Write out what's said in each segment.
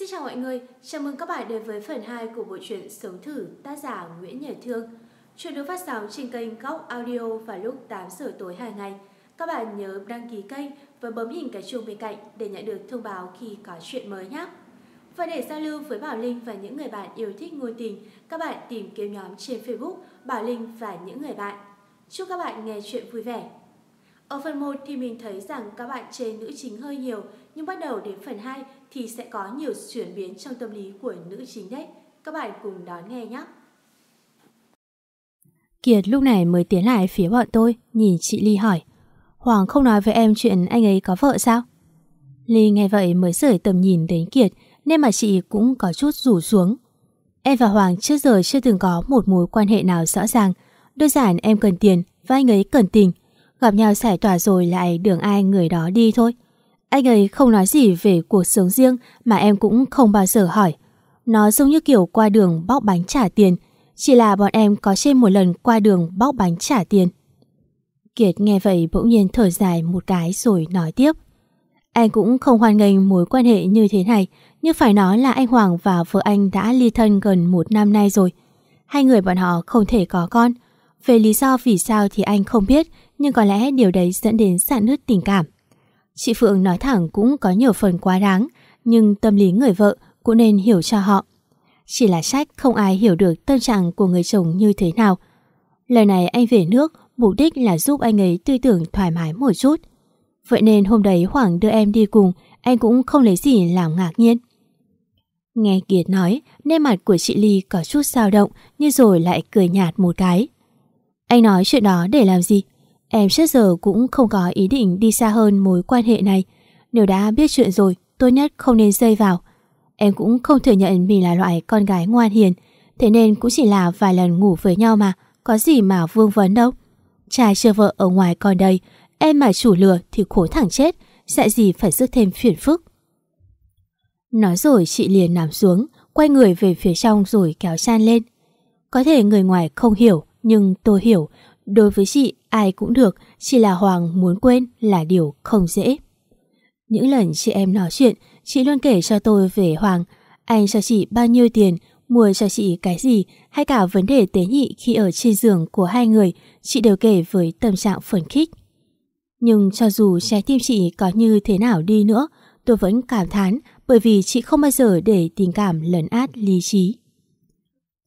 Xin chào mọi người, chào mừng các bạn đến với phần 2 của bộ truyện Sống Thử tác giả Nguyễn Nhật Thương. Chuyện được phát sóng trên kênh Góc Audio vào lúc 8 giờ tối hàng ngày. Các bạn nhớ đăng ký kênh và bấm hình cái chuông bên cạnh để nhận được thông báo khi có chuyện mới nhé. Và để giao lưu với Bảo Linh và những người bạn yêu thích ngôn tình, các bạn tìm kiếm nhóm trên Facebook Bảo Linh và những người bạn. Chúc các bạn nghe chuyện vui vẻ. Ở phần 1 thì mình thấy rằng các bạn chê nữ chính hơi nhiều, nhưng bắt đầu đến phần 2 thì sẽ có nhiều chuyển biến trong tâm lý của nữ chính đấy. Các bạn cùng đón nghe nhé. Kiệt lúc này mới tiến lại phía bọn tôi, nhìn chị Ly hỏi. Hoàng không nói với em chuyện anh ấy có vợ sao? Ly nghe vậy mới rời tầm nhìn đến Kiệt, nên mà chị cũng có chút rủ xuống. Em và Hoàng trước giờ chưa từng có một mối quan hệ nào rõ ràng. Đơn giản em cần tiền và anh ấy cần tình. Gặp nhau giải tỏa rồi lại đường ai người đó đi thôi. Anh ấy không nói gì về cuộc sống riêng mà em cũng không bao giờ hỏi. Nó giống như kiểu qua đường bóc bánh trả tiền, chỉ là bọn em có trên một lần qua đường bóc bánh trả tiền. Kiệt nghe vậy bỗng nhiên thở dài một cái rồi nói tiếp. Anh cũng không hoan nghênh mối quan hệ như thế này, nhưng phải nói là anh Hoàng và vợ anh đã ly thân gần một năm nay rồi. Hai người bọn họ không thể có con. Về lý do vì sao thì anh không biết, nhưng có lẽ điều đấy dẫn đến sạn nứt tình cảm. Chị Phượng nói thẳng cũng có nhiều phần quá đáng, nhưng tâm lý người vợ cũng nên hiểu cho họ. Chỉ là sách không ai hiểu được tâm trạng của người chồng như thế nào. Lần này anh về nước mục đích là giúp anh ấy tư tưởng thoải mái một chút. Vậy nên hôm đấy Hoàng đưa em đi cùng, anh cũng không lấy gì làm ngạc nhiên. Nghe Kiệt nói, nét mặt của chị Ly có chút dao động, nhưng rồi lại cười nhạt một cái. Anh nói chuyện đó để làm gì? Em trước giờ cũng không có ý định đi xa hơn mối quan hệ này. Nếu đã biết chuyện rồi, tốt nhất không nên dây vào. Em cũng không thừa nhận mình là loại con gái ngoan hiền, thế nên cũng chỉ là vài lần ngủ với nhau mà, có gì mà vương vấn đâu. Trai chưa vợ ở ngoài còn đây, em mà chủ lừa thì khổ thẳng chết, dạy gì phải rước thêm phiền phức. Nói rồi chị liền nằm xuống, quay người về phía trong rồi kéo chan lên. Có thể người ngoài không hiểu, nhưng tôi hiểu, đối với chị ai cũng được, chỉ là Hoàng muốn quên là điều không dễ. Những lần chị em nói chuyện, chị luôn kể cho tôi về Hoàng, anh cho chị bao nhiêu tiền, mua cho chị cái gì, hay cả vấn đề tế nhị khi ở trên giường của hai người, chị đều kể với tâm trạng phấn khích. Nhưng cho dù trái tim chị có như thế nào đi nữa, tôi vẫn cảm thán bởi vì chị không bao giờ để tình cảm lấn át lý trí.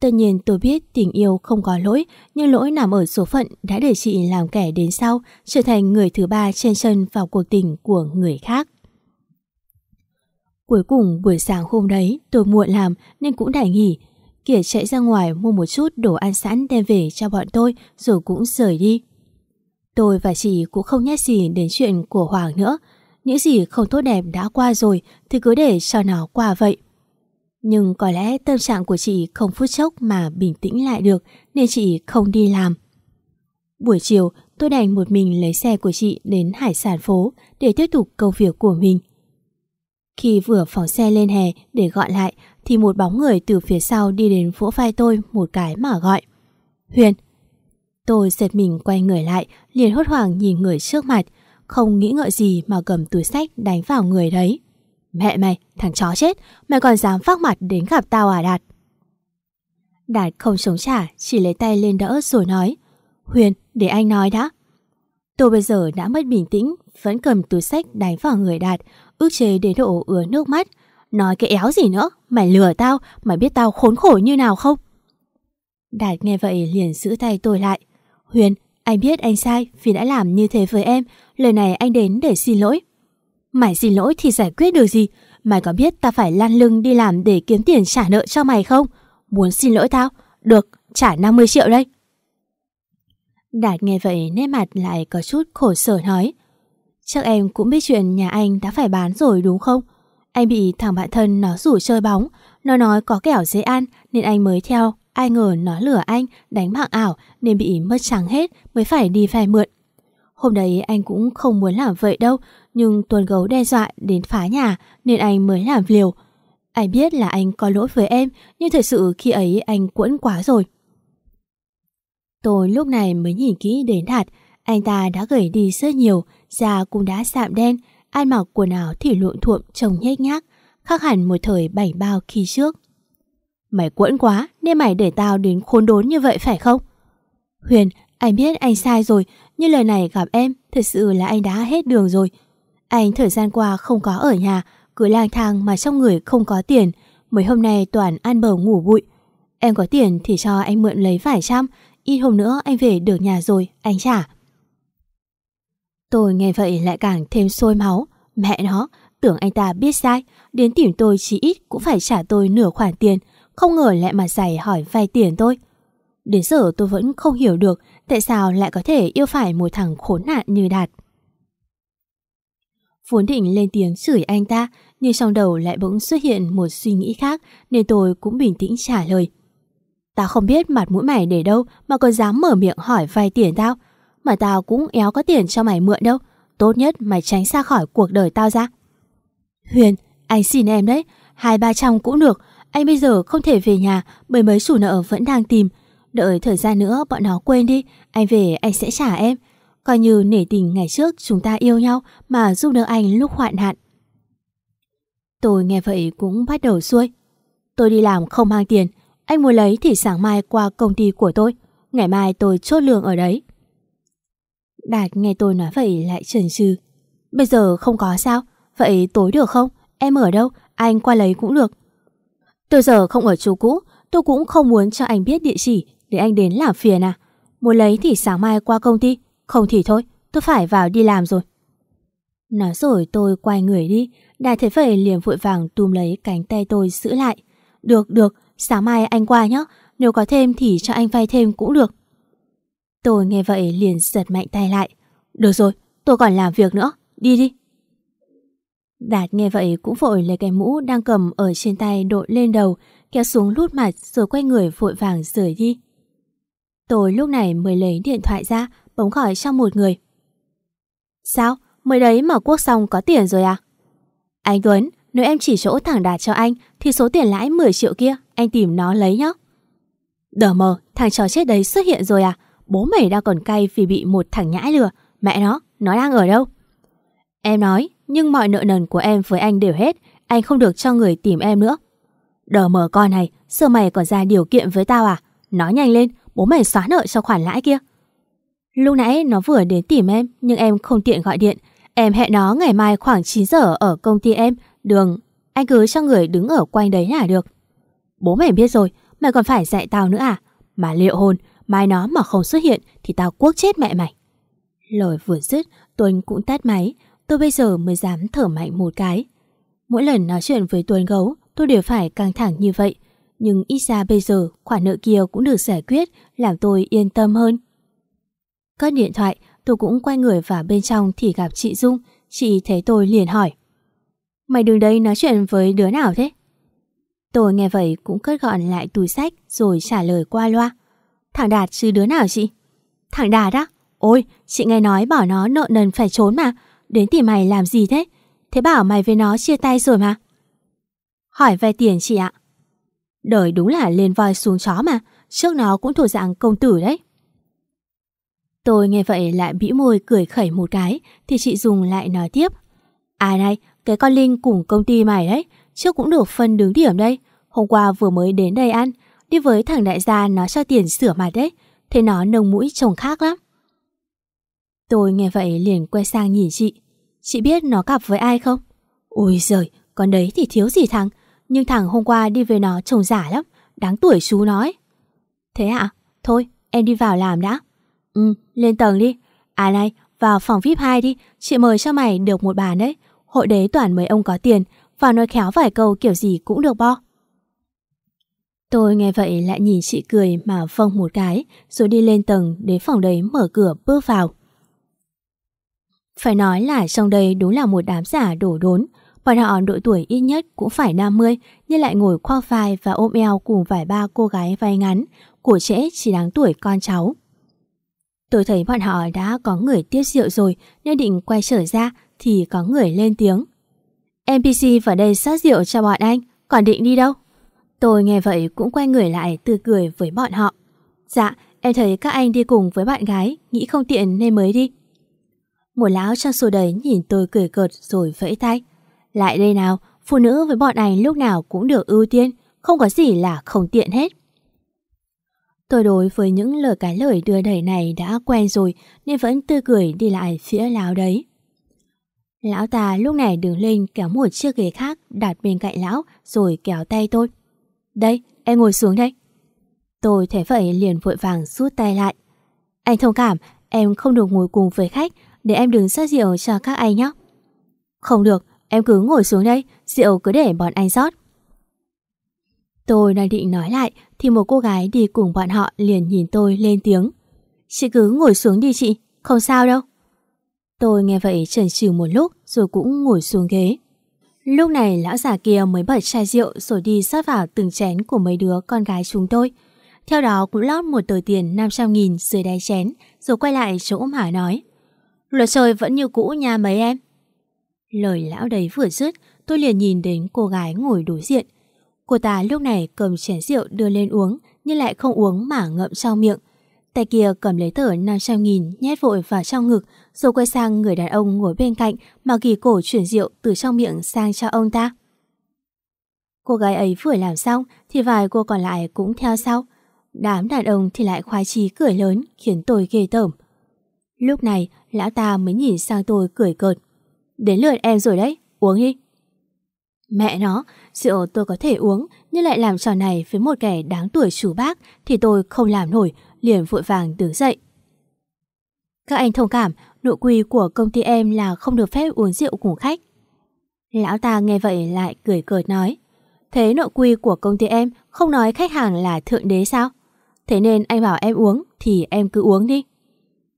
Tất nhiên tôi biết tình yêu không có lỗi, nhưng lỗi nằm ở số phận đã để chị làm kẻ đến sau, trở thành người thứ ba trên chân vào cuộc tình của người khác. Cuối cùng buổi sáng hôm đấy tôi muộn làm nên cũng đành nghỉ. Kiệt chạy ra ngoài mua một chút đồ ăn sẵn đem về cho bọn tôi rồi cũng rời đi. Tôi và chị cũng không nhắc gì đến chuyện của Hoàng nữa. Những gì không tốt đẹp đã qua rồi thì cứ để cho nó qua vậy. Nhưng có lẽ tâm trạng của chị không phút chốc mà bình tĩnh lại được nên chị không đi làm. Buổi chiều, tôi đành một mình lấy xe của chị đến hải sản phố để tiếp tục công việc của mình. Khi vừa phóng xe lên hè để gọi lại thì một bóng người từ phía sau đi đến vỗ vai tôi một cái mà gọi. Huyền! Tôi giật mình quay người lại, liền hốt hoảng nhìn người trước mặt, không nghĩ ngợi gì mà cầm túi sách đánh vào người đấy. Mẹ mày, thằng chó chết, mày còn dám phát mặt đến gặp tao à Đạt? Đạt không chống trả, chỉ lấy tay lên đỡ rồi nói Huyền, để anh nói đã. Tôi bây giờ đã mất bình tĩnh, vẫn cầm túi sách đánh vào người Đạt, ước chế đến độ ứa nước mắt. Nói cái éo gì nữa, mày lừa tao, mày biết tao khốn khổ như nào không? Đạt nghe vậy liền giữ tay tôi lại. Huyền, anh biết anh sai vì đã làm như thế với em, lời này anh đến để xin lỗi. Mày xin lỗi thì giải quyết được gì? Mày có biết ta phải lan lưng đi làm để kiếm tiền trả nợ cho mày không? Muốn xin lỗi tao? Được, trả 50 triệu đây. Đạt nghe vậy nét mặt lại có chút khổ sở nói. Chắc em cũng biết chuyện nhà anh đã phải bán rồi đúng không? Anh bị thằng bạn thân nó rủ chơi bóng, nó nói có kẻo dễ ăn nên anh mới theo. Ai ngờ nó lừa anh, đánh mạng ảo nên bị mất trắng hết mới phải đi vay mượn. Hôm đấy anh cũng không muốn làm vậy đâu, nhưng tuần gấu đe dọa đến phá nhà nên anh mới làm liều. Anh biết là anh có lỗi với em, nhưng thật sự khi ấy anh quẫn quá rồi. Tôi lúc này mới nhìn kỹ đến Đạt, anh ta đã gầy đi rất nhiều, da cũng đã sạm đen, ăn mặc quần áo thì luộn thuộm trông nhếch nhác, khác hẳn một thời bảy bao khi trước. Mày quẫn quá nên mày để tao đến khốn đốn như vậy phải không? Huyền, anh biết anh sai rồi, nhưng lời này gặp em thật sự là anh đã hết đường rồi. Anh thời gian qua không có ở nhà, cứ lang thang mà trong người không có tiền. Mấy hôm nay toàn ăn bầu ngủ bụi. Em có tiền thì cho anh mượn lấy vài trăm, ít hôm nữa anh về được nhà rồi, anh trả. Tôi nghe vậy lại càng thêm sôi máu. Mẹ nó, tưởng anh ta biết sai, đến tìm tôi chỉ ít cũng phải trả tôi nửa khoản tiền, không ngờ lại mà giày hỏi vay tiền tôi. Đến giờ tôi vẫn không hiểu được tại sao lại có thể yêu phải một thằng khốn nạn như Đạt. Vốn định lên tiếng chửi anh ta, nhưng trong đầu lại bỗng xuất hiện một suy nghĩ khác nên tôi cũng bình tĩnh trả lời. Tao không biết mặt mũi mày để đâu mà còn dám mở miệng hỏi vay tiền tao. Mà tao cũng éo có tiền cho mày mượn đâu. Tốt nhất mày tránh xa khỏi cuộc đời tao ra. Huyền, anh xin em đấy. Hai ba trăm cũng được. Anh bây giờ không thể về nhà bởi mấy chủ nợ vẫn đang tìm. Đợi thời gian nữa bọn nó quên đi. Anh về anh sẽ trả em. Coi như nể tình ngày trước chúng ta yêu nhau mà giúp đỡ anh lúc hoạn hạn Tôi nghe vậy cũng bắt đầu xuôi. Tôi đi làm không mang tiền. Anh muốn lấy thì sáng mai qua công ty của tôi. Ngày mai tôi chốt lương ở đấy. Đạt nghe tôi nói vậy lại chần chừ. Bây giờ không có sao? Vậy tối được không? Em ở đâu? Anh qua lấy cũng được. Tôi giờ không ở chỗ cũ. Tôi cũng không muốn cho anh biết địa chỉ để anh đến làm phiền à. Muốn lấy thì sáng mai qua công ty. Không thì thôi, tôi phải vào đi làm rồi. Nói rồi tôi quay người đi. Đạt thấy vậy liền vội vàng túm lấy cánh tay tôi giữ lại. Được, được, sáng mai anh qua nhé. Nếu có thêm thì cho anh vay thêm cũng được. Tôi nghe vậy liền giật mạnh tay lại. Được rồi, tôi còn làm việc nữa, đi đi. Đạt nghe vậy cũng vội lấy cái mũ đang cầm ở trên tay đội lên đầu, kéo xuống lút mặt rồi quay người vội vàng rời đi. Tôi lúc này mới lấy điện thoại ra, bấm khỏi trong một người. Sao? Mới đấy mà quốc xong có tiền rồi à? Anh Tuấn, nếu em chỉ chỗ thẳng đạt cho anh thì số tiền lãi 10 triệu kia anh tìm nó lấy nhá. Đờ mờ, thằng trò chết đấy xuất hiện rồi à? Bố mày đang còn cay vì bị một thằng nhãi lừa. Mẹ nó, nó đang ở đâu? Em nói, nhưng mọi nợ nần của em với anh đều hết. Anh không được cho người tìm em nữa. Đờ mờ con này, xưa mày còn ra điều kiện với tao à? Nói nhanh lên, bố mày xóa nợ cho khoản lãi kia. Lúc nãy nó vừa đến tìm em, nhưng em không tiện gọi điện. Em hẹn nó ngày mai khoảng 9 giờ ở công ty em, đường. Anh cứ cho người đứng ở quanh đấy là được. Bố mày biết rồi, mày còn phải dạy tao nữa à? Mà liệu hồn, mai nó mà không xuất hiện thì tao cuốc chết mẹ mày. Lời vừa dứt, Tuấn cũng tắt máy. Tôi bây giờ mới dám thở mạnh một cái. Mỗi lần nói chuyện với Tuấn gấu, tôi đều phải căng thẳng như vậy. Nhưng ít ra bây giờ khoản nợ kia cũng được giải quyết, làm tôi yên tâm hơn. Cất điện thoại, tôi cũng quay người vào bên trong thì gặp chị Dung. Chị thấy tôi liền hỏi. Mày đứng đây nói chuyện với đứa nào thế? Tôi nghe vậy cũng cất gọn lại túi sách rồi trả lời qua loa. Thằng Đạt chứ đứa nào chị? Thằng Đạt á? Ôi, chị nghe nói bảo nó nợ nần phải trốn mà. Đến tìm mày làm gì thế? Thế bảo mày với nó chia tay rồi mà. Hỏi vay tiền chị ạ. Đời đúng là lên voi xuống chó mà. Trước nó cũng thuộc dạng công tử đấy. Tôi nghe vậy lại bĩ môi cười khẩy một cái thì chị dùng lại nói tiếp. À này, cái con Linh cùng công ty mày đấy, trước cũng được phân đứng điểm đây. Hôm qua vừa mới đến đây ăn, đi với thằng đại gia nó cho tiền sửa mặt đấy, thế nó nồng mũi trông khác lắm. Tôi nghe vậy liền quay sang nhìn chị. Chị biết nó cặp với ai không? Ôi giời, con đấy thì thiếu gì thằng, nhưng thằng hôm qua đi với nó trông giả lắm, đáng tuổi chú nói. Thế ạ? À? Thôi, em đi vào làm đã. Ừ, lên tầng đi. À này, vào phòng VIP 2 đi, chị mời cho mày được một bàn đấy. Hội đế toàn mấy ông có tiền, vào nói khéo vài câu kiểu gì cũng được bo. Tôi nghe vậy lại nhìn chị cười mà vâng một cái, rồi đi lên tầng đến phòng đấy mở cửa bước vào. Phải nói là trong đây đúng là một đám giả đổ đốn. Bọn họ độ tuổi ít nhất cũng phải 50, nhưng lại ngồi khoa vai và ôm eo cùng vài ba cô gái vai ngắn, của trễ chỉ đáng tuổi con cháu. Tôi thấy bọn họ đã có người tiếp rượu rồi nên định quay trở ra thì có người lên tiếng. NPC vào đây sát rượu cho bọn anh, còn định đi đâu? Tôi nghe vậy cũng quay người lại tươi cười với bọn họ. Dạ, em thấy các anh đi cùng với bạn gái, nghĩ không tiện nên mới đi. Một lão trong số đấy nhìn tôi cười cợt rồi vẫy tay. Lại đây nào, phụ nữ với bọn anh lúc nào cũng được ưu tiên, không có gì là không tiện hết. Tôi đối với những lời cái lời đưa đẩy này đã quen rồi nên vẫn tươi cười đi lại phía lão đấy. Lão ta lúc này đứng lên kéo một chiếc ghế khác đặt bên cạnh lão rồi kéo tay tôi. Đây, em ngồi xuống đây. Tôi thấy vậy liền vội vàng rút tay lại. Anh thông cảm, em không được ngồi cùng với khách để em đứng sát rượu cho các anh nhé. Không được, em cứ ngồi xuống đây, rượu cứ để bọn anh rót. Tôi đang định nói lại thì một cô gái đi cùng bọn họ liền nhìn tôi lên tiếng. Chị cứ ngồi xuống đi chị, không sao đâu. Tôi nghe vậy chần chừ một lúc rồi cũng ngồi xuống ghế. Lúc này lão già kia mới bật chai rượu rồi đi rót vào từng chén của mấy đứa con gái chúng tôi. Theo đó cũng lót một tờ tiền 500 nghìn dưới đáy chén rồi quay lại chỗ mà nói. Luật trời vẫn như cũ nha mấy em. Lời lão đấy vừa dứt, tôi liền nhìn đến cô gái ngồi đối diện. Cô ta lúc này cầm chén rượu đưa lên uống, nhưng lại không uống mà ngậm trong miệng. Tay kia cầm lấy tờ 500 nghìn, nhét vội vào trong ngực, rồi quay sang người đàn ông ngồi bên cạnh mà kỳ cổ chuyển rượu từ trong miệng sang cho ông ta. Cô gái ấy vừa làm xong, thì vài cô còn lại cũng theo sau. Đám đàn ông thì lại khoái chí cười lớn, khiến tôi ghê tởm. Lúc này, lão ta mới nhìn sang tôi cười cợt. Đến lượt em rồi đấy, uống đi. Mẹ nó, rượu tôi có thể uống nhưng lại làm trò này với một kẻ đáng tuổi chú bác thì tôi không làm nổi, liền vội vàng đứng dậy. Các anh thông cảm, nội quy của công ty em là không được phép uống rượu cùng khách. Lão ta nghe vậy lại cười cợt nói. Thế nội quy của công ty em không nói khách hàng là thượng đế sao? Thế nên anh bảo em uống thì em cứ uống đi.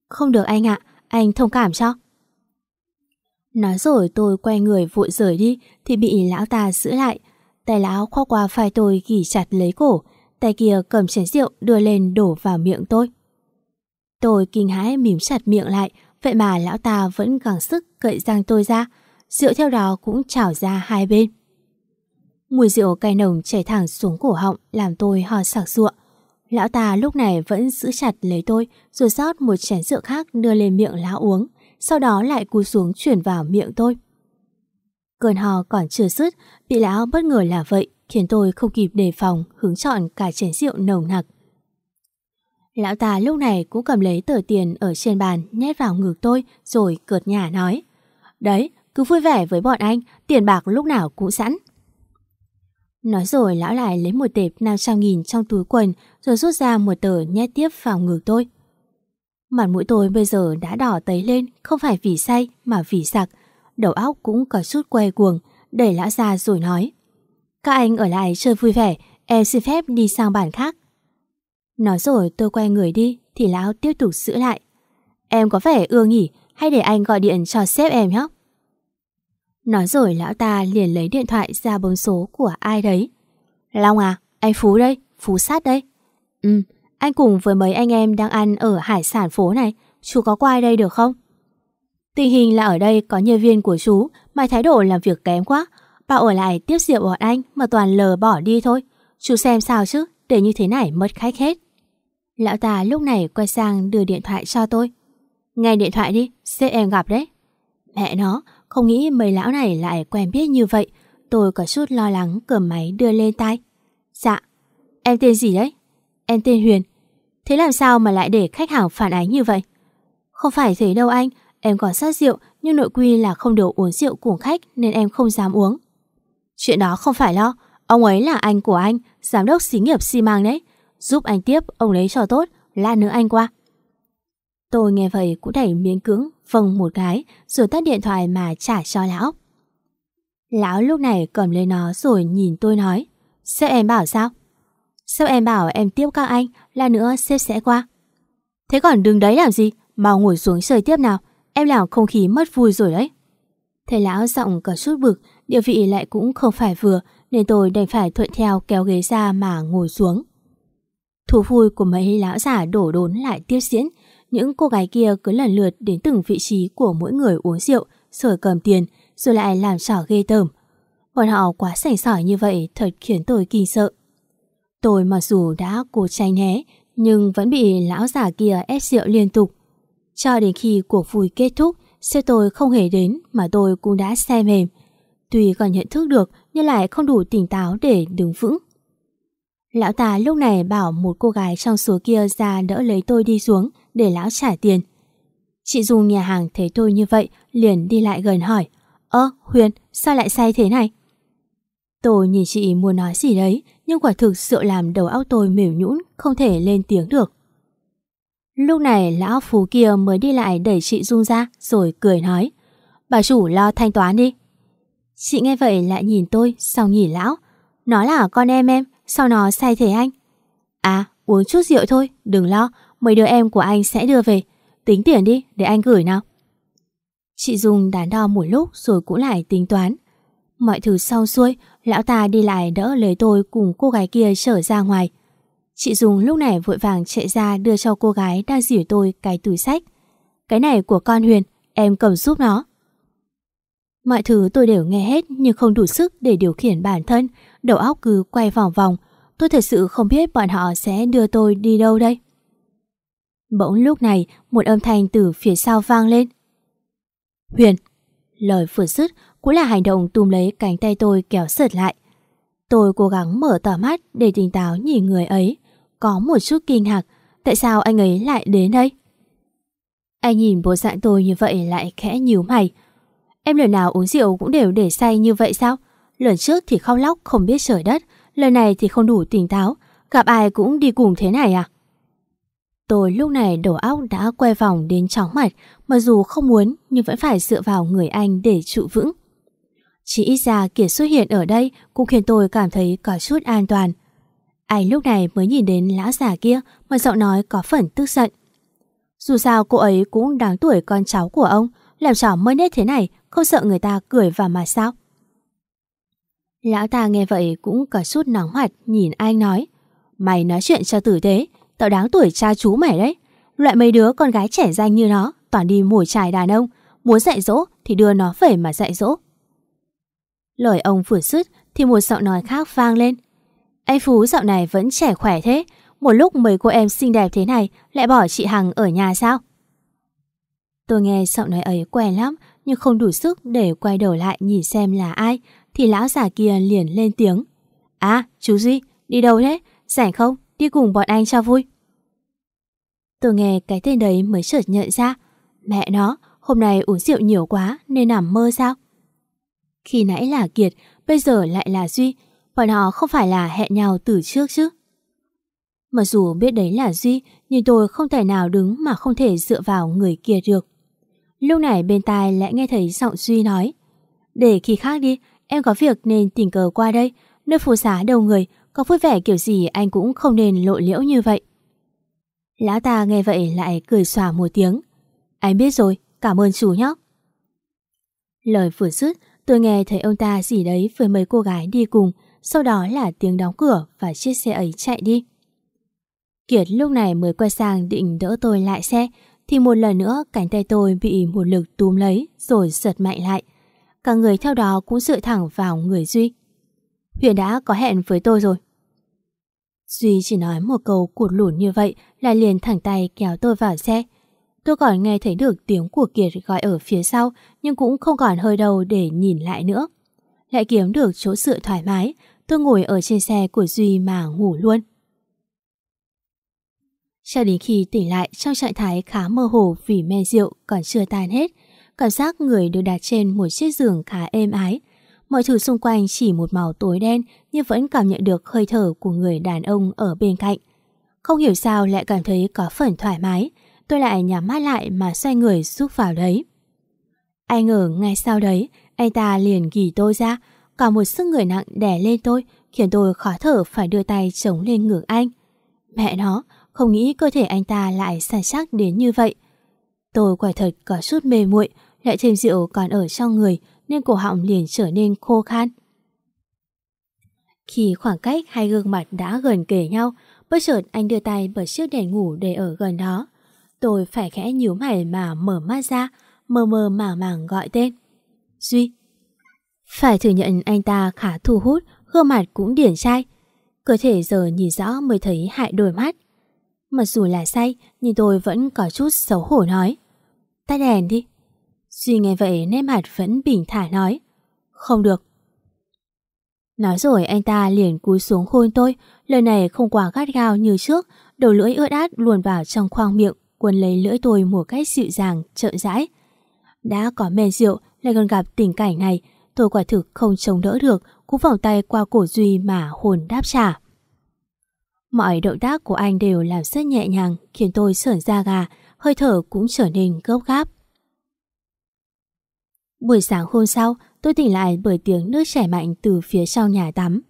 Không được anh ạ, anh thông cảm cho. Nói rồi tôi quay người vội rời đi thì bị lão ta giữ lại. Tay lão khoác qua vai tôi ghi chặt lấy cổ, tay kia cầm chén rượu đưa lên đổ vào miệng tôi. Tôi kinh hãi mím chặt miệng lại, vậy mà lão ta vẫn gắng sức cậy răng tôi ra, rượu theo đó cũng trào ra hai bên. Mùi rượu cay nồng chảy thẳng xuống cổ họng làm tôi ho sặc sụa. Lão ta lúc này vẫn giữ chặt lấy tôi rồi rót một chén rượu khác đưa lên miệng lão uống, sau đó lại cú xuống chuyển vào miệng tôi. Cơn ho còn chưa dứt, bị lão bất ngờ là vậy khiến tôi không kịp đề phòng hướng chọn cả chén rượu nồng nặc. Lão ta lúc này cũng cầm lấy tờ tiền ở trên bàn nhét vào ngực tôi rồi cợt nhả nói. Đấy, cứ vui vẻ với bọn anh, tiền bạc lúc nào cũng sẵn. Nói rồi lão lại lấy một tệp 500 nghìn trong túi quần rồi rút ra một tờ nhét tiếp vào ngực tôi. Mặt mũi tôi bây giờ đã đỏ tấy lên không phải vì say mà vì sặc. Đầu óc cũng có chút quay cuồng, đẩy lão ra rồi nói. Các anh ở lại chơi vui vẻ, em xin phép đi sang bàn khác. Nói rồi tôi quay người đi thì lão tiếp tục giữ lại. Em có vẻ ưa nghỉ hay để anh gọi điện cho sếp em nhé. Nói rồi lão ta liền lấy điện thoại ra bấm số của ai đấy. Long à, anh Phú đây, Phú sát đây. Ừ, anh cùng với mấy anh em đang ăn ở hải sản phố này, chú có qua đây được không? Tình hình là ở đây có nhân viên của chú mà thái độ làm việc kém quá. Bảo ở lại tiếp rượu bọn anh mà toàn lờ bỏ đi thôi. Chú xem sao chứ, để như thế này mất khách hết. Lão ta lúc này quay sang đưa điện thoại cho tôi. Nghe điện thoại đi, sếp em gặp đấy. Mẹ nó, không nghĩ mấy lão này lại quen biết như vậy. Tôi có chút lo lắng cầm máy đưa lên tai. Dạ, em tên gì đấy? Em tên Huyền. Thế làm sao mà lại để khách hàng phản ánh như vậy? Không phải thế đâu anh, em còn sát rượu nhưng nội quy là không được uống rượu cùng khách nên em không dám uống. Chuyện đó không phải lo, ông ấy là anh của anh, giám đốc xí nghiệp xi măng đấy. Giúp anh tiếp, ông lấy cho tốt, lát nữa anh qua. Tôi nghe vậy cũng đẩy miếng cứng, vâng một cái, rồi tắt điện thoại mà trả cho lão. Lão lúc này cầm lấy nó rồi nhìn tôi nói, sẽ em bảo sao? Sao em bảo em tiếp các anh, là nữa sếp sẽ qua. Thế còn đừng đấy làm gì, mau ngồi xuống chơi tiếp nào, em làm không khí mất vui rồi đấy. Thầy lão giọng có chút bực, địa vị lại cũng không phải vừa, nên tôi đành phải thuận theo kéo ghế ra mà ngồi xuống. Thú vui của mấy lão giả đổ đốn lại tiếp diễn, những cô gái kia cứ lần lượt đến từng vị trí của mỗi người uống rượu, rồi cầm tiền, rồi lại làm trò ghê tởm. Bọn họ quá sảnh sỏi như vậy thật khiến tôi kinh sợ. Tôi mặc dù đã cố tránh né, nhưng vẫn bị lão giả kia ép rượu liên tục. Cho đến khi cuộc vui kết thúc, xe tôi không hề đến mà tôi cũng đã xe mềm. tuy còn nhận thức được nhưng lại không đủ tỉnh táo để đứng vững. Lão ta lúc này bảo một cô gái trong số kia ra đỡ lấy tôi đi xuống để lão trả tiền. Chị Dung nhà hàng thấy tôi như vậy liền đi lại gần hỏi Ơ Huyền sao lại say thế này? Tôi nhìn chị muốn nói gì đấy nhưng quả thực sự làm đầu óc tôi mềm nhũn, không thể lên tiếng được. Lúc này, lão phú kia mới đi lại đẩy chị Dung ra, rồi cười nói, Bà chủ lo thanh toán đi. Chị nghe vậy lại nhìn tôi, xong nhìn lão, Nó là con em em, Sao nó say thế anh À uống chút rượu thôi, Đừng lo, Mấy đứa em của anh sẽ đưa về, Tính tiền đi, để anh gửi nào Chị Dung đắn đo một lúc Rồi cũng lại tính toán, Mọi thứ sau xuôi Lão ta đi lại đỡ lấy tôi cùng cô gái kia trở ra ngoài Chị Dung lúc này vội vàng chạy ra đưa cho cô gái đang dỉu tôi cái túi sách. Cái này của con Huyền, em cầm giúp nó. Mọi thứ tôi đều nghe hết nhưng không đủ sức để điều khiển bản thân, đầu óc cứ quay vòng vòng. Tôi thật sự không biết bọn họ sẽ đưa tôi đi đâu đây. Bỗng lúc này một âm thanh từ phía sau vang lên. Huyền! Lời vừa dứt cũng là hành động túm lấy cánh tay tôi kéo sượt lại. Tôi cố gắng mở tỏ mắt để tỉnh táo nhìn người ấy. Có một chút kinh ngạc, tại sao anh ấy lại đến đây? Anh nhìn bộ dạng tôi như vậy lại khẽ nhíu mày. Em lần nào uống rượu cũng đều để say như vậy sao? Lần trước thì khóc lóc không biết trời đất, lần này thì không đủ tỉnh táo, gặp ai cũng đi cùng thế này à? Tôi lúc này đầu óc đã quay vòng đến chóng mặt, mặc dù không muốn nhưng vẫn phải dựa vào người anh để trụ vững. Chỉ ít ra Kiệt xuất hiện ở đây cũng khiến tôi cảm thấy có chút an toàn. Anh lúc này mới nhìn đến lão già kia mà giọng nói có phần tức giận. Dù sao cô ấy cũng đáng tuổi con cháu của ông, làm trò mới nết thế này không sợ người ta cười vào mà sao? Lão ta nghe vậy cũng có chút nóng mặt nhìn anh nói Mày nói chuyện cho tử tế, tao đáng tuổi cha chú mày đấy. Loại mấy đứa con gái trẻ danh như nó toàn đi mồi trài đàn ông, muốn dạy dỗ thì đưa nó về mà dạy dỗ. Lời ông vừa dứt thì một giọng nói khác vang lên. Anh Phú dạo này vẫn trẻ khỏe thế, một lúc mấy cô em xinh đẹp thế này lại bỏ chị Hằng ở nhà sao? Tôi nghe giọng nói ấy quen lắm nhưng không đủ sức để quay đầu lại nhìn xem là ai thì lão già kia liền lên tiếng. À, chú Duy, đi đâu thế? Rảnh không? Đi cùng bọn anh cho vui. Tôi nghe cái tên đấy mới chợt nhận ra. Mẹ nó, hôm nay uống rượu nhiều quá nên nằm mơ sao? Khi nãy là Kiệt, bây giờ lại là Duy. Bọn họ không phải là hẹn nhau từ trước chứ? Mặc dù biết đấy là Duy, nhưng tôi không thể nào đứng mà không thể dựa vào người kia được. Lúc này bên tai lại nghe thấy giọng Duy nói Để khi khác đi, em có việc nên tình cờ qua đây Nơi phố xá đầu người, có vui vẻ kiểu gì anh cũng không nên lộ liễu như vậy Lão ta nghe vậy lại cười xòa một tiếng Anh biết rồi, cảm ơn chú nhóc Lời vừa dứt, tôi nghe thấy ông ta gì đấy với mấy cô gái đi cùng, Sau đó là tiếng đóng cửa và chiếc xe ấy chạy đi Kiệt lúc này mới quay sang định đỡ tôi lại xe, thì một lần nữa cánh tay tôi bị một lực túm lấy rồi giật mạnh lại. Cả người theo đó cũng dựa thẳng vào người Duy. Huyền đã có hẹn với tôi rồi. Duy chỉ nói một câu cụt lủn như vậy là liền thẳng tay kéo tôi vào xe. Tôi còn nghe thấy được tiếng của Kiệt gọi ở phía sau nhưng cũng không còn hơi đầu để nhìn lại nữa. Lại kiếm được chỗ dựa thoải mái, tôi ngồi ở trên xe của Duy mà ngủ luôn. Cho đến khi tỉnh lại trong trạng thái khá mơ hồ vì men rượu còn chưa tan hết, cảm giác người được đặt trên một chiếc giường khá êm ái. Mọi thứ xung quanh chỉ một màu tối đen nhưng vẫn cảm nhận được hơi thở của người đàn ông ở bên cạnh. Không hiểu sao lại cảm thấy có phần thoải mái, tôi lại nhắm mắt lại mà xoay người rút vào đấy. Anh ngờ ngay sau đấy, anh ta liền ghi tôi ra, cả một sức người nặng đè lên tôi, khiến tôi khó thở phải đưa tay chống lên ngực anh. Mẹ nó, không nghĩ cơ thể anh ta lại săn sắc đến như vậy. Tôi quả thật có chút mê muội, lại thêm rượu còn ở trong người nên cổ họng liền trở nên khô khan. Khi khoảng cách hai gương mặt đã gần kề nhau, bất chợt anh đưa tay bật chiếc đèn ngủ để ở gần đó. Tôi phải khẽ nhíu mày mà mở mắt ra, mờ mờ màng màng gọi tên. Duy. Phải thừa nhận anh ta khá thu hút, gương mặt cũng điển trai. Cơ thể giờ nhìn rõ mới thấy hại đôi mắt. Mặc dù là say Nhưng tôi vẫn có chút xấu hổ nói Tắt đèn đi Duy nghe vậy nét mặt vẫn bình thả nói Không được. Nói rồi anh ta liền cúi xuống hôn tôi, lời này không quá gắt gao như trước, đầu lưỡi ướt át luồn vào trong khoang miệng, cuốn lấy lưỡi tôi một cách dịu dàng, chậm rãi. Đã có men rượu, lại còn gặp tình cảnh này, tôi quả thực không chống đỡ được, cũng vòng tay qua cổ Duy mà hồn đáp trả. Mọi động tác của anh đều làm rất nhẹ nhàng, khiến tôi sởn da gà, hơi thở cũng trở nên gấp gáp. Buổi sáng hôm sau, tôi tỉnh lại bởi tiếng nước chảy mạnh từ phía sau nhà tắm.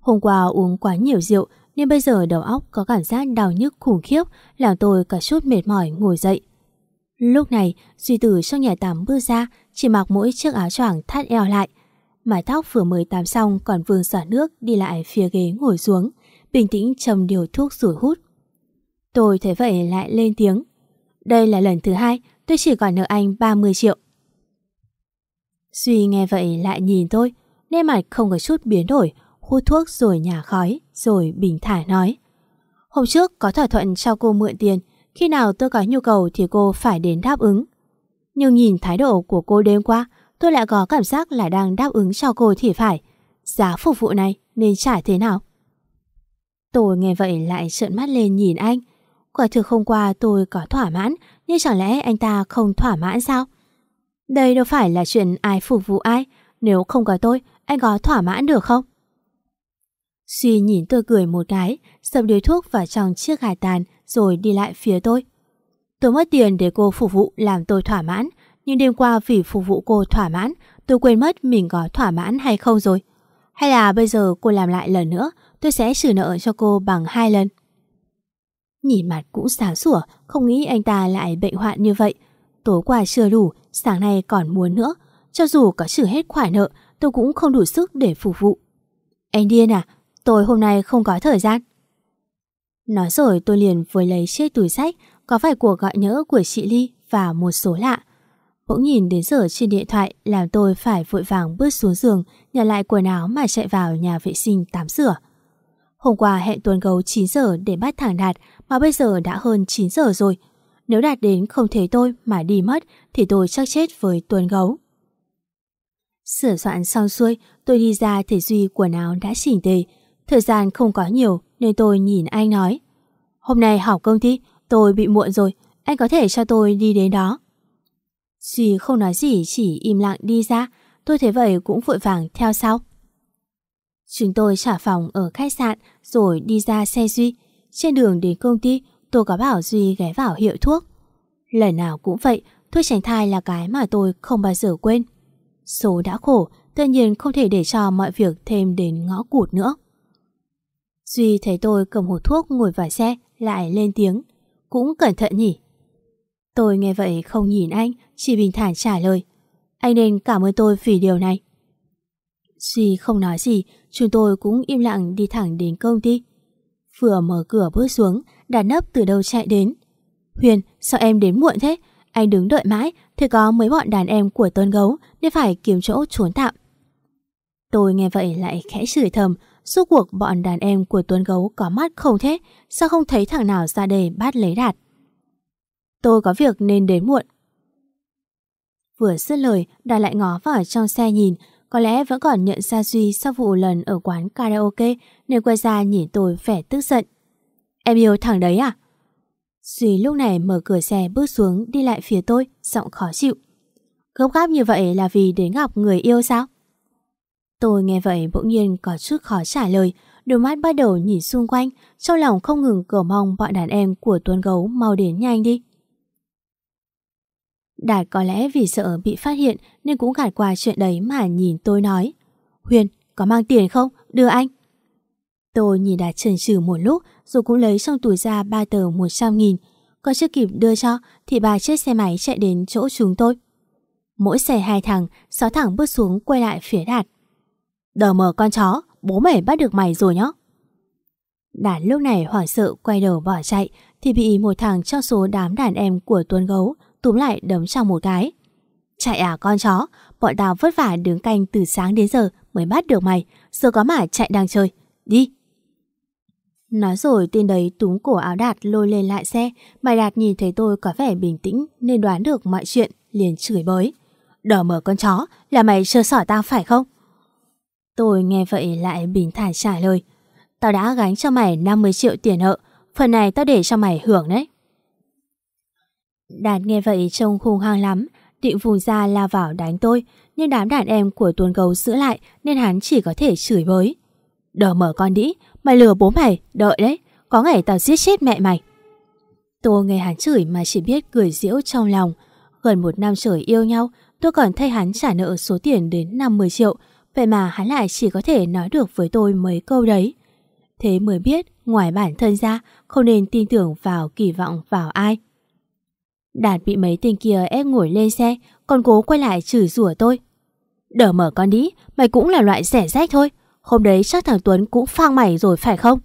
Hôm qua uống quá nhiều rượu nên bây giờ đầu óc có cảm giác đau nhức khủng khiếp làm tôi cả chút mệt mỏi ngồi dậy. Lúc này, Duy Tử trong nhà tắm bước ra chỉ mặc mỗi chiếc áo choàng thắt eo lại. Mái tóc vừa mới tắm xong còn vương xả nước đi lại phía ghế ngồi xuống, bình tĩnh châm điều thuốc rồi hút. Tôi thấy vậy lại lên tiếng. Đây là lần thứ hai tôi chỉ còn nợ anh 30 triệu. Duy nghe vậy lại nhìn tôi, nét mặt không có chút biến đổi, hút thuốc rồi nhả khói, rồi bình thản nói. Hôm trước có thỏa thuận cho cô mượn tiền, khi nào tôi có nhu cầu thì cô phải đến đáp ứng. Nhưng nhìn thái độ của cô đêm qua, tôi lại có cảm giác là đang đáp ứng cho cô thì phải. Giá phục vụ này nên trả thế nào? Tôi nghe vậy lại trợn mắt lên nhìn anh. Quả thực hôm qua tôi có thỏa mãn, nhưng chẳng lẽ anh ta không thỏa mãn sao? Đây đâu phải là chuyện ai phục vụ ai, nếu không có tôi, anh có thỏa mãn được không? Suy nhìn tôi cười một cái, sập điếu thuốc vào trong chiếc gài tàn rồi đi lại phía tôi. Tôi mất tiền để cô phục vụ làm tôi thỏa mãn, nhưng đêm qua vì phục vụ cô thỏa mãn, tôi quên mất mình có thỏa mãn hay không rồi. Hay là bây giờ cô làm lại lần nữa, tôi sẽ trừ nợ cho cô bằng hai lần. Nhìn mặt cũng sáng sủa, không nghĩ anh ta lại bệnh hoạn như vậy. Tối qua chưa đủ, sáng nay còn muốn nữa. Cho dù có trừ hết khoản nợ, tôi cũng không đủ sức để phục vụ. Anh điên à, tôi hôm nay không có thời gian. Nói rồi tôi liền vừa lấy chiếc túi sách, có phải cuộc gọi nhỡ của chị Ly và một số lạ. Bỗng nhìn đến giờ trên điện thoại làm tôi phải vội vàng bước xuống giường, nhặt lại quần áo mà chạy vào nhà vệ sinh tắm rửa. Hôm qua hẹn tuần gấu 9 giờ để bắt thằng Đạt mà bây giờ đã hơn 9 giờ rồi. Nếu Đạt đến không thấy tôi mà đi mất thì tôi chắc chết với tuần gấu. Sửa soạn xong xuôi, tôi đi ra thể Duy quần áo đã chỉnh tề. Thời gian không có nhiều nên tôi nhìn anh nói. Hôm nay học công ty, tôi bị muộn rồi, anh có thể cho tôi đi đến đó. Duy không nói gì chỉ im lặng đi ra, tôi thấy vậy cũng vội vàng theo sau. Chúng tôi trả phòng ở khách sạn rồi đi ra xe Duy. Trên đường đến công ty, tôi có bảo Duy ghé vào hiệu thuốc. Lần nào cũng vậy, thuốc tránh thai là cái mà tôi không bao giờ quên. Số đã khổ, tự nhiên không thể để cho mọi việc thêm đến ngõ cụt nữa. Duy thấy tôi cầm hộp thuốc ngồi vào xe, lại lên tiếng. Cũng cẩn thận nhỉ? Tôi nghe vậy không nhìn anh, chỉ bình thản trả lời. Anh nên cảm ơn tôi vì điều này. Duy không nói gì, chúng tôi cũng im lặng đi thẳng đến công ty. Vừa mở cửa bước xuống, đàn nấp từ đâu chạy đến. Huyền, sao em đến muộn thế? Anh đứng đợi mãi, thì có mấy bọn đàn em của tôn Gấu nên phải kiếm chỗ trốn tạm. Tôi nghe vậy lại khẽ chửi thầm, suốt cuộc bọn đàn em của Tuấn Gấu có mắt không thế, sao không thấy thằng nào ra đây bắt lấy đạt. Tôi có việc nên đến muộn. Vừa dứt lời, Đạt lại ngó vào trong xe nhìn, có lẽ vẫn còn nhận ra Duy sau vụ lần ở quán karaoke nên quay ra nhìn tôi vẻ tức giận. Em yêu thằng đấy à? Duy lúc này mở cửa xe bước xuống đi lại phía tôi, giọng khó chịu. Gốc gáp như vậy là vì đến gặp người yêu sao? Tôi nghe vậy bỗng nhiên có chút khó trả lời, đôi mắt bắt đầu nhìn xung quanh, trong lòng không ngừng cầu mong bọn đàn em của Tuấn Gấu mau đến nhanh đi. Đạt có lẽ vì sợ bị phát hiện nên cũng gạt qua chuyện đấy mà nhìn tôi nói. Huyền, có mang tiền không? Đưa anh. Tôi nhìn Đạt chần chừ một lúc rồi cũng lấy trong túi ra ba tờ 100 nghìn. còn chưa kịp đưa cho thì bà chiếc xe máy chạy đến chỗ chúng tôi. Mỗi xe hai thằng, sáu thằng bước xuống quay lại phía Đạt. Đờ mờ con chó, bố mày bắt được mày rồi nhá. Đạt lúc này hoảng sợ quay đầu bỏ chạy thì bị một thằng trong số đám đàn em của Tuấn Gấu túm lại đấm trong một cái. Chạy à con chó, bọn tao vất vả đứng canh từ sáng đến giờ mới bắt được mày, giờ có mà chạy đang chơi. Đi! Nói rồi tên đấy túm cổ áo Đạt lôi lên lại xe, mày Đạt nhìn thấy tôi có vẻ bình tĩnh nên đoán được mọi chuyện, liền chửi bới. Đờ mở con chó, là mày chưa sỏi tao phải không? Tôi nghe vậy lại bình thản trả lời. Tao đã gánh cho mày 50 triệu tiền nợ, phần này tao để cho mày hưởng đấy. Đạt nghe vậy trông khung hăng lắm, định vùng ra lao vào đánh tôi, nhưng đám đàn em của tuần gấu giữ lại nên hắn chỉ có thể chửi bới. Đờ mở con đĩ, mày lừa bố mày, đợi đấy, có ngày tao giết chết mẹ mày. Tôi nghe hắn chửi mà chỉ biết cười diễu trong lòng. Gần một năm trời yêu nhau, tôi còn thay hắn trả nợ số tiền đến 50 triệu, vậy mà hắn lại chỉ có thể nói được với tôi mấy câu đấy. Thế mới biết, ngoài bản thân ra, không nên tin tưởng vào kỳ vọng vào ai. Đạt bị mấy tên kia ép ngồi lên xe, còn cố quay lại chửi rủa tôi. Đỡ mở con đi, mày cũng là loại rẻ rách thôi. Hôm đấy chắc thằng Tuấn cũng phang mày rồi phải không?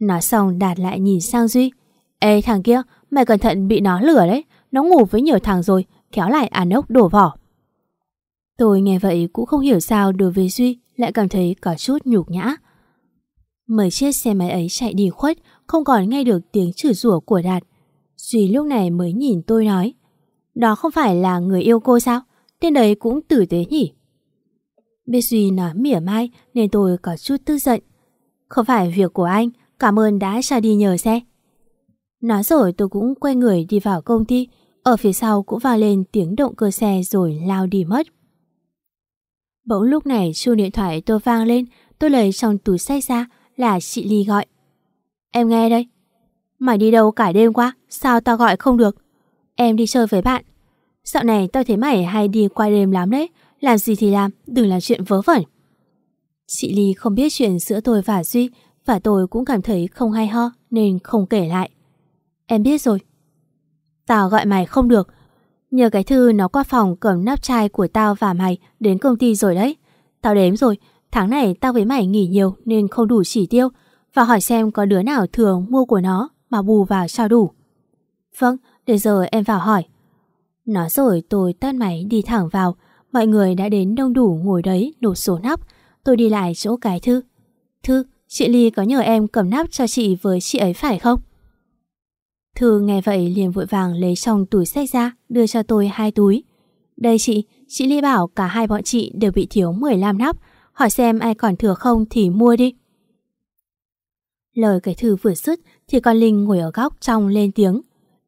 Nói xong Đạt lại nhìn sang Duy. Ê thằng kia, mày cẩn thận bị nó lửa đấy. Nó ngủ với nhiều thằng rồi, kéo lại à ăn ốc đổ vỏ. Tôi nghe vậy cũng không hiểu sao đối với Duy lại cảm thấy có chút nhục nhã. Mấy chiếc xe máy ấy chạy đi khuất, không còn nghe được tiếng chửi rủa của Đạt. Duy lúc này mới nhìn tôi nói Đó không phải là người yêu cô sao? Tên đấy cũng tử tế nhỉ? Biết Duy nói mỉa mai nên tôi có chút tức giận. Không phải việc của anh, cảm ơn đã cho đi nhờ xe. Nói rồi tôi cũng quay người đi vào công ty, ở phía sau cũng vào lên tiếng động cơ xe rồi lao đi mất. Bỗng lúc này chuông điện thoại tôi vang lên, tôi lấy trong túi sách ra là chị Ly gọi. Em nghe đây. Mày đi đâu cả đêm qua, sao tao gọi không được? Em đi chơi với bạn. Dạo này tao thấy mày hay đi qua đêm lắm đấy, làm gì thì làm, đừng làm chuyện vớ vẩn. Chị Ly không biết chuyện giữa tôi và Duy và tôi cũng cảm thấy không hay ho nên không kể lại. Em biết rồi. Tao gọi mày không được. Nhờ cái thư nó qua phòng cầm nắp chai của tao và mày đến công ty rồi đấy. Tao đếm rồi, tháng này tao với mày nghỉ nhiều nên không đủ chỉ tiêu và hỏi xem có đứa nào thường mua của nó mà bù vào sao đủ. Vâng, để giờ em vào hỏi. Nói rồi tôi tắt máy đi thẳng vào, mọi người đã đến đông đủ ngồi đấy nộp số nắp. Tôi đi lại chỗ cái thư. Thư, chị Ly có nhờ em cầm nắp cho chị với chị ấy phải không? Thư nghe vậy liền vội vàng lấy trong túi sách ra, đưa cho tôi hai túi. Đây chị, chị Ly bảo cả hai bọn chị đều bị thiếu 15 nắp, hỏi xem ai còn thừa không thì mua đi. Lời cái thư vừa dứt thì con Linh ngồi ở góc trong lên tiếng.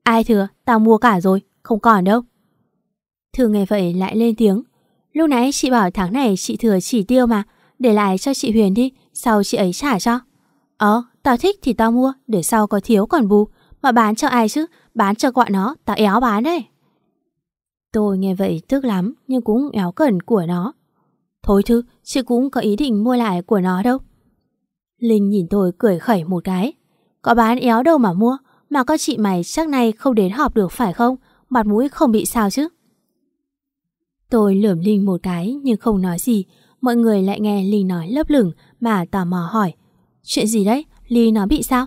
Ai thừa, tao mua cả rồi, không còn đâu. Thư nghe vậy lại lên tiếng. Lúc nãy chị bảo tháng này chị thừa chỉ tiêu mà, để lại cho chị Huyền đi, sau chị ấy trả cho. Ờ, tao thích thì tao mua, để sau có thiếu còn bù, mà bán cho ai chứ, bán cho gọi nó, tao éo bán đấy. Tôi nghe vậy tức lắm, nhưng cũng éo cẩn của nó. Thôi chứ, chị cũng có ý định mua lại của nó đâu. Linh nhìn tôi cười khẩy một cái. Có bán éo đâu mà mua, mà các chị mày chắc nay không đến họp được phải không? Mặt mũi không bị sao chứ? Tôi lườm Linh một cái nhưng không nói gì. Mọi người lại nghe Linh nói lấp lửng mà tò mò hỏi. Chuyện gì đấy? Ly nó bị sao?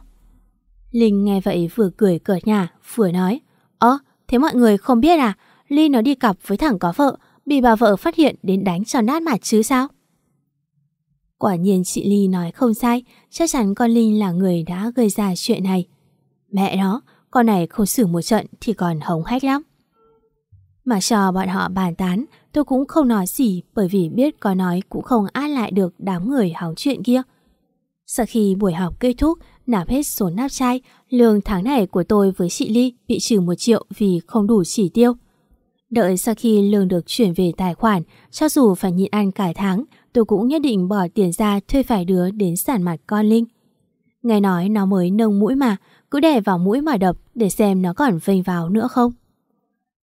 Linh nghe vậy vừa cười cợt nhà, vừa nói. Ơ, thế mọi người không biết à? Ly nó đi cặp với thằng có vợ, bị bà vợ phát hiện đến đánh cho nát mặt chứ sao? Quả nhiên chị Ly nói không sai, chắc chắn con Linh là người đã gây ra chuyện này. Mẹ nó, con này không xử một trận thì còn hống hách lắm. Mà cho bọn họ bàn tán, tôi cũng không nói gì bởi vì biết có nói cũng không át lại được đám người hóng chuyện kia. Sau khi buổi học kết thúc, nạp hết số nắp chai, lương tháng này của tôi với chị Ly bị trừ một triệu vì không đủ chỉ tiêu. Đợi sau khi lương được chuyển về tài khoản, cho dù phải nhịn ăn cả tháng, tôi cũng nhất định bỏ tiền ra thuê phải đứa đến sản mặt con Linh. Nghe nói nó mới nâng mũi mà, cứ đè vào mũi mà đập để xem nó còn vênh vào nữa không.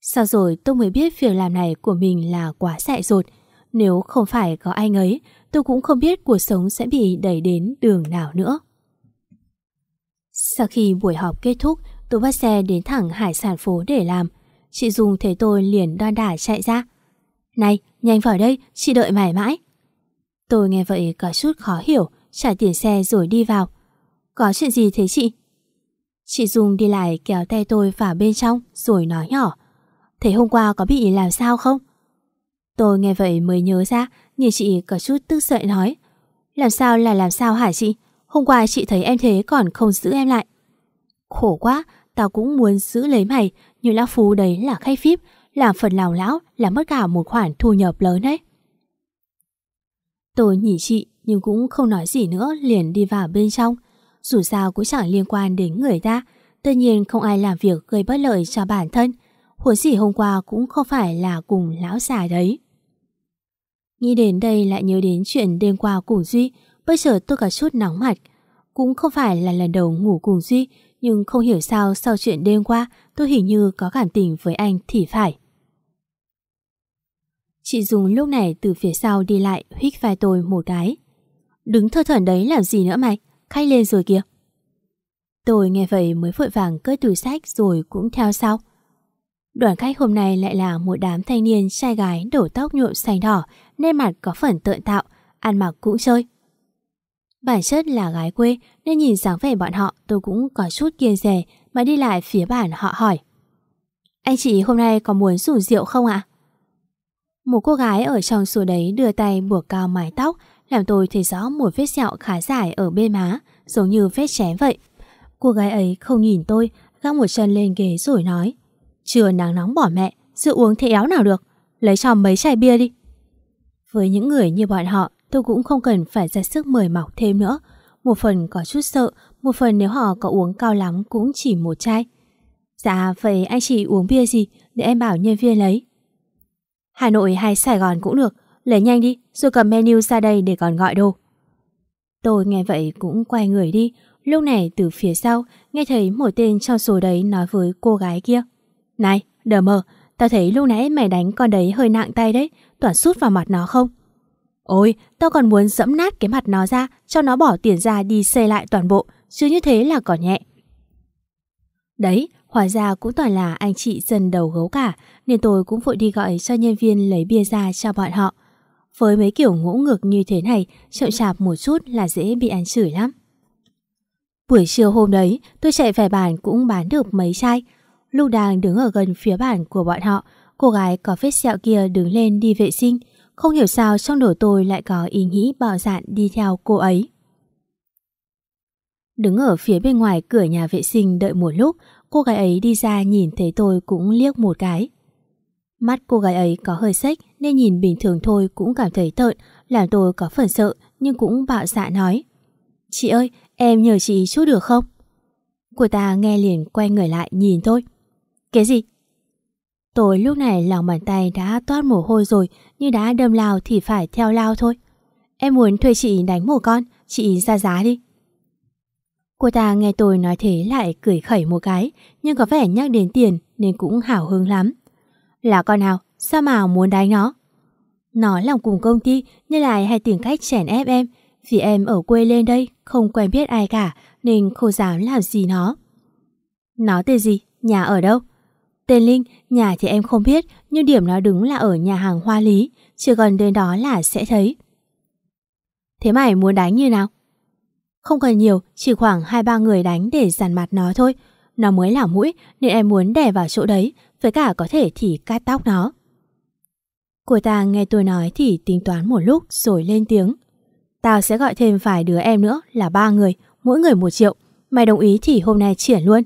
Sau rồi tôi mới biết việc làm này của mình là quá dại dột. Nếu không phải có anh ấy, tôi cũng không biết cuộc sống sẽ bị đẩy đến đường nào nữa. Sau khi buổi họp kết thúc, tôi bắt xe đến thẳng hải sản phố để làm. Chị Dung thấy tôi liền đoan đả chạy ra. Này, nhanh vào đây, chị đợi mãi mãi. Tôi nghe vậy có chút khó hiểu, trả tiền xe rồi đi vào. Có chuyện gì thế chị? Chị Dung đi lại kéo tay tôi vào bên trong rồi nói nhỏ. Thế hôm qua có bị làm sao không? Tôi nghe vậy mới nhớ ra, nhìn chị có chút tức giận nói. Làm sao là làm sao hả chị? Hôm qua chị thấy em thế còn không giữ em lại. Khổ quá, tao cũng muốn giữ lấy mày, nhưng lão phú đấy là khay phíp, làm phần lào lão là mất cả một khoản thu nhập lớn đấy. Tôi nhìn chị nhưng cũng không nói gì nữa liền đi vào bên trong. Dù sao cũng chẳng liên quan đến người ta, tất nhiên không ai làm việc gây bất lợi cho bản thân. Huống gì hôm qua cũng không phải là cùng lão già đấy. Nghĩ đến đây lại nhớ đến chuyện đêm qua của Duy, bây giờ tôi có chút nóng mặt. Cũng không phải là lần đầu ngủ cùng Duy, nhưng không hiểu sao sau chuyện đêm qua tôi hình như có cảm tình với anh thì phải. Chị dung lúc này từ phía sau đi lại hít vai tôi một cái. Đứng thơ thẩn đấy làm gì nữa mày, khách lên rồi kìa. Tôi nghe vậy mới vội vàng cất túi sách rồi cũng theo sau. Đoàn khách hôm nay lại là một đám thanh niên trai gái đổ tóc nhuộm xanh đỏ nên mặt có phần tợn tạo, ăn mặc cũng chơi. Bản chất là gái quê nên nhìn dáng vẻ bọn họ tôi cũng có chút kiêng rẻ mà đi lại phía bản họ hỏi. Anh chị hôm nay có muốn rủ rượu không ạ? Một cô gái ở trong số đấy đưa tay buộc cao mái tóc làm tôi thấy rõ một vết sẹo khá dài ở bên má giống như vết chém vậy. Cô gái ấy không nhìn tôi gác một chân lên ghế rồi nói Chưa nắng nóng bỏ mẹ, rượu uống thế éo nào được, lấy cho mấy chai bia đi. Với những người như bọn họ tôi cũng không cần phải ra sức mời mọc thêm nữa. Một phần có chút sợ, một phần nếu họ có uống cao lắm cũng chỉ một chai. Dạ, vậy anh chị uống bia gì để em bảo nhân viên lấy. Hà Nội hay Sài Gòn cũng được, lấy nhanh đi, rồi cầm menu ra đây để còn gọi đồ. Tôi nghe vậy cũng quay người đi, lúc này từ phía sau nghe thấy một tên trong số đấy nói với cô gái kia. Này, đờ mờ, tao thấy lúc nãy mày đánh con đấy hơi nặng tay đấy, toàn sút vào mặt nó không? Ôi, tao còn muốn dẫm nát cái mặt nó ra cho nó bỏ tiền ra đi xây lại toàn bộ, chứ như thế là còn nhẹ. Đấy, hóa ra cũng toàn là anh chị dân đầu gấu cả, nên tôi cũng vội đi gọi cho nhân viên lấy bia ra cho bọn họ. Với mấy kiểu ngỗ ngược như thế này, chậm chạp một chút là dễ bị ăn chửi lắm. Buổi trưa hôm đấy, tôi chạy về bàn cũng bán được mấy chai. Lúc đang đứng ở gần phía bàn của bọn họ, cô gái có vết sẹo kia đứng lên đi vệ sinh, không hiểu sao trong đầu tôi lại có ý nghĩ bạo dạn đi theo cô ấy. Đứng ở phía bên ngoài cửa nhà vệ sinh đợi một lúc, cô gái ấy đi ra nhìn thấy tôi cũng liếc một cái. Mắt cô gái ấy có hơi xếch nên nhìn bình thường thôi cũng cảm thấy tợn, làm tôi có phần sợ nhưng cũng bạo dạ nói. Chị ơi, em nhờ chị chút được không? Cô ta nghe liền quay người lại nhìn tôi. Cái gì? Tôi lúc này lòng bàn tay đã toát mồ hôi rồi như đã đâm lao thì phải theo lao thôi. Em muốn thuê chị đánh một con, chị ra giá đi. Cô ta nghe tôi nói thế lại cười khẩy một cái, nhưng có vẻ nhắc đến tiền nên cũng hào hứng lắm. Là con nào? Sao mà muốn đánh nó? Nó làm cùng công ty nhưng lại hay tìm cách chèn ép em vì em ở quê lên đây không quen biết ai cả nên không dám làm gì nó. Nó tên gì? Nhà ở đâu? Tên Linh, nhà thì em không biết, nhưng điểm nó đứng là ở nhà hàng Hoa Lý, chỉ gần đến đó là sẽ thấy. Thế mày muốn đánh như nào? Không cần nhiều, chỉ khoảng 2-3 người đánh để dàn mặt nó thôi. Nó mới là mũi nên em muốn đè vào chỗ đấy, với cả có thể thì cắt tóc nó. Cô ta nghe tôi nói thì tính toán một lúc rồi lên tiếng. Tao sẽ gọi thêm vài đứa em nữa là ba người, mỗi người một triệu. Mày đồng ý thì hôm nay triển luôn.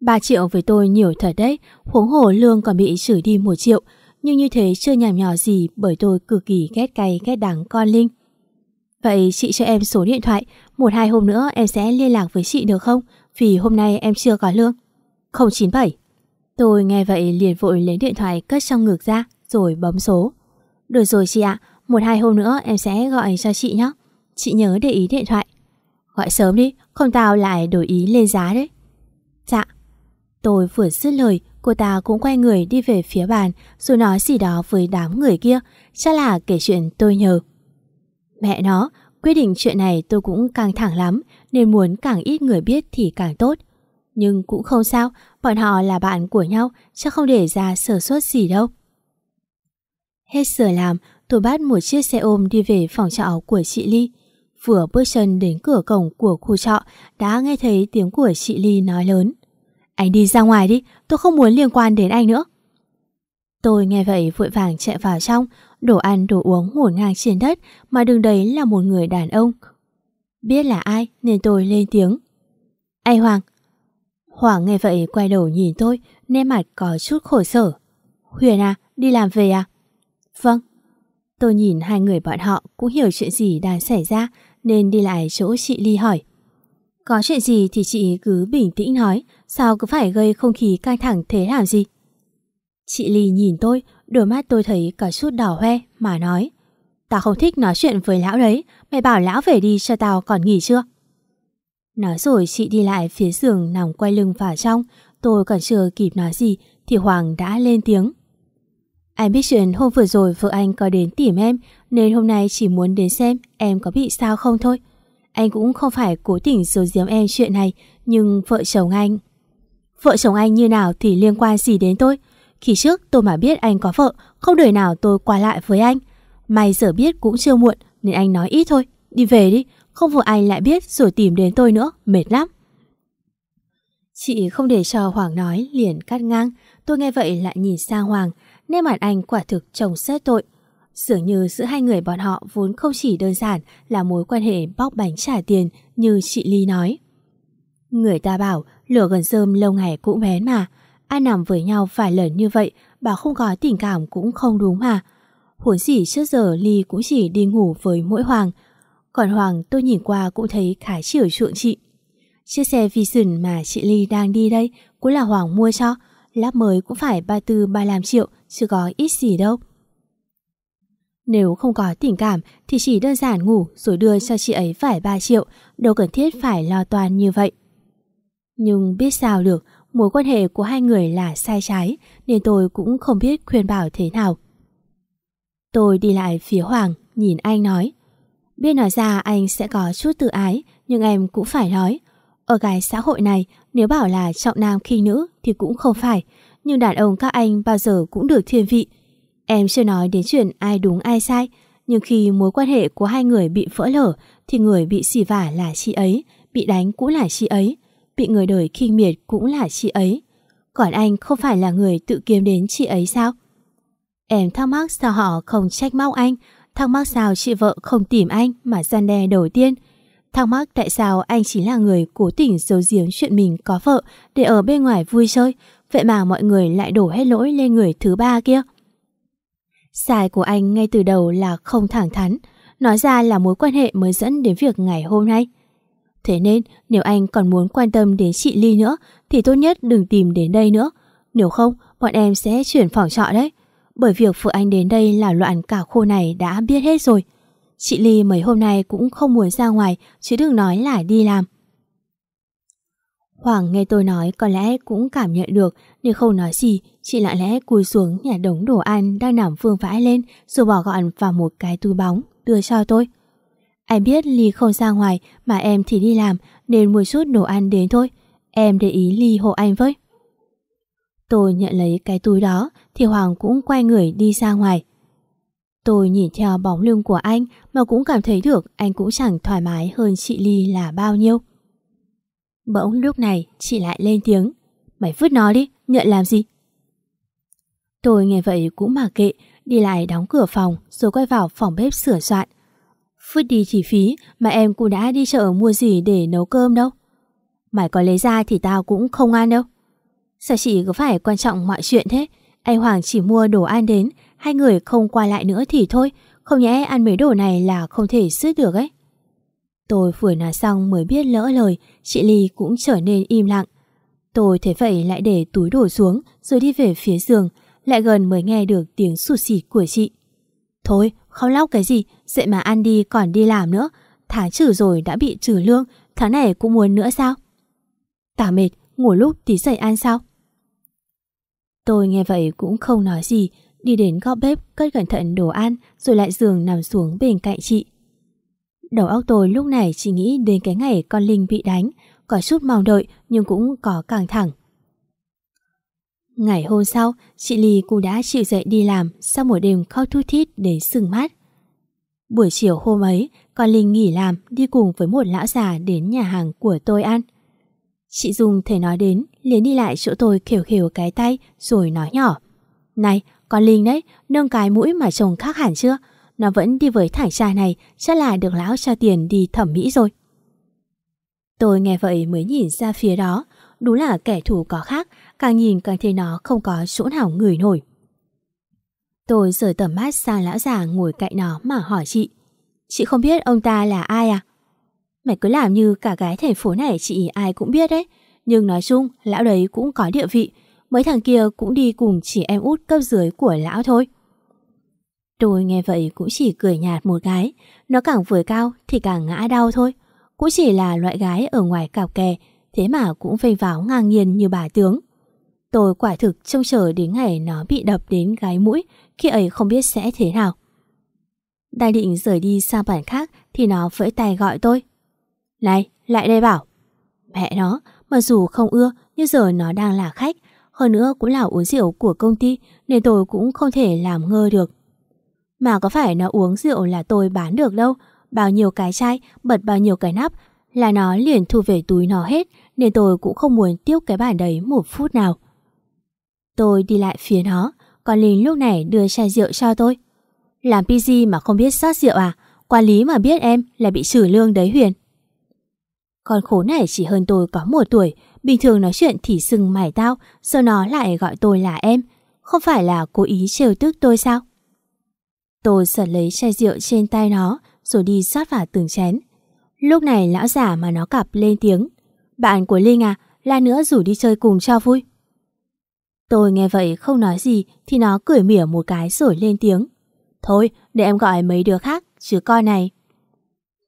3 triệu với tôi nhiều thật đấy, huống hồ lương còn bị trừ đi 1 triệu, nhưng như thế chưa nhảm nhỏ gì bởi tôi cực kỳ ghét cay ghét đắng con Linh. Vậy chị cho em số điện thoại, một hai hôm nữa em sẽ liên lạc với chị được không? Vì hôm nay em chưa có lương. 097 Tôi nghe vậy liền vội lấy điện thoại cất trong ngực ra rồi bấm số. Được rồi chị ạ, một hai hôm nữa em sẽ gọi cho chị nhé. Chị nhớ để ý điện thoại. Gọi sớm đi, không tao lại đổi ý lên giá đấy. Dạ. Tôi vừa dứt lời, cô ta cũng quay người đi về phía bàn rồi nói gì đó với đám người kia, chắc là kể chuyện tôi nhờ. Mẹ nó, quyết định chuyện này tôi cũng căng thẳng lắm nên muốn càng ít người biết thì càng tốt. Nhưng cũng không sao, bọn họ là bạn của nhau, chắc không để ra sở suất gì đâu. Hết giờ làm, tôi bắt một chiếc xe ôm đi về phòng trọ của chị Ly. Vừa bước chân đến cửa cổng của khu trọ đã nghe thấy tiếng của chị Ly nói lớn. Anh đi ra ngoài đi, tôi không muốn liên quan đến anh nữa. Tôi nghe vậy vội vàng chạy vào trong, đồ ăn đồ uống ngổn ngang trên đất mà đường đấy là một người đàn ông. Biết là ai nên tôi lên tiếng. Anh Hoàng. Hoàng nghe vậy quay đầu nhìn tôi, nét mặt có chút khổ sở. Huyền à, đi làm về à? Vâng. Tôi nhìn hai người bọn họ cũng hiểu chuyện gì đang xảy ra nên đi lại chỗ chị Ly hỏi. Có chuyện gì thì chị cứ bình tĩnh nói, sao cứ phải gây không khí căng thẳng thế làm gì? Chị Ly nhìn tôi, đôi mắt tôi thấy cả chút đỏ hoe mà nói. Tao không thích nói chuyện với lão đấy, mày bảo lão về đi cho tao còn nghỉ chưa? Nói rồi chị đi lại phía giường nằm quay lưng vào trong, tôi còn chưa kịp nói gì thì Hoàng đã lên tiếng. Anh biết chuyện hôm vừa rồi vợ anh có đến tìm em nên hôm nay chỉ muốn đến xem em có bị sao không thôi. Anh cũng không phải cố tình giấu giếm em chuyện này nhưng vợ chồng anh... Vợ chồng anh như nào thì liên quan gì đến tôi? Khi trước tôi mà biết anh có vợ không đời nào tôi qua lại với anh. May giờ biết cũng chưa muộn nên anh nói ít thôi. Đi về đi, không vừa anh lại biết rồi tìm đến tôi nữa, mệt lắm. Chị không để cho Hoàng nói liền cắt ngang. Tôi nghe vậy lại nhìn sang Hoàng nên mặt anh quả thực trông rất tội. Dường như giữa hai người bọn họ vốn không chỉ đơn giản là mối quan hệ bóc bánh trả tiền như chị Ly nói. Người ta bảo lửa gần rơm lâu ngày cũng bén mà. Ai nằm với nhau vài lần như vậy bảo không có tình cảm cũng không đúng mà. Huống gì trước giờ Ly cũng chỉ đi ngủ với mỗi Hoàng. Còn Hoàng tôi nhìn qua cũng thấy khá chiều chuộng chị. Chiếc xe Vision mà chị Ly đang đi đây cũng là Hoàng mua cho. Lắp mới cũng phải 34-35 triệu chứ có ít gì đâu. Nếu không có tình cảm thì chỉ đơn giản ngủ rồi đưa cho chị ấy phải 3 triệu, đâu cần thiết phải lo toan như vậy. Nhưng biết sao được, mối quan hệ của hai người là sai trái nên tôi cũng không biết khuyên bảo thế nào. Tôi đi lại phía Hoàng, nhìn anh nói. Biết nói ra anh sẽ có chút tự ái, nhưng em cũng phải nói. Ở cái xã hội này, nếu bảo là trọng nam khi nữ thì cũng không phải, nhưng đàn ông các anh bao giờ cũng được thiên vị. Em chưa nói đến chuyện ai đúng ai sai, nhưng khi mối quan hệ của hai người bị vỡ lở thì người bị xì vả là chị ấy, bị đánh cũng là chị ấy, bị người đời khinh miệt cũng là chị ấy. Còn anh không phải là người tự kiếm đến chị ấy sao? Em thắc mắc sao họ không trách móc anh, thắc mắc sao chị vợ không tìm anh mà gian đe đầu tiên, thắc mắc tại sao anh chỉ là người cố tình giấu giếm chuyện mình có vợ để ở bên ngoài vui chơi, vậy mà mọi người lại đổ hết lỗi lên người thứ ba kia. Sai của anh ngay từ đầu là không thẳng thắn, nói ra là mối quan hệ mới dẫn đến việc ngày hôm nay. Thế nên nếu anh còn muốn quan tâm đến chị Ly nữa thì tốt nhất đừng tìm đến đây nữa. Nếu không, bọn em sẽ chuyển phòng trọ đấy. Bởi việc phụ anh đến đây là loạn cả khu này đã biết hết rồi. Chị Ly mấy hôm nay cũng không muốn ra ngoài chứ đừng nói là đi làm. Hoàng nghe tôi nói có lẽ cũng cảm nhận được nếu không nói gì, chị lặng lẽ cúi xuống nhà đống đồ ăn đang nằm vương vãi lên rồi bỏ gọn vào một cái túi bóng đưa cho tôi. Anh biết Ly không ra ngoài mà em thì đi làm nên mua chút đồ ăn đến thôi. Em để ý Ly hộ anh với. Tôi nhận lấy cái túi đó thì Hoàng cũng quay người đi ra ngoài. Tôi nhìn theo bóng lưng của anh mà cũng cảm thấy được anh cũng chẳng thoải mái hơn chị Ly là bao nhiêu. Bỗng lúc này chị lại lên tiếng Mày vứt nó đi, nhận làm gì? Tôi nghe vậy cũng mà kệ Đi lại đóng cửa phòng Rồi quay vào phòng bếp sửa soạn. Phứt đi chỉ phí Mà em cũng đã đi chợ mua gì để nấu cơm đâu. Mày có lấy ra thì tao cũng không ăn đâu. Sao chị cứ phải quan trọng mọi chuyện thế. Anh Hoàng chỉ mua đồ ăn đến Hai người không qua lại nữa thì thôi. Không nhẽ ăn mấy đồ này là không thể sứt được ấy. Tôi vừa nói xong mới biết lỡ lời, chị Ly cũng trở nên im lặng. Tôi thấy vậy lại để túi đổ xuống rồi đi về phía giường, lại gần mới nghe được tiếng sụt sịt của chị. Thôi, không lóc cái gì, dậy mà ăn đi còn đi làm nữa. Tháng trừ rồi đã bị trừ lương, tháng này cũng muốn nữa sao? Tả mệt, ngủ lúc tí dậy ăn sao? Tôi nghe vậy cũng không nói gì, đi đến góc bếp cất cẩn thận đồ ăn rồi lại giường nằm xuống bên cạnh chị. Đầu óc tôi lúc này chỉ nghĩ đến cái ngày con Linh bị đánh, có chút mong đợi nhưng cũng có căng thẳng. Ngày hôm sau, chị Ly cũng đã chịu dậy đi làm sau một đêm khóc thu thít đến sưng mắt Buổi chiều hôm ấy, con Linh nghỉ làm đi cùng với một lão già đến nhà hàng của tôi ăn. Chị Dung thể nói đến, liền đi lại chỗ tôi khều khều cái tay rồi nói nhỏ. Này, con Linh đấy, nâng cái mũi mà chồng khác hẳn chưa? nó vẫn đi với thải trai này chắc là được lão cho tiền đi thẩm mỹ rồi. Tôi nghe vậy mới nhìn ra phía đó, đúng là kẻ thù có khác, càng nhìn càng thấy nó không có chỗ nào người nổi. Tôi rời tầm mắt sang lão già ngồi cạnh nó mà hỏi chị. Chị không biết ông ta là ai à? Mày cứ làm như cả gái thành phố này chị ai cũng biết đấy. Nhưng nói chung, lão đấy cũng có địa vị. Mấy thằng kia cũng đi cùng chị em út cấp dưới của lão thôi. Tôi nghe vậy cũng chỉ cười nhạt một cái. Nó càng vừa cao thì càng ngã đau thôi. Cũng chỉ là loại gái ở ngoài cào kè, thế mà cũng vênh váo ngang nhiên như bà tướng. Tôi quả thực trông chờ đến ngày nó bị đập đến gái mũi, khi ấy không biết sẽ thế nào. Đang định rời đi sang bản khác thì nó vẫy tay gọi tôi. Này, lại đây bảo. Mẹ nó, mặc dù không ưa nhưng giờ nó đang là khách, hơn nữa cũng là uống rượu của công ty nên tôi cũng không thể làm ngơ được. Mà có phải nó uống rượu là tôi bán được đâu, bao nhiêu cái chai, bật bao nhiêu cái nắp là nó liền thu về túi nó hết nên tôi cũng không muốn tiêu cái bản đấy một phút nào. Tôi đi lại phía nó, còn Linh lúc này đưa chai rượu cho tôi. Làm PG mà không biết rót rượu à? Quản lý mà biết em là bị xử lương đấy Huyền. Con khốn này chỉ hơn tôi có một tuổi, bình thường nói chuyện thì sưng mải tao, sau nó lại gọi tôi là em. Không phải là cố ý trêu tức tôi sao? Tôi sợ lấy chai rượu trên tay nó, rồi đi sát vào tường chén. Lúc này lão giả mà nó cặp lên tiếng. Bạn của Linh à, la nữa rủ đi chơi cùng cho vui. Tôi nghe vậy không nói gì thì nó cười mỉa một cái rồi lên tiếng. Thôi, để em gọi mấy đứa khác, chứ coi này.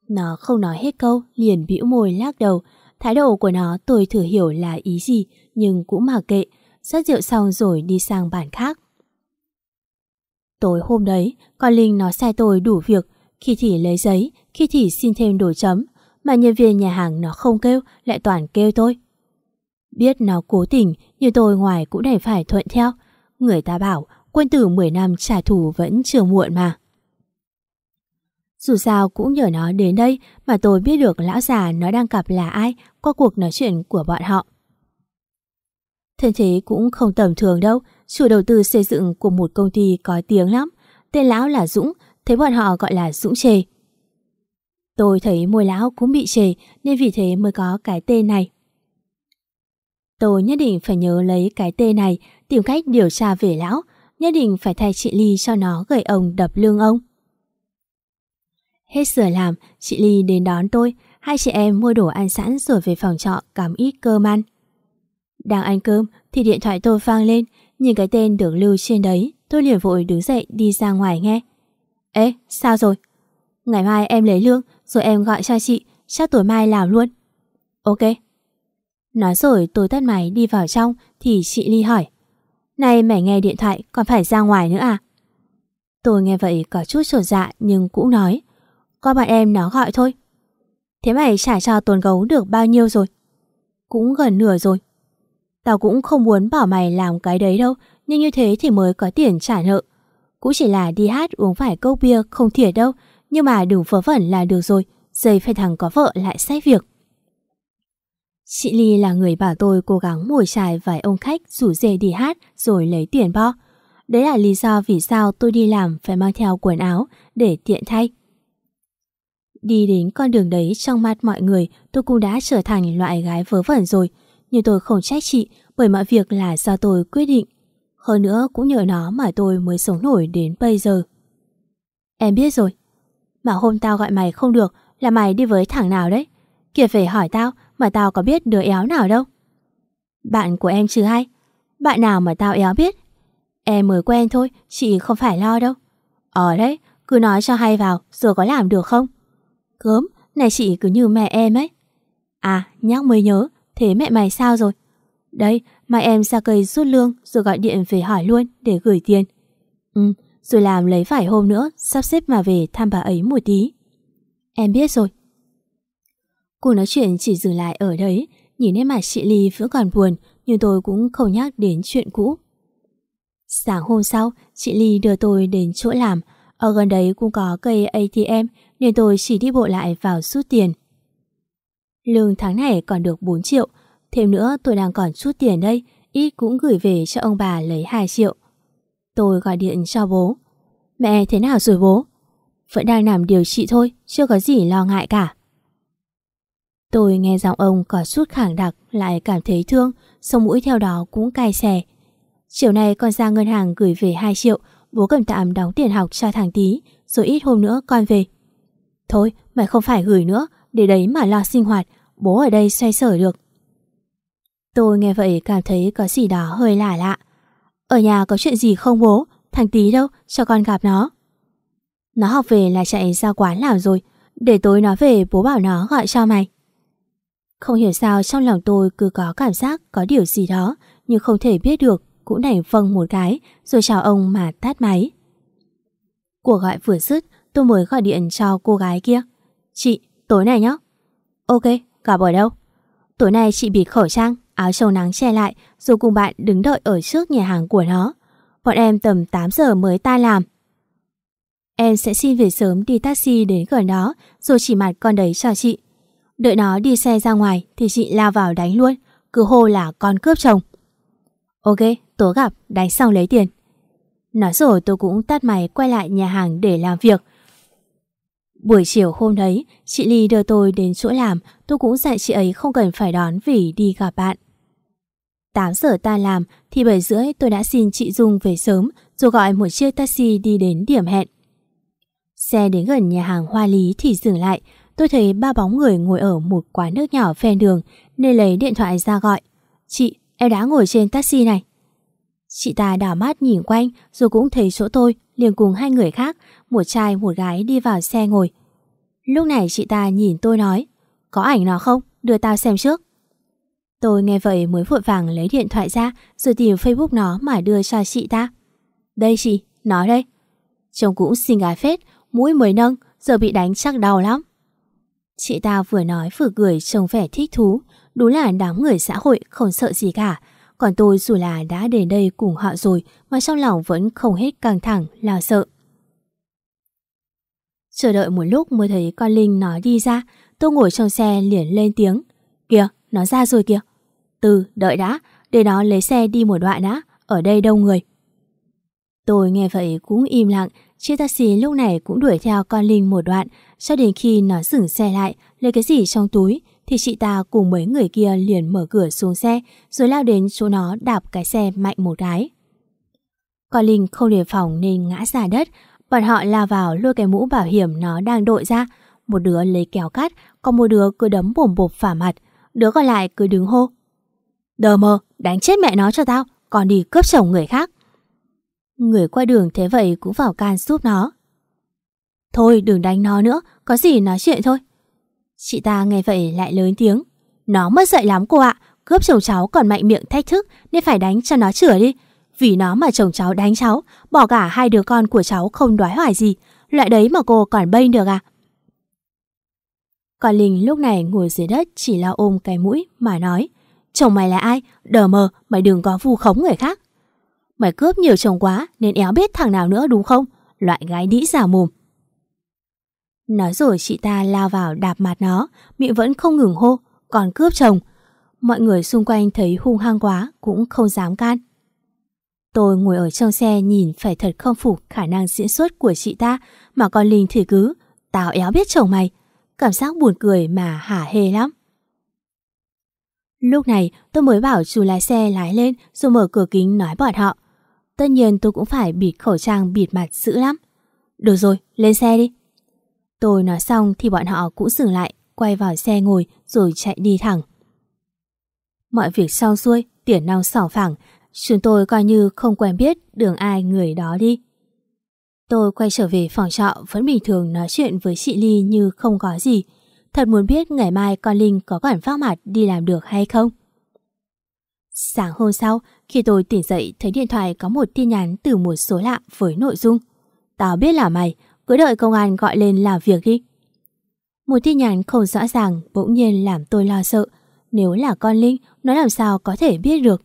Nó không nói hết câu, liền bĩu môi lắc đầu. Thái độ của nó tôi thử hiểu là ý gì, nhưng cũng mặc kệ. Rất rượu xong rồi đi sang bàn khác. Tối hôm đấy, con Linh nó sai tôi đủ việc, khi thì lấy giấy, khi thì xin thêm đồ chấm, mà nhân viên nhà hàng nó không kêu, lại toàn kêu tôi. Biết nó cố tình, nhưng tôi ngoài cũng đành phải thuận theo. Người ta bảo, quân tử 10 năm trả thù vẫn chưa muộn mà. Dù sao cũng nhờ nó đến đây mà tôi biết được lão già nó đang cặp là ai qua cuộc nói chuyện của bọn họ. Thân thế cũng không tầm thường đâu, chủ đầu tư xây dựng của một công ty có tiếng lắm. Tên lão là Dũng, thế bọn họ gọi là Dũng Trề. Tôi thấy môi lão cũng bị trề nên vì thế mới có cái tên này. Tôi nhất định phải nhớ lấy cái tên này, tìm cách điều tra về lão, nhất định phải thay chị Ly cho nó gậy ông đập lương ông. Hết giờ làm, chị Ly đến đón tôi, hai chị em mua đồ ăn sẵn rồi về phòng trọ cắm ít cơm ăn. Đang ăn cơm thì điện thoại tôi vang lên, nhìn cái tên được lưu trên đấy, tôi liền vội đứng dậy đi ra ngoài nghe. Ê, sao rồi? Ngày mai em lấy lương rồi em gọi cho chị, chắc tối mai làm luôn. Ok. Nói rồi tôi tắt máy đi vào trong thì chị Ly hỏi. Này mày nghe điện thoại còn phải ra ngoài nữa à? Tôi nghe vậy có chút trột dạ nhưng cũng nói. Có bạn em nó gọi thôi. Thế mày trả cho tuần gấu được bao nhiêu rồi? Cũng gần nửa rồi. Tao cũng không muốn bảo mày làm cái đấy đâu, nhưng như thế thì mới có tiền trả nợ. Cũng chỉ là đi hát uống phải cốc bia không thiệt đâu, nhưng mà đừng phớ vẩn là được rồi, dây phải thằng có vợ lại xét việc. Chị Ly là người bảo tôi cố gắng mồi trài vài ông khách rủ dê đi hát rồi lấy tiền bo. Đấy là lý do vì sao tôi đi làm phải mang theo quần áo để tiện thay. Đi đến con đường đấy trong mắt mọi người tôi cũng đã trở thành loại gái vớ vẩn rồi. Nhưng tôi không trách chị bởi mọi việc là do tôi quyết định. Hơn nữa cũng nhờ nó mà tôi mới sống nổi đến bây giờ. Em biết rồi. Mà hôm tao gọi mày không được là mày đi với thằng nào đấy? Kìa phải hỏi tao mà tao có biết đứa éo nào đâu. Bạn của em chứ hay? Bạn nào mà tao éo biết? Em mới quen thôi, chị không phải lo đâu. Ờ đấy, cứ nói cho hay vào rồi có làm được không? Gớm, này chị cứ như mẹ em ấy. À, nhắc mới nhớ, thế mẹ mày sao rồi? Đây, mai em ra cây rút lương rồi gọi điện về hỏi luôn để gửi tiền. Ừ, rồi làm lấy vài hôm nữa, sắp xếp mà về thăm bà ấy một tí. Em biết rồi. cô nói chuyện chỉ dừng lại ở đấy, nhìn thấy mặt chị Ly vẫn còn buồn, nhưng tôi cũng không nhắc đến chuyện cũ. Sáng hôm sau, chị Ly đưa tôi đến chỗ làm, ở gần đấy cũng có cây ATM nên tôi chỉ đi bộ lại vào rút tiền. Lương tháng này còn được 4 triệu, thêm nữa tôi đang còn chút tiền đây, ít cũng gửi về cho ông bà lấy 2 triệu. Tôi gọi điện cho bố. Mẹ thế nào rồi bố? Vẫn đang nằm điều trị thôi, chưa có gì lo ngại cả. Tôi nghe giọng ông có chút khẳng đặc lại cảm thấy thương, sông mũi theo đó cũng cay xè. Chiều nay con ra ngân hàng gửi về 2 triệu, bố cầm tạm đóng tiền học cho thằng tí, rồi ít hôm nữa con về. Thôi, mày không phải gửi nữa, để đấy mà lo sinh hoạt, bố ở đây xoay sở được. Tôi nghe vậy cảm thấy có gì đó hơi lạ lạ. Ở nhà có chuyện gì không bố? Thằng tí đâu, cho con gặp nó. Nó học về là chạy ra quán làm rồi, để tối nó về bố bảo nó gọi cho mày. Không hiểu sao trong lòng tôi cứ có cảm giác có điều gì đó, nhưng không thể biết được, cũng đành vâng một cái, rồi chào ông mà tắt máy. Cuộc gọi vừa dứt, tôi mới gọi điện cho cô gái kia. Chị, tối nay nhá. Ok, gặp ở đâu? Tối nay chị bịt khẩu trang, áo trầu nắng che lại, rồi cùng bạn đứng đợi ở trước nhà hàng của nó. Bọn em tầm 8 giờ mới ta làm. Em sẽ xin về sớm đi taxi đến gần đó, rồi chỉ mặt con đấy cho chị. Đợi nó đi xe ra ngoài thì chị lao vào đánh luôn, cứ hô là con cướp chồng. Ok, tố gặp, đánh xong lấy tiền. Nói rồi tôi cũng tắt máy quay lại nhà hàng để làm việc. Buổi chiều hôm đấy, chị Ly đưa tôi đến chỗ làm, tôi cũng dạy chị ấy không cần phải đón vì đi gặp bạn. 8 giờ ta làm thì 7 rưỡi tôi đã xin chị Dung về sớm rồi gọi một chiếc taxi đi đến điểm hẹn. Xe đến gần nhà hàng Hoa Lý thì dừng lại, tôi thấy ba bóng người ngồi ở một quán nước nhỏ ven đường nên lấy điện thoại ra gọi. Chị, em đã ngồi trên taxi này. Chị ta đảo mắt nhìn quanh rồi cũng thấy chỗ tôi liền cùng hai người khác, một trai một gái đi vào xe ngồi. Lúc này chị ta nhìn tôi nói, có ảnh nó không? Đưa tao xem trước. Tôi nghe vậy mới vội vàng lấy điện thoại ra rồi tìm Facebook nó mà đưa cho chị ta. Đây chị, nó đây. Trông cũng xinh gái phết, mũi mới nâng, giờ bị đánh chắc đau lắm. Chị ta vừa nói vừa cười trông vẻ thích thú, đúng là đám người xã hội không sợ gì cả. Còn tôi dù là đã đến đây cùng họ rồi mà trong lòng vẫn không hết căng thẳng, lo sợ. Chờ đợi một lúc mới thấy con Linh nói đi ra, tôi ngồi trong xe liền lên tiếng. Kìa, nó ra rồi kìa. Từ, đợi đã, để nó lấy xe đi một đoạn đã, ở đây đông người. Tôi nghe vậy cũng im lặng, chiếc taxi lúc này cũng đuổi theo con Linh một đoạn, cho đến khi nó dừng xe lại, lấy cái gì trong túi, thì chị ta cùng mấy người kia liền mở cửa xuống xe, rồi lao đến chỗ nó đạp cái xe mạnh một cái. Con Linh không đề phòng nên ngã ra đất, bọn họ lao vào lôi cái mũ bảo hiểm nó đang đội ra, một đứa lấy kéo cắt, còn một đứa cứ đấm bổm bộp phả mặt, đứa còn lại cứ đứng hô. Đờ mơ, đánh chết mẹ nó cho tao, còn đi cướp chồng người khác. Người qua đường thế vậy cũng vào can giúp nó. Thôi đừng đánh nó nữa, có gì nói chuyện thôi. Chị ta nghe vậy lại lớn tiếng. Nó mất dạy lắm cô ạ, cướp chồng cháu còn mạnh miệng thách thức nên phải đánh cho nó chửa đi. Vì nó mà chồng cháu đánh cháu, bỏ cả hai đứa con của cháu không đoái hoài gì. Loại đấy mà cô còn bênh được à? Còn Linh lúc này ngồi dưới đất chỉ là ôm cái mũi mà nói. Chồng mày là ai? Đờ mờ, mày đừng có vu khống người khác. Mày cướp nhiều chồng quá nên éo biết thằng nào nữa đúng không? Loại gái đĩ giả mồm. Nói rồi chị ta lao vào đạp mặt nó, miệng vẫn không ngừng hô, còn cướp chồng. Mọi người xung quanh thấy hung hăng quá cũng không dám can. Tôi ngồi ở trong xe nhìn phải thật không phục khả năng diễn xuất của chị ta mà con Linh thì cứ, tao éo biết chồng mày. Cảm giác buồn cười mà hả hê lắm. Lúc này tôi mới bảo chú lái xe lái lên rồi mở cửa kính nói bọn họ. Tất nhiên tôi cũng phải bịt khẩu trang bịt mặt dữ lắm. Được rồi, lên xe đi. Tôi nói xong thì bọn họ cũng dừng lại, quay vào xe ngồi rồi chạy đi thẳng. Mọi việc xong xuôi, tiền nong sỏ phẳng, chúng tôi coi như không quen biết đường ai người đó đi. Tôi quay trở về phòng trọ vẫn bình thường nói chuyện với chị Ly như không có gì. Thật muốn biết ngày mai con Linh có còn phát mặt đi làm được hay không. Sáng hôm sau, khi tôi tỉnh dậy thấy điện thoại có một tin nhắn từ một số lạ với nội dung. Tao biết là mày, cứ đợi công an gọi lên làm việc đi. Một tin nhắn không rõ ràng bỗng nhiên làm tôi lo sợ. Nếu là con Linh, nó làm sao có thể biết được.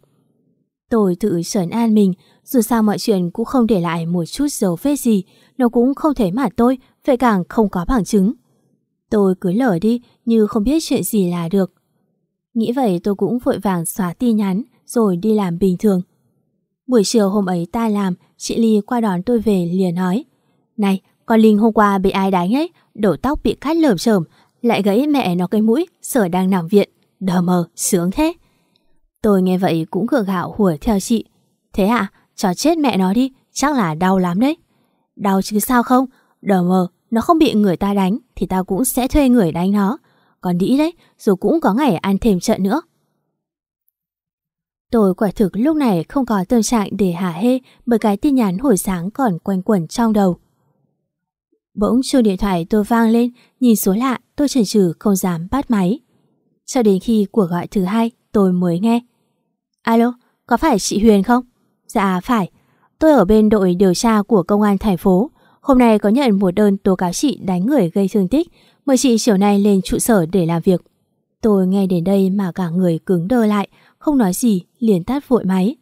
Tôi tự trấn an mình, dù sao mọi chuyện cũng không để lại một chút dấu vết gì, nó cũng không thấy mặt tôi, vậy càng không có bằng chứng. Tôi cứ lở đi như không biết chuyện gì là được. Nghĩ vậy tôi cũng vội vàng xóa tin nhắn rồi đi làm bình thường. Buổi chiều hôm ấy ta làm, chị Ly qua đón tôi về liền nói Này, con Linh hôm qua bị ai đánh ấy, đổ tóc bị cắt lởm chởm, lại gãy mẹ nó cái mũi, sở đang nằm viện. Đờ mờ, sướng thế. Tôi nghe vậy cũng gượng gạo hùa theo chị. Thế à, cho chết mẹ nó đi, chắc là đau lắm đấy. Đau chứ sao không? Đờ mờ, nó không bị người ta đánh thì tao cũng sẽ thuê người đánh nó. Còn đĩ đấy, rồi cũng có ngày ăn thêm trận nữa. Tôi quả thực lúc này không có tâm trạng để hả hê bởi cái tin nhắn hồi sáng còn quanh quẩn trong đầu. Bỗng chuông điện thoại tôi vang lên, nhìn số lạ tôi chần chừ không dám bắt máy. Cho đến khi cuộc gọi thứ hai tôi mới nghe. Alo, có phải chị Huyền không? Dạ phải, tôi ở bên đội điều tra của công an thành phố. Hôm nay có nhận một đơn tố cáo chị đánh người gây thương tích, mời chị chiều nay lên trụ sở để làm việc. Tôi nghe đến đây mà cả người cứng đơ lại, không nói gì, liền tắt vội máy.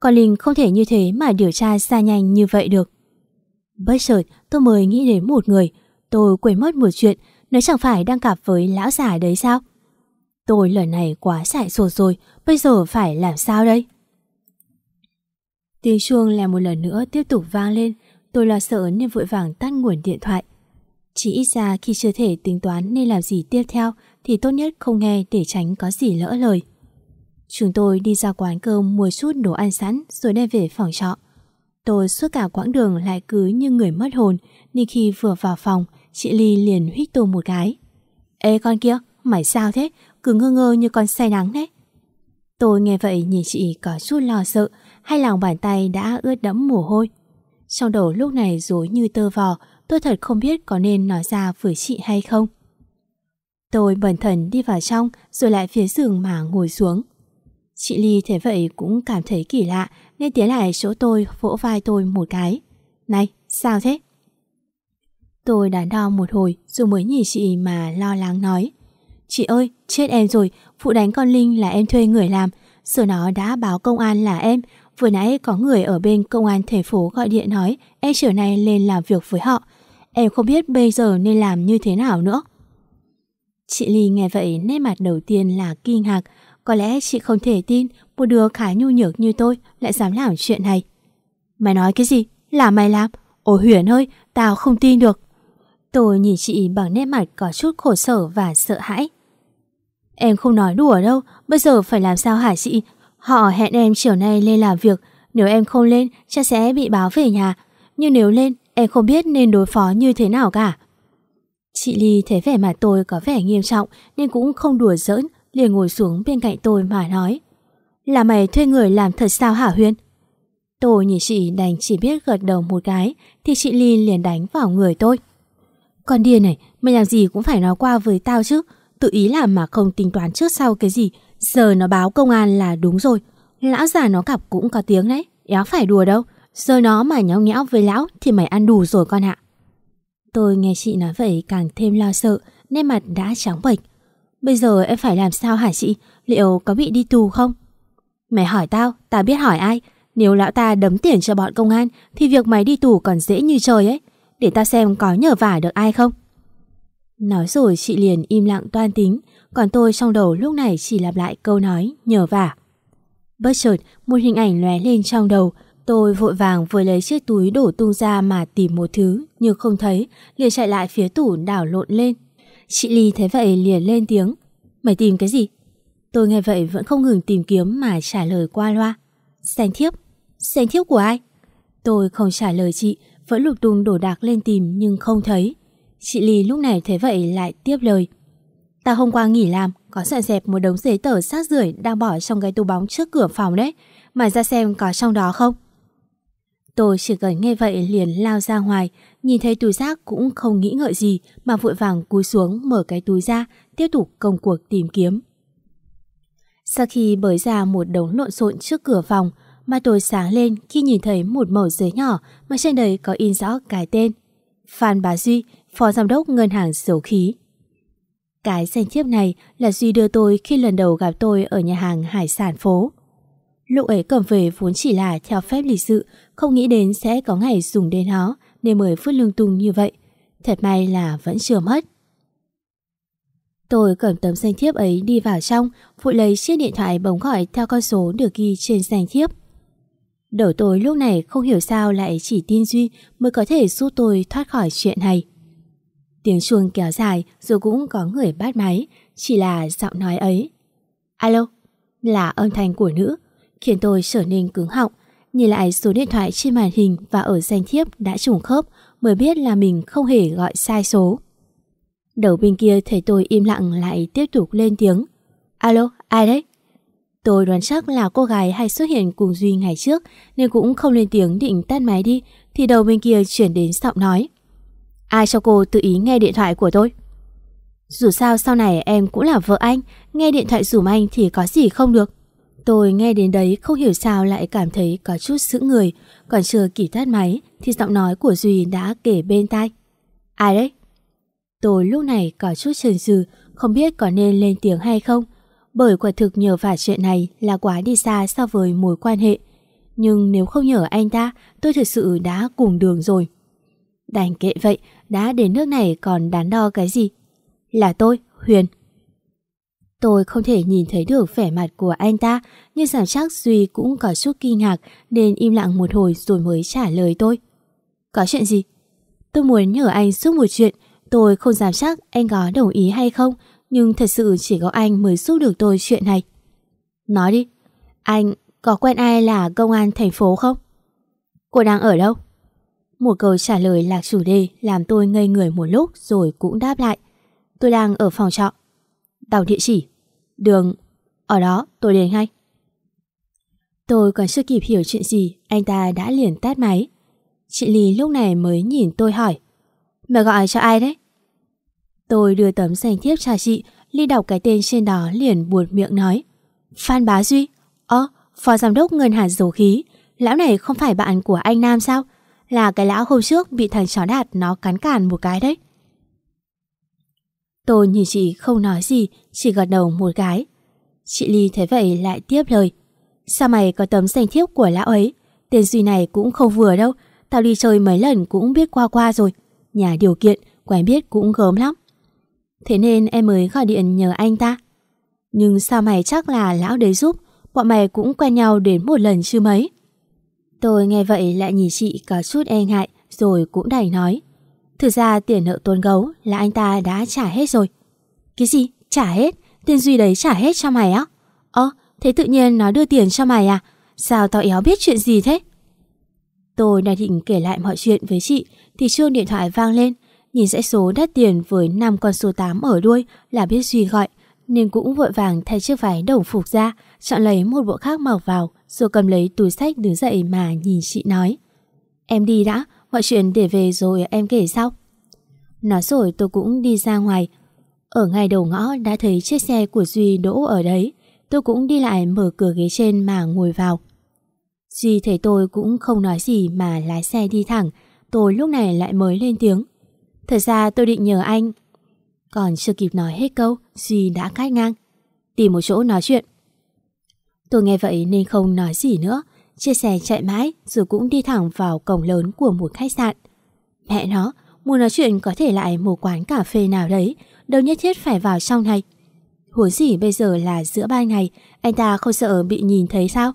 Còn Linh không thể như thế mà điều tra xa nhanh như vậy được. Bất chợt tôi mới nghĩ đến một người, tôi quên mất một chuyện, nó chẳng phải đang cặp với lão già đấy sao? Tôi lần này quá sải sột rồi, bây giờ phải làm sao đây? Tiếng chuông là một lần nữa tiếp tục vang lên, tôi lo sợ nên vội vàng tắt nguồn điện thoại. Chỉ ít ra khi chưa thể tính toán nên làm gì tiếp theo thì tốt nhất không nghe để tránh có gì lỡ lời. Chúng tôi đi ra quán cơm mua chút đồ ăn sẵn rồi đem về phòng trọ. Tôi suốt cả quãng đường lại cứ như người mất hồn nên khi vừa vào phòng chị Ly liền huyết tôi một cái. Ê con kia, mày sao thế? Cứ ngơ ngơ như con say nắng đấy. Tôi nghe vậy nhìn chị có chút lo sợ hay lòng bàn tay đã ướt đẫm mồ hôi. Trong đầu lúc này rối như tơ vò tôi thật không biết có nên nói ra với chị hay không. Tôi bẩn thần đi vào trong rồi lại phía giường mà ngồi xuống. Chị Ly thế vậy cũng cảm thấy kỳ lạ nên tiến lại chỗ tôi vỗ vai tôi một cái. Này, sao thế? Tôi đắn đo một hồi rồi mới nhìn chị mà lo lắng nói. Chị ơi, chết em rồi, phụ đánh con Linh là em thuê người làm. rồi nó đã báo công an là em. Vừa nãy có người ở bên công an thành phố gọi điện nói em chiều nay lên làm việc với họ. Em không biết bây giờ nên làm như thế nào nữa. Chị Ly nghe vậy nét mặt đầu tiên là kinh ngạc có lẽ chị không thể tin một đứa khá nhu nhược như tôi lại dám làm chuyện này. Mày nói cái gì? Là mày làm? Ôi Huyền ơi, tao không tin được. Tôi nhìn chị bằng nét mặt có chút khổ sở và sợ hãi. Em không nói đùa đâu, bây giờ phải làm sao hả chị? Họ hẹn em chiều nay lên làm việc, nếu em không lên cha sẽ bị báo về nhà. Nhưng nếu lên, em không biết nên đối phó như thế nào cả. Chị Ly thấy vẻ mặt tôi có vẻ nghiêm trọng nên cũng không đùa giỡn liền ngồi xuống bên cạnh tôi mà nói Là mày thuê người làm thật sao hả Huyên? Tôi nhìn chị đành chỉ biết gật đầu một cái Thì chị Ly liền đánh vào người tôi Con điên này, mày làm gì cũng phải nói qua với tao chứ Tự ý làm mà không tính toán trước sau cái gì Giờ nó báo công an là đúng rồi Lão già nó cặp cũng có tiếng đấy Éo phải đùa đâu Giờ nó mà nhéo nhẽo với lão Thì mày ăn đủ rồi con ạ Tôi nghe chị nói vậy càng thêm lo sợ Nên mặt đã trắng bệch Bây giờ em phải làm sao hả chị? Liệu có bị đi tù không? Mày hỏi tao, tao biết hỏi ai? Nếu lão ta đấm tiền cho bọn công an thì việc mày đi tù còn dễ như trời ấy. Để tao xem có nhờ vả được ai không? Nói rồi chị liền im lặng toan tính, còn tôi trong đầu lúc này chỉ lặp lại câu nói nhờ vả. Bất chợt, một hình ảnh lóe lên trong đầu, tôi vội vàng vừa lấy chiếc túi đổ tung ra mà tìm một thứ, nhưng không thấy, liền chạy lại phía tủ đảo lộn lên, Chị Ly thấy vậy liền lên tiếng Mày tìm cái gì? Tôi nghe vậy vẫn không ngừng tìm kiếm mà trả lời qua loa Xanh thiếp Xanh thiếp của ai? Tôi không trả lời chị Vẫn lục tung đổ đạc lên tìm nhưng không thấy Chị Ly lúc này thấy vậy lại tiếp lời Ta hôm qua nghỉ làm Có dọn dẹp một đống giấy tờ sát rưởi Đang bỏ trong cái tủ bóng trước cửa phòng đấy mà ra xem có trong đó không? Tôi chỉ cần nghe vậy liền lao ra ngoài, nhìn thấy túi rác cũng không nghĩ ngợi gì mà vội vàng cúi xuống mở cái túi ra, tiếp tục công cuộc tìm kiếm. Sau khi bới ra một đống lộn xộn trước cửa phòng, mà tôi sáng lên khi nhìn thấy một mẩu giấy nhỏ mà trên đấy có in rõ cái tên. Phan Bá Duy, Phó Giám đốc Ngân hàng Dầu Khí. Cái danh thiếp này là Duy đưa tôi khi lần đầu gặp tôi ở nhà hàng Hải sản phố. Lúc ấy cầm về vốn chỉ là theo phép lịch sự, không nghĩ đến sẽ có ngày dùng đến nó nên mới phút lương tung như vậy. Thật may là vẫn chưa mất. Tôi cầm tấm danh thiếp ấy đi vào trong, vội lấy chiếc điện thoại bấm gọi theo con số được ghi trên danh thiếp. Đầu tôi lúc này không hiểu sao lại chỉ tin Duy mới có thể giúp tôi thoát khỏi chuyện này. Tiếng chuông kéo dài rồi cũng có người bắt máy, chỉ là giọng nói ấy. Alo, là âm thanh của nữ, khiến tôi trở nên cứng họng. Nhìn lại số điện thoại trên màn hình và ở danh thiếp đã trùng khớp mới biết là mình không hề gọi sai số. Đầu bên kia thấy tôi im lặng lại tiếp tục lên tiếng. Alo, ai đấy? Tôi đoán chắc là cô gái hay xuất hiện cùng Duy ngày trước nên cũng không lên tiếng định tắt máy đi thì đầu bên kia chuyển đến giọng nói. Ai cho cô tự ý nghe điện thoại của tôi? Dù sao sau này em cũng là vợ anh, nghe điện thoại dùm anh thì có gì không được. Tôi nghe đến đấy không hiểu sao lại cảm thấy có chút sững người, còn chưa kịp tắt máy thì giọng nói của Duy đã kể bên tai. Ai đấy? Tôi lúc này có chút chần chừ, không biết có nên lên tiếng hay không, bởi quả thực nhờ vả chuyện này là quá đi xa so với mối quan hệ. Nhưng nếu không nhờ anh ta, tôi thật sự đã cùng đường rồi. Đành kệ vậy, đã đến nước này còn đắn đo cái gì? Là tôi, Huyền. Tôi không thể nhìn thấy được vẻ mặt của anh ta, nhưng giảm chắc Duy cũng có chút kinh ngạc nên im lặng một hồi rồi mới trả lời tôi. Có chuyện gì? Tôi muốn nhờ anh giúp một chuyện, tôi không dám chắc anh có đồng ý hay không, nhưng thật sự chỉ có anh mới giúp được tôi chuyện này. Nói đi, anh có quen ai là công an thành phố không? Cô đang ở đâu? Một câu trả lời lạc chủ đề làm tôi ngây người một lúc rồi cũng đáp lại. Tôi đang ở phòng trọ. Đọc địa chỉ. Đường... Ở đó tôi đến ngay. Tôi còn chưa kịp hiểu chuyện gì, anh ta đã liền tắt máy. Chị Ly lúc này mới nhìn tôi hỏi. Mẹ gọi cho ai đấy? Tôi đưa tấm danh thiếp cho chị, Ly đọc cái tên trên đó liền buột miệng nói. Phan Bá Duy? Ơ, phó giám đốc ngân hàng dầu khí. Lão này không phải bạn của anh Nam sao? Là cái lão hôm trước bị thằng chó đạt nó cắn cản một cái đấy. Tôi nhìn chị không nói gì, chỉ gật đầu một cái. Chị Ly thấy vậy lại tiếp lời. Sao mày có tấm danh thiếp của lão ấy? Tên Duy này cũng không vừa đâu. Tao đi chơi mấy lần cũng biết qua qua rồi. Nhà điều kiện, quen biết cũng gớm lắm. Thế nên em mới gọi điện nhờ anh ta. Nhưng sao mày chắc là lão đấy giúp, bọn mày cũng quen nhau đến một lần chứ mấy. Tôi nghe vậy lại nhìn chị có chút e ngại rồi cũng đành nói. Thực ra tiền nợ tuôn gấu là anh ta đã trả hết rồi. Cái gì? Trả hết? Tiền Duy đấy trả hết cho mày á? Ơ, thế tự nhiên nó đưa tiền cho mày à? Sao tao éo biết chuyện gì thế? Tôi đang định kể lại mọi chuyện với chị thì chuông điện thoại vang lên. Nhìn dãy số đắt tiền với 5 con số 8 ở đuôi là biết Duy gọi nên cũng vội vàng thay chiếc váy đồng phục ra chọn lấy một bộ khác mặc vào rồi cầm lấy túi sách đứng dậy mà nhìn chị nói Em đi đã, mọi chuyện để về rồi em kể sau. Nói rồi tôi cũng đi ra ngoài. Ở ngay đầu ngõ đã thấy chiếc xe của Duy đỗ ở đấy. Tôi cũng đi lại mở cửa ghế trên mà ngồi vào. Duy thấy tôi cũng không nói gì mà lái xe đi thẳng. Tôi lúc này lại mới lên tiếng. Thật ra tôi định nhờ anh. Còn chưa kịp nói hết câu, Duy đã cắt ngang. Tìm một chỗ nói chuyện. Tôi nghe vậy nên không nói gì nữa. chia xe chạy mãi rồi cũng đi thẳng vào cổng lớn của một khách sạn. Mẹ nó, muốn nói chuyện có thể lại một quán cà phê nào đấy, đâu nhất thiết phải vào trong này. Huống gì bây giờ là giữa ban ngày, anh ta không sợ bị nhìn thấy sao?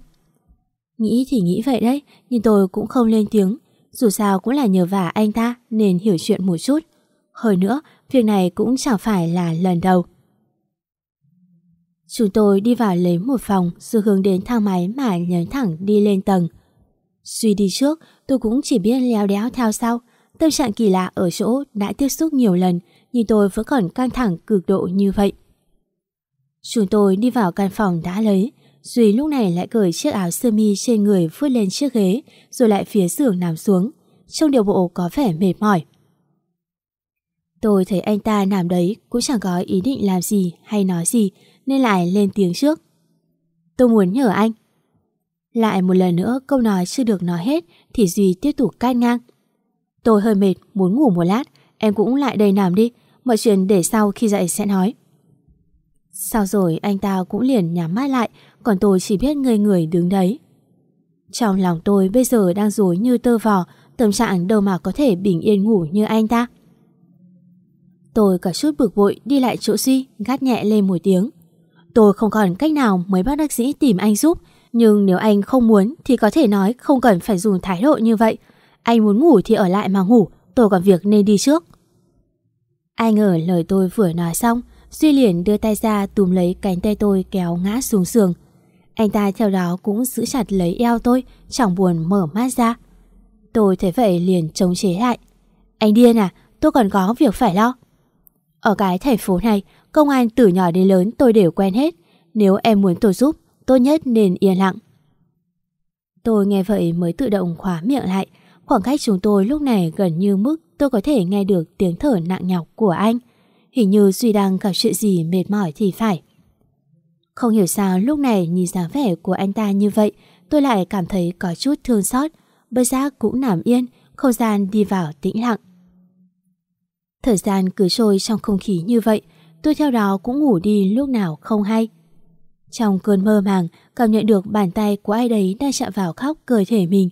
Nghĩ thì nghĩ vậy đấy, nhưng tôi cũng không lên tiếng. Dù sao cũng là nhờ vả anh ta nên hiểu chuyện một chút. Hơn nữa, việc này cũng chẳng phải là lần đầu. Chúng tôi đi vào lấy một phòng rồi hướng đến thang máy mà nhấn thẳng đi lên tầng. Suy đi trước, tôi cũng chỉ biết leo đéo theo sau. Tâm trạng kỳ lạ ở chỗ đã tiếp xúc nhiều lần nhưng tôi vẫn còn căng thẳng cực độ như vậy. Chúng tôi đi vào căn phòng đã lấy. Duy lúc này lại cởi chiếc áo sơ mi trên người vứt lên chiếc ghế rồi lại phía giường nằm xuống. Trong điều bộ có vẻ mệt mỏi. Tôi thấy anh ta nằm đấy cũng chẳng có ý định làm gì hay nói gì nên lại lên tiếng trước. Tôi muốn nhờ anh. Lại một lần nữa câu nói chưa được nói hết thì Duy tiếp tục cắt ngang. Tôi hơi mệt, muốn ngủ một lát, em cũng lại đây nằm đi, mọi chuyện để sau khi dậy sẽ nói. Sau rồi anh ta cũng liền nhắm mắt lại, còn tôi chỉ biết ngây người đứng đấy. Trong lòng tôi bây giờ đang rối như tơ vò, tâm trạng đâu mà có thể bình yên ngủ như anh ta. Tôi cả chút bực bội đi lại chỗ Duy, gắt nhẹ lên một tiếng. Tôi không còn cách nào mới bắt bác sĩ tìm anh giúp, nhưng nếu anh không muốn thì có thể nói không cần phải dùng thái độ như vậy. Anh muốn ngủ thì ở lại mà ngủ, tôi còn việc nên đi trước. anh ngờ lời tôi vừa nói xong, Duy liền đưa tay ra túm lấy cánh tay tôi kéo ngã xuống giường. Anh ta theo đó cũng giữ chặt lấy eo tôi, chẳng buồn mở mắt ra. Tôi thấy vậy liền chống chế lại. Anh điên à, tôi còn có việc phải lo. Ở cái thành phố này, công an từ nhỏ đến lớn tôi đều quen hết. Nếu em muốn tôi giúp, tốt nhất nên yên lặng. Tôi nghe vậy mới tự động khóa miệng lại. Khoảng cách chúng tôi lúc này gần như mức tôi có thể nghe được tiếng thở nặng nhọc của anh. Hình như Duy đang gặp chuyện gì mệt mỏi thì phải. Không hiểu sao lúc này nhìn dáng vẻ của anh ta như vậy, tôi lại cảm thấy có chút thương xót. Bất giác cũng nằm yên, không gian đi vào tĩnh lặng. Thời gian cứ trôi trong không khí như vậy, tôi theo đó cũng ngủ đi lúc nào không hay. Trong cơn mơ màng, cảm nhận được bàn tay của ai đấy đang chạm vào khóc cơ thể mình.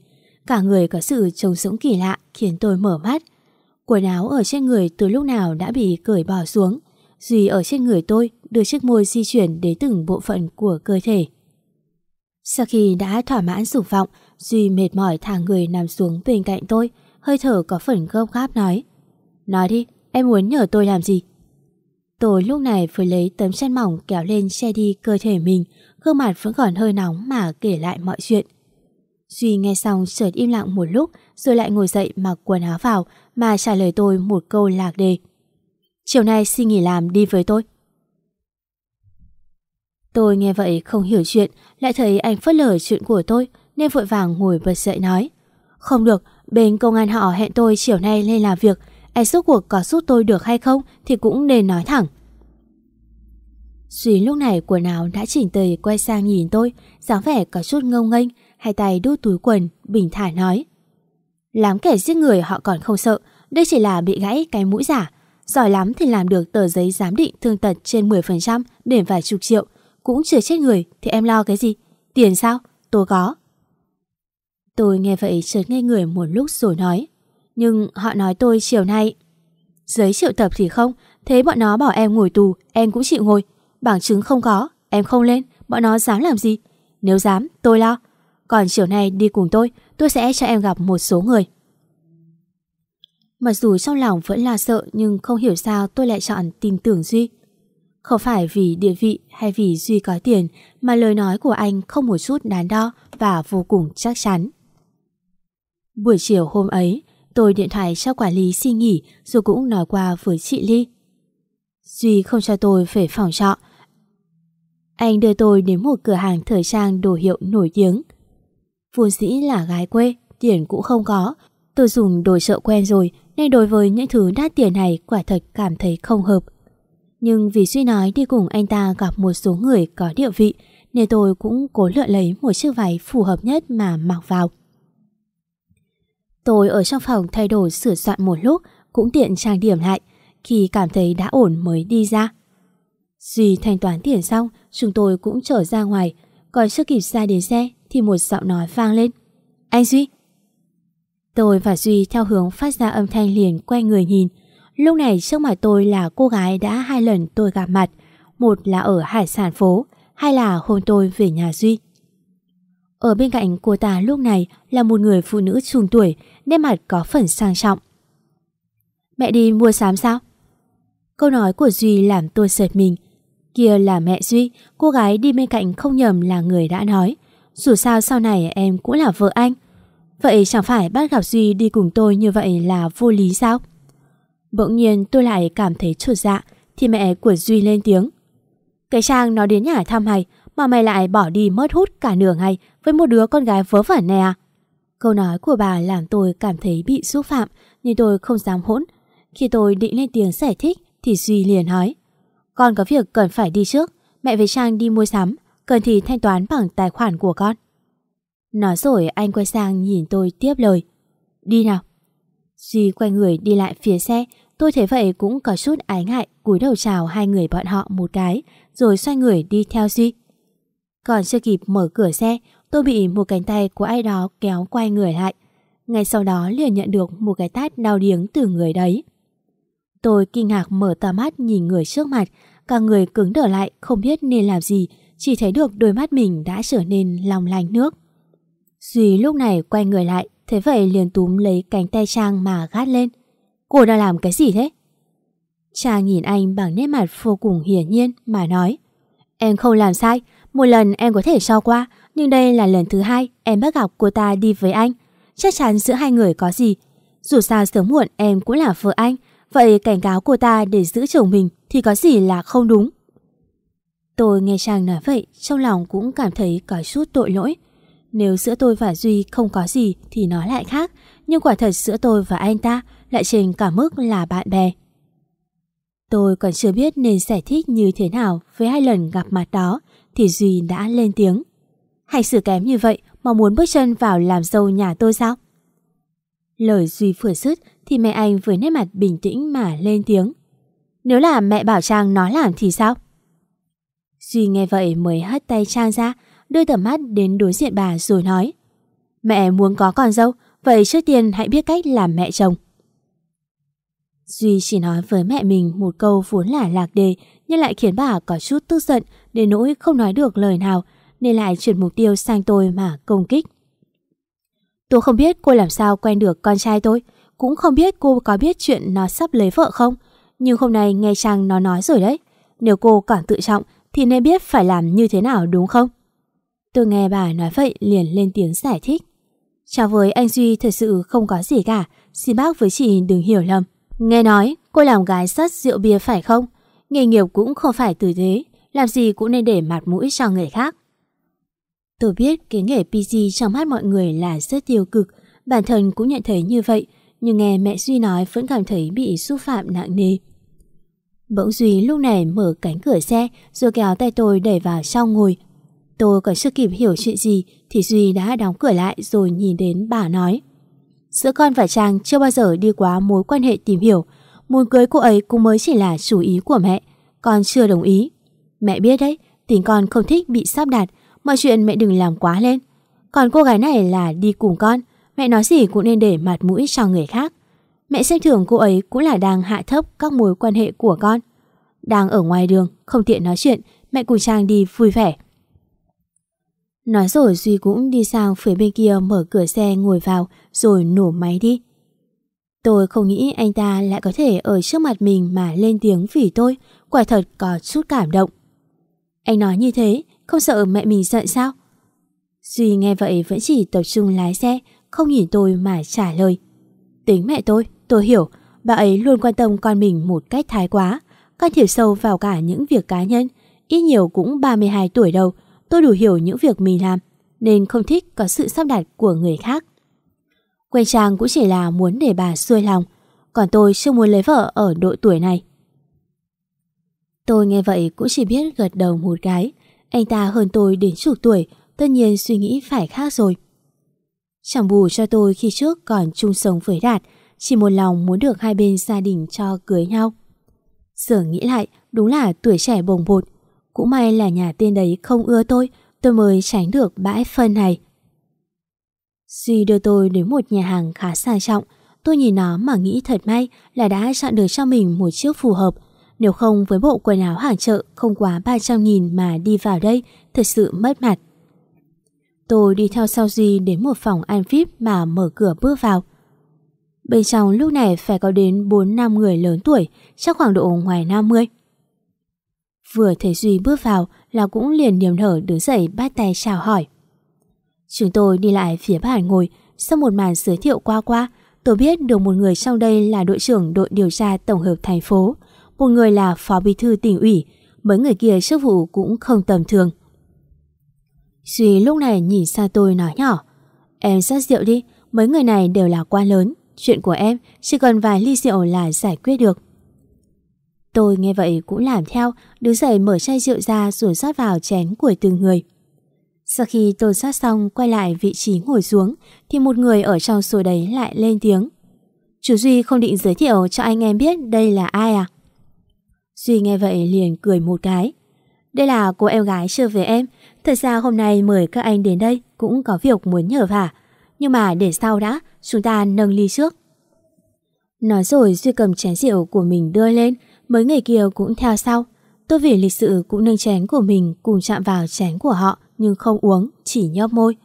Cả người có sự trống sống kỳ lạ khiến tôi mở mắt. Quần áo ở trên người từ lúc nào đã bị cởi bỏ xuống. Duy ở trên người tôi đưa chiếc môi di chuyển đến từng bộ phận của cơ thể. Sau khi đã thỏa mãn dục vọng, Duy mệt mỏi thả người nằm xuống bên cạnh tôi, hơi thở có phần gấp gáp nói. Nói đi, em muốn nhờ tôi làm gì? Tôi lúc này vừa lấy tấm chăn mỏng kéo lên che đi cơ thể mình, gương mặt vẫn còn hơi nóng mà kể lại mọi chuyện. Duy nghe xong chợt im lặng một lúc rồi lại ngồi dậy mặc quần áo vào mà trả lời tôi một câu lạc đề. Chiều nay xin nghỉ làm đi với tôi. Tôi nghe vậy không hiểu chuyện, lại thấy anh phớt lờ chuyện của tôi nên vội vàng ngồi bật dậy nói. Không được, bên công an họ hẹn tôi chiều nay lên làm việc, e suốt cuộc có giúp tôi được hay không thì cũng nên nói thẳng. Duy lúc này quần áo đã chỉnh tề quay sang nhìn tôi, dáng vẻ có chút ngông nghênh, hai tay đút túi quần, bình thản nói. Lám kẻ giết người họ còn không sợ, đây chỉ là bị gãy cái mũi giả. Giỏi lắm thì làm được tờ giấy giám định thương tật trên 10% để vài chục triệu. Cũng chưa chết người thì em lo cái gì? Tiền sao? Tôi có. Tôi nghe vậy chợt ngây người một lúc rồi nói. Nhưng họ nói tôi chiều nay... Giấy triệu tập thì không, thế bọn nó bỏ em ngồi tù, em cũng chịu ngồi. Bằng chứng không có, em không lên, bọn nó dám làm gì? Nếu dám, tôi lo. Còn chiều nay đi cùng tôi, tôi sẽ cho em gặp một số người. Mặc dù trong lòng vẫn là sợ nhưng không hiểu sao tôi lại chọn tin tưởng Duy. Không phải vì địa vị hay vì Duy có tiền mà lời nói của anh không một chút đắn đo và vô cùng chắc chắn. Buổi chiều hôm ấy, tôi điện thoại cho quản lý xin nghỉ rồi cũng nói qua với chị Ly. Duy không cho tôi về phòng trọ. Anh đưa tôi đến một cửa hàng thời trang đồ hiệu nổi tiếng. Vốn dĩ là gái quê, tiền cũng không có. Tôi dùng đồ chợ quen rồi nên đối với những thứ đắt tiền này quả thật cảm thấy không hợp. Nhưng vì Duy nói đi cùng anh ta gặp một số người có địa vị nên tôi cũng cố lựa lấy một chiếc váy phù hợp nhất mà mặc vào. Tôi ở trong phòng thay đổi sửa soạn một lúc cũng tiện trang điểm lại khi cảm thấy đã ổn mới đi ra. Duy thanh toán tiền xong chúng tôi cũng trở ra ngoài còn chưa kịp ra đến xe thì một giọng nói vang lên. Anh Duy! Tôi và Duy theo hướng phát ra âm thanh liền quay người nhìn. Lúc này trước mặt tôi là cô gái đã hai lần tôi gặp mặt. Một là ở hải sản phố, hai là hôm tôi về nhà Duy. Ở bên cạnh cô ta lúc này là một người phụ nữ trung tuổi, nét mặt có phần sang trọng. Mẹ đi mua sắm sao? Câu nói của Duy làm tôi sợt mình. Kia là mẹ Duy, cô gái đi bên cạnh không nhầm là người đã nói. Dù sao sau này em cũng là vợ anh. Vậy chẳng phải bắt gặp Duy đi cùng tôi như vậy là vô lý sao? Bỗng nhiên tôi lại cảm thấy chuột dạ thì mẹ của Duy lên tiếng. Cái Trang nó đến nhà thăm mày mà mày lại bỏ đi mất hút cả nửa ngày với một đứa con gái vớ vẩn này à? Câu nói của bà làm tôi cảm thấy bị xúc phạm nhưng tôi không dám hỗn. Khi tôi định lên tiếng giải thích thì Duy liền nói Con có việc cần phải đi trước, mẹ với Trang đi mua sắm, cần thì thanh toán bằng tài khoản của con. Nói rồi anh quay sang nhìn tôi tiếp lời. Đi nào. Duy quay người đi lại phía xe, tôi thấy vậy cũng có chút ái ngại cúi đầu chào hai người bọn họ một cái, rồi xoay người đi theo Duy. Còn chưa kịp mở cửa xe, tôi bị một cánh tay của ai đó kéo quay người lại. Ngay sau đó liền nhận được một cái tát đau điếng từ người đấy. Tôi kinh ngạc mở tà mắt nhìn người trước mặt, cả người cứng đờ lại không biết nên làm gì, chỉ thấy được đôi mắt mình đã trở nên long lanh nước. Duy lúc này quay người lại, thế vậy liền túm lấy cánh tay Trang mà gắt lên. Cô đang làm cái gì thế? Trang nhìn anh bằng nét mặt vô cùng hiển nhiên mà nói. Em không làm sai, Một lần em có thể cho qua, nhưng đây là lần thứ hai em bắt gặp cô ta đi với anh. Chắc chắn giữa hai người có gì. Dù sao sớm muộn em cũng là vợ anh, vậy cảnh cáo cô ta để giữ chồng mình thì có gì là không đúng. Tôi nghe chàng nói vậy, trong lòng cũng cảm thấy có chút tội lỗi. Nếu giữa tôi và Duy không có gì thì nói lại khác, nhưng quả thật giữa tôi và anh ta lại trên cả mức là bạn bè. Tôi còn chưa biết nên giải thích như thế nào với hai lần gặp mặt đó thì Duy đã lên tiếng. Hành xử kém như vậy mà muốn bước chân vào làm dâu nhà tôi sao? Lời Duy vừa dứt thì mẹ anh với nét mặt bình tĩnh mà lên tiếng. Nếu là mẹ bảo Trang nó làm thì sao? Duy nghe vậy mới hất tay Trang ra, đưa tầm mắt đến đối diện bà rồi nói. Mẹ muốn có con dâu, vậy trước tiên hãy biết cách làm mẹ chồng. Duy chỉ nói với mẹ mình một câu vốn là lạc đề nhưng lại khiến bà có chút tức giận đến nỗi không nói được lời nào nên lại chuyển mục tiêu sang tôi mà công kích. Tôi không biết cô làm sao quen được con trai tôi, cũng không biết cô có biết chuyện nó sắp lấy vợ không, nhưng hôm nay nghe trang nó nói rồi đấy. Nếu cô còn tự trọng thì nên biết phải làm như thế nào đúng không? Tôi nghe bà nói vậy liền lên tiếng giải thích. Chào với anh Duy thật sự không có gì cả, xin bác với chị đừng hiểu lầm. Nghe nói cô làm gái sắt rượu bia phải không? Nghề nghiệp cũng không phải từ thế, làm gì cũng nên để mặt mũi cho người khác. Tôi biết cái nghề PC trong mắt mọi người là rất tiêu cực, bản thân cũng nhận thấy như vậy, nhưng nghe mẹ Duy nói vẫn cảm thấy bị xúc phạm nặng nề. Bỗng Duy lúc này mở cánh cửa xe rồi kéo tay tôi đẩy vào trong ngồi. Tôi còn chưa kịp hiểu chuyện gì thì Duy đã đóng cửa lại rồi nhìn đến bà nói. Giữa con và Trang chưa bao giờ đi quá mối quan hệ tìm hiểu. Muốn cưới cô ấy cũng mới chỉ là chủ ý của mẹ. Con chưa đồng ý. Mẹ biết đấy, tình con không thích bị sắp đặt. Mọi chuyện mẹ đừng làm quá lên. Còn cô gái này là đi cùng con. Mẹ nói gì cũng nên để mặt mũi cho người khác. Mẹ xem thường cô ấy cũng là đang hạ thấp các mối quan hệ của con. Đang ở ngoài đường, không tiện nói chuyện, mẹ cùng Trang đi vui vẻ. Nói rồi Duy cũng đi sang phía bên kia mở cửa xe ngồi vào rồi nổ máy đi. Tôi không nghĩ anh ta lại có thể ở trước mặt mình mà lên tiếng vì tôi, quả thật có chút cảm động. Anh nói như thế, không sợ mẹ mình giận sao? Duy nghe vậy vẫn chỉ tập trung lái xe, không nhìn tôi mà trả lời. Tính mẹ tôi, tôi hiểu, bà ấy luôn quan tâm con mình một cách thái quá, can thiệp sâu vào cả những việc cá nhân, ít nhiều cũng 32 tuổi đâu, tôi đủ hiểu những việc mình làm, nên không thích có sự sắp đặt của người khác. Quen Trang cũng chỉ là muốn để bà xuôi lòng, còn tôi chưa muốn lấy vợ ở độ tuổi này. Tôi nghe vậy cũng chỉ biết gật đầu một cái, anh ta hơn tôi đến chục tuổi, tất nhiên suy nghĩ phải khác rồi. Chẳng bù cho tôi khi trước còn chung sống với Đạt, chỉ một lòng muốn được hai bên gia đình cho cưới nhau. Giờ nghĩ lại, đúng là tuổi trẻ bồng bột, cũng may là nhà tên đấy không ưa tôi, tôi mới tránh được bãi phân này. Duy đưa tôi đến một nhà hàng khá sang trọng. Tôi nhìn nó mà nghĩ thật may là đã chọn được cho mình một chiếc phù hợp. Nếu không với bộ quần áo hàng chợ không quá 300 nghìn mà đi vào đây thật sự mất mặt. Tôi đi theo sau Duy đến một phòng ăn VIP mà mở cửa bước vào. Bên trong lúc này phải có đến 4-5 người lớn tuổi, chắc khoảng độ ngoài 50. Vừa thấy Duy bước vào là cũng liền niềm nở đứng dậy bắt tay chào hỏi. Chúng tôi đi lại phía bàn ngồi, sau một màn giới thiệu qua qua, tôi biết được một người trong đây là đội trưởng đội điều tra tổng hợp thành phố, một người là phó bí thư tỉnh ủy, mấy người kia chức vụ cũng không tầm thường. Duy lúc này nhìn xa tôi nói nhỏ, em rót rượu đi, mấy người này đều là quan lớn, chuyện của em chỉ cần vài ly rượu là giải quyết được. Tôi nghe vậy cũng làm theo, đứng dậy mở chai rượu ra rồi rót vào chén của từng người. Sau khi tôi sát xong quay lại vị trí ngồi xuống thì một người ở trong số đấy lại lên tiếng. Chú Duy không định giới thiệu cho anh em biết đây là ai à? Duy nghe vậy liền cười một cái. Đây là cô em gái chưa về em. Thật ra hôm nay mời các anh đến đây cũng có việc muốn nhờ vả. Nhưng mà để sau đã, chúng ta nâng ly trước. Nói rồi Duy cầm chén rượu của mình đưa lên, mấy người kia cũng theo sau. Tôi vì lịch sự cũng nâng chén của mình cùng chạm vào chén của họ nhưng không uống, chỉ nhấp môi.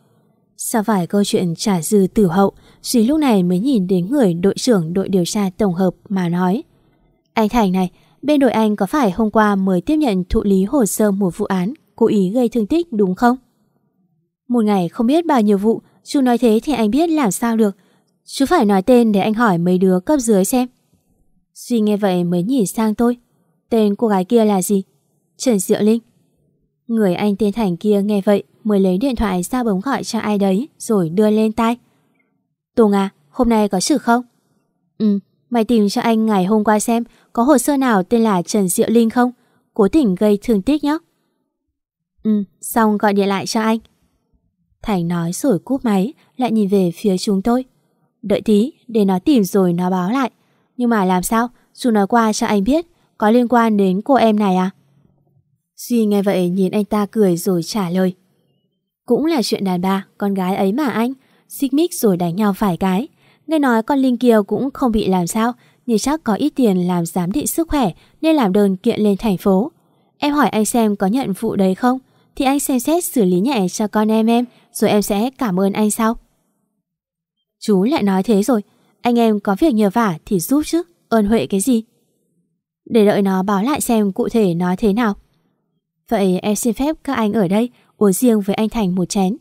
Sau phải câu chuyện trả dư tử hậu, Duy lúc này mới nhìn đến người đội trưởng đội điều tra tổng hợp mà nói. Anh Thành này, bên đội anh có phải hôm qua mới tiếp nhận thụ lý hồ sơ một vụ án cố ý gây thương tích đúng không? Một ngày không biết bao nhiêu vụ, chú nói thế thì anh biết làm sao được. Chú phải nói tên để anh hỏi mấy đứa cấp dưới xem. Duy nghe vậy mới nhìn sang tôi. Tên cô gái kia là gì? Trần Diệu Linh. Người anh tên Thành kia nghe vậy mới lấy điện thoại ra bấm gọi cho ai đấy rồi đưa lên tai. Tùng à, hôm nay có sự không? Ừ, mày tìm cho anh ngày hôm qua xem có hồ sơ nào tên là Trần Diệu Linh không? Cố tình gây thương tích nhé. Ừ, xong gọi điện lại cho anh. Thành nói rồi cúp máy, lại nhìn về phía chúng tôi. Đợi tí, để nó tìm rồi nó báo lại. Nhưng mà làm sao? dù nói qua cho anh biết, có liên quan đến cô em này à? Duy nghe vậy nhìn anh ta cười rồi trả lời. Cũng là chuyện đàn bà, con gái ấy mà anh. Xích mích rồi đánh nhau phải cái. Nghe nói con Linh kiều cũng không bị làm sao, nhưng chắc có ít tiền làm giám định sức khỏe nên làm đơn kiện lên thành phố. Em hỏi anh xem có nhận vụ đấy không? Thì anh xem xét xử lý nhẹ cho con em em, rồi em sẽ cảm ơn anh sau. Chú lại nói thế rồi, anh em có việc nhờ vả thì giúp chứ, ơn huệ cái gì? Để đợi nó báo lại xem cụ thể nói thế nào. Vậy em xin phép các anh ở đây uống riêng với anh Thành một chén.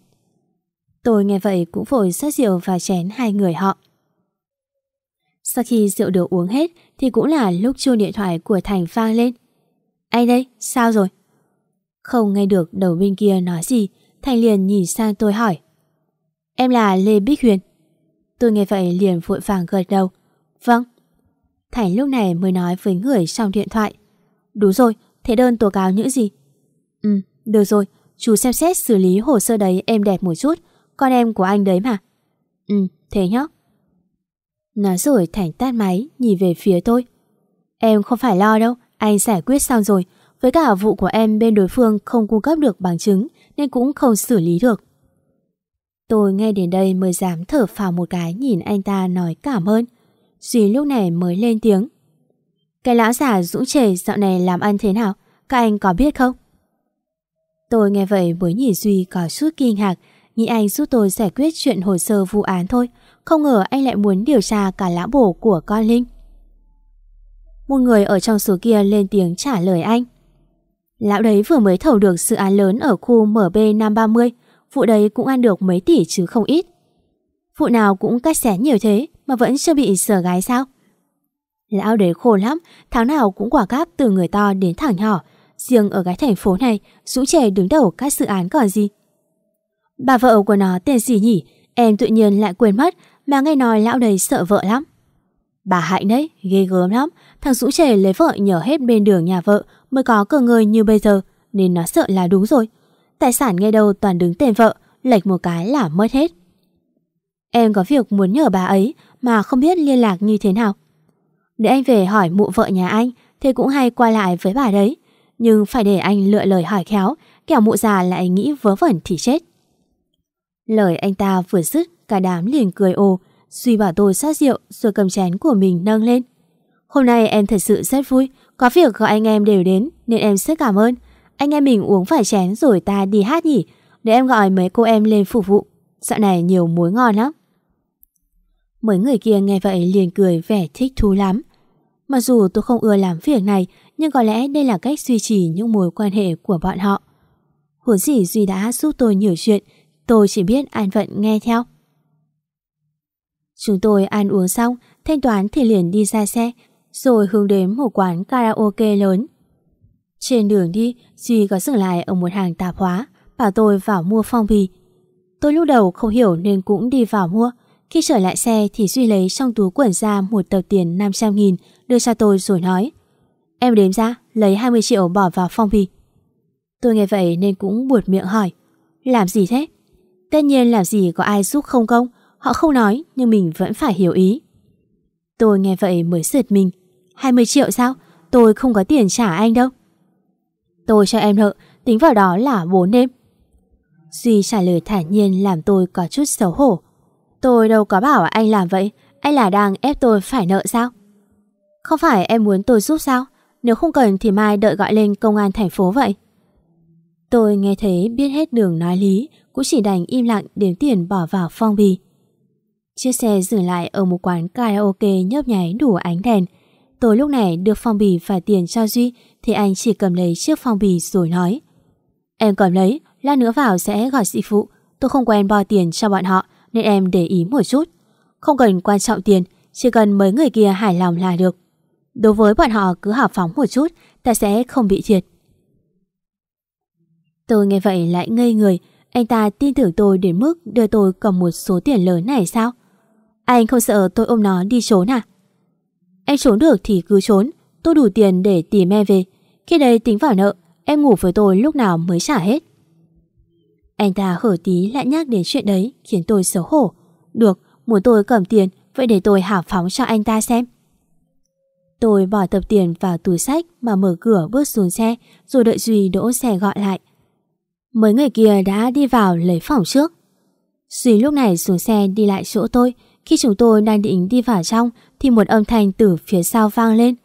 Tôi nghe vậy cũng vội rót rượu và chén hai người họ. Sau khi rượu được uống hết thì cũng là lúc chuông điện thoại của Thành vang lên. Anh đây, sao rồi? Không nghe được đầu bên kia nói gì, Thành liền nhìn sang tôi hỏi. Em là Lê Bích Huyền. Tôi nghe vậy liền vội vàng gật đầu. Vâng. Thành lúc này mới nói với người trong điện thoại. Đúng rồi, thế đơn tố cáo những gì? Ừ, được rồi, chú xem xét xử lý hồ sơ đấy em đẹp một chút, con em của anh đấy mà. Ừ, thế nhá. Nói rồi Thành tắt máy, nhìn về phía tôi. Em không phải lo đâu, anh giải quyết xong rồi. Với cả vụ của em bên đối phương không cung cấp được bằng chứng nên cũng không xử lý được. Tôi nghe đến đây mới dám thở phào một cái nhìn anh ta nói cảm ơn. Duy lúc này mới lên tiếng. Cái lão giả dũng trề dạo này làm ăn thế nào? Các anh có biết không? Tôi nghe vậy mới nhìn Duy có chút kinh ngạc, nghĩ anh giúp tôi giải quyết chuyện hồ sơ vụ án thôi. Không ngờ anh lại muốn điều tra cả lão bổ của con Linh. Một người ở trong số kia lên tiếng trả lời anh. Lão đấy vừa mới thầu được dự án lớn ở khu MB 530, vụ đấy cũng ăn được mấy tỷ chứ không ít. Vụ nào cũng cắt xén nhiều thế mà vẫn chưa bị sờ gái sao? Lão đấy khổ lắm, tháng nào cũng quả cáp từ người to đến thẳng nhỏ. Riêng ở cái thành phố này, Dũng trẻ đứng đầu các dự án còn gì. Bà vợ của nó tên gì nhỉ? Em tự nhiên lại quên mất mà nghe nói lão đấy sợ vợ lắm. Bà Hạnh đấy, ghê gớm lắm. Thằng dũ trẻ lấy vợ nhờ hết bên đường nhà vợ mới có cờ người như bây giờ nên nó sợ là đúng rồi. Tài sản nghe đâu toàn đứng tên vợ, lệch một cái là mất hết. Em có việc muốn nhờ bà ấy mà không biết liên lạc như thế nào. Để anh về hỏi mụ vợ nhà anh thì cũng hay qua lại với bà đấy. Nhưng phải để anh lựa lời hỏi khéo, kẻo mụ già lại nghĩ vớ vẩn thì chết. Lời anh ta vừa dứt, cả đám liền cười ồ, Duy bảo tôi sát rượu rồi cầm chén của mình nâng lên. Hôm nay em thật sự rất vui, có việc gọi anh em đều đến nên em rất cảm ơn. Anh em mình uống phải chén rồi ta đi hát nhỉ, để em gọi mấy cô em lên phục vụ. Dạo này nhiều muối ngon lắm. Mấy người kia nghe vậy liền cười vẻ thích thú lắm. Mặc dù tôi không ưa làm việc này, nhưng có lẽ đây là cách duy trì những mối quan hệ của bọn họ. Huống gì Duy đã giúp tôi nhiều chuyện, tôi chỉ biết an phận nghe theo. Chúng tôi ăn uống xong, thanh toán thì liền đi ra xe, rồi hướng đến một quán karaoke lớn. Trên đường đi, Duy có dừng lại ở một hàng tạp hóa, bảo tôi vào mua phong bì. Tôi lúc đầu không hiểu nên cũng đi vào mua. Khi trở lại xe thì Duy lấy trong túi quần ra một tờ tiền 500 nghìn đưa cho tôi rồi nói Em đếm ra, lấy 20 triệu bỏ vào phong bì. Tôi nghe vậy nên cũng buột miệng hỏi Làm gì thế? Tất nhiên làm gì có ai giúp không công? Họ không nói, nhưng mình vẫn phải hiểu ý. Tôi nghe vậy mới giật mình. 20 triệu sao? Tôi không có tiền trả anh đâu. Tôi cho em nợ, Tính vào đó là 4 đêm. Duy trả lời thản nhiên làm tôi có chút xấu hổ. Tôi đâu có bảo anh làm vậy, Anh là đang ép tôi phải nợ sao? Không phải em muốn tôi giúp sao? Nếu không cần thì mai đợi gọi lên công an thành phố vậy. Tôi nghe thấy biết hết đường nói lý cũng chỉ đành im lặng đếm tiền bỏ vào phong bì Chiếc xe dừng lại ở một quán karaoke nhấp nháy đủ ánh đèn. Tôi lúc này được phong bì và tiền cho Duy thì anh chỉ cầm lấy chiếc phong bì rồi nói Em cầm lấy, lát nữa vào sẽ gọi sĩ phụ. Tôi không quen bo tiền cho bọn họ nên em để ý một chút. Không cần quan trọng tiền, chỉ cần mấy người kia hài lòng là được. Đối với bọn họ cứ hào phóng một chút, ta sẽ không bị thiệt. Tôi nghe vậy lại ngây người, anh ta tin tưởng tôi đến mức đưa tôi cầm một số tiền lớn này sao? Anh không sợ tôi ôm nó đi trốn à? Anh trốn được thì cứ trốn, tôi đủ tiền để tìm em về. Khi đây tính vào nợ, em ngủ với tôi lúc nào mới trả hết. Anh ta hở tí lại nhắc đến chuyện đấy khiến tôi xấu hổ. Được, muốn tôi cầm tiền, vậy để tôi hảo phóng cho anh ta xem. Tôi bỏ tập tiền vào túi sách mà mở cửa bước xuống xe rồi đợi Duy đỗ xe gọi lại. Mấy người kia đã đi vào lấy phòng trước. Duy lúc này xuống xe đi lại chỗ tôi. Khi chúng tôi đang định đi vào trong thì một âm thanh từ phía sau vang lên.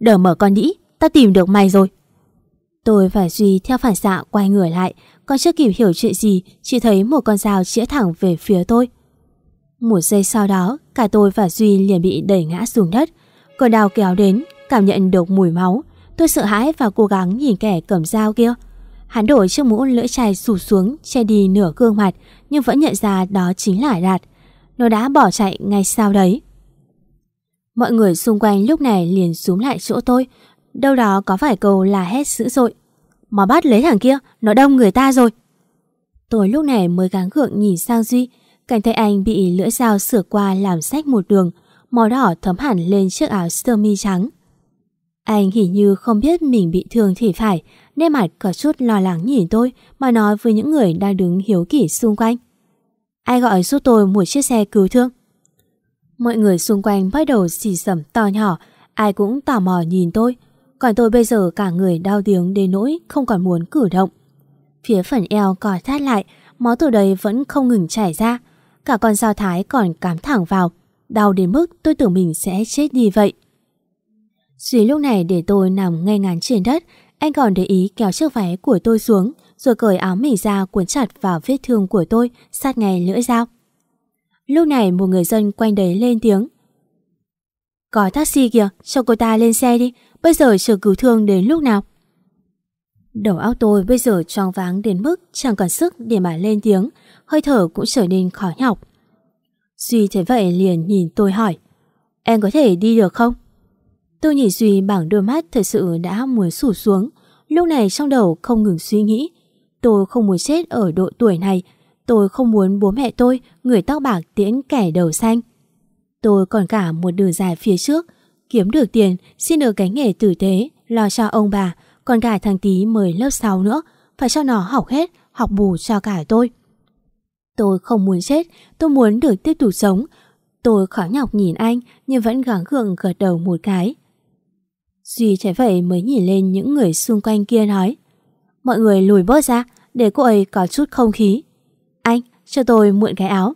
Đỡ mở con đĩ, tao tìm được mày rồi. Tôi và Duy theo phản xạ quay người lại, còn chưa kịp hiểu chuyện gì, chỉ thấy một con dao chĩa thẳng về phía tôi. Một giây sau đó, cả tôi và Duy liền bị đẩy ngã xuống đất. Cơn đào kéo đến, cảm nhận được mùi máu. Tôi sợ hãi và cố gắng nhìn kẻ cầm dao kia. Hắn đổi chiếc mũ lưỡi chai rủ xuống, che đi nửa gương mặt, nhưng vẫn nhận ra đó chính là Đạt. Nó đã bỏ chạy ngay sau đấy. Mọi người xung quanh lúc này liền xuống lại chỗ tôi, đâu đó có phải câu là hét dữ dội. Mà bắt lấy thằng kia, nó đông người ta rồi. Tôi lúc này mới gắng gượng nhìn sang Duy, cảnh thấy anh bị lưỡi dao sửa qua làm sách một đường, màu đỏ thấm hẳn lên chiếc áo sơ mi trắng. Anh hình như không biết mình bị thương thì phải, nên mặt có chút lo lắng nhìn tôi mà nói với những người đang đứng hiếu kỳ xung quanh. Ai gọi giúp tôi một chiếc xe cứu thương? Mọi người xung quanh bắt đầu xì sầm to nhỏ, ai cũng tò mò nhìn tôi. Còn tôi bây giờ cả người đau tiếng đến nỗi không còn muốn cử động. Phía phần eo cò thắt lại, máu từ đây vẫn không ngừng chảy ra. Cả con dao thái còn cắm thẳng vào. Đau đến mức tôi tưởng mình sẽ chết đi vậy. Duy lúc này để tôi nằm ngay ngắn trên đất, anh còn để ý kéo chiếc váy của tôi xuống, rồi cởi áo mỉ ra cuốn chặt vào vết thương của tôi, sát ngay lưỡi dao. Lúc này một người dân quanh đấy lên tiếng. Có taxi kìa, cho cô ta lên xe đi, bây giờ chờ cứu thương đến lúc nào? Đầu óc tôi bây giờ tròn váng đến mức chẳng còn sức để mà lên tiếng, hơi thở cũng trở nên khó nhọc. Duy thấy vậy liền nhìn tôi hỏi, em có thể đi được không? Tôi nhìn Duy bằng đôi mắt thật sự đã muốn sủ xuống. Lúc này trong đầu không ngừng suy nghĩ. Tôi không muốn chết ở độ tuổi này. Tôi không muốn bố mẹ tôi, người tóc bạc tiễn kẻ đầu xanh. Tôi còn cả một đường dài phía trước. Kiếm được tiền, xin được cái nghề tử tế, lo cho ông bà. Còn cả thằng tí mời lớp 6 nữa. Phải cho nó học hết, học bù cho cả tôi. Tôi không muốn chết, tôi muốn được tiếp tục sống. Tôi khó nhọc nhìn anh nhưng vẫn gắng gượng gật đầu một cái. Duy thấy vậy mới nhìn lên những người xung quanh kia nói. Mọi người lùi bớt ra để cô ấy có chút không khí. Anh, cho tôi mượn cái áo.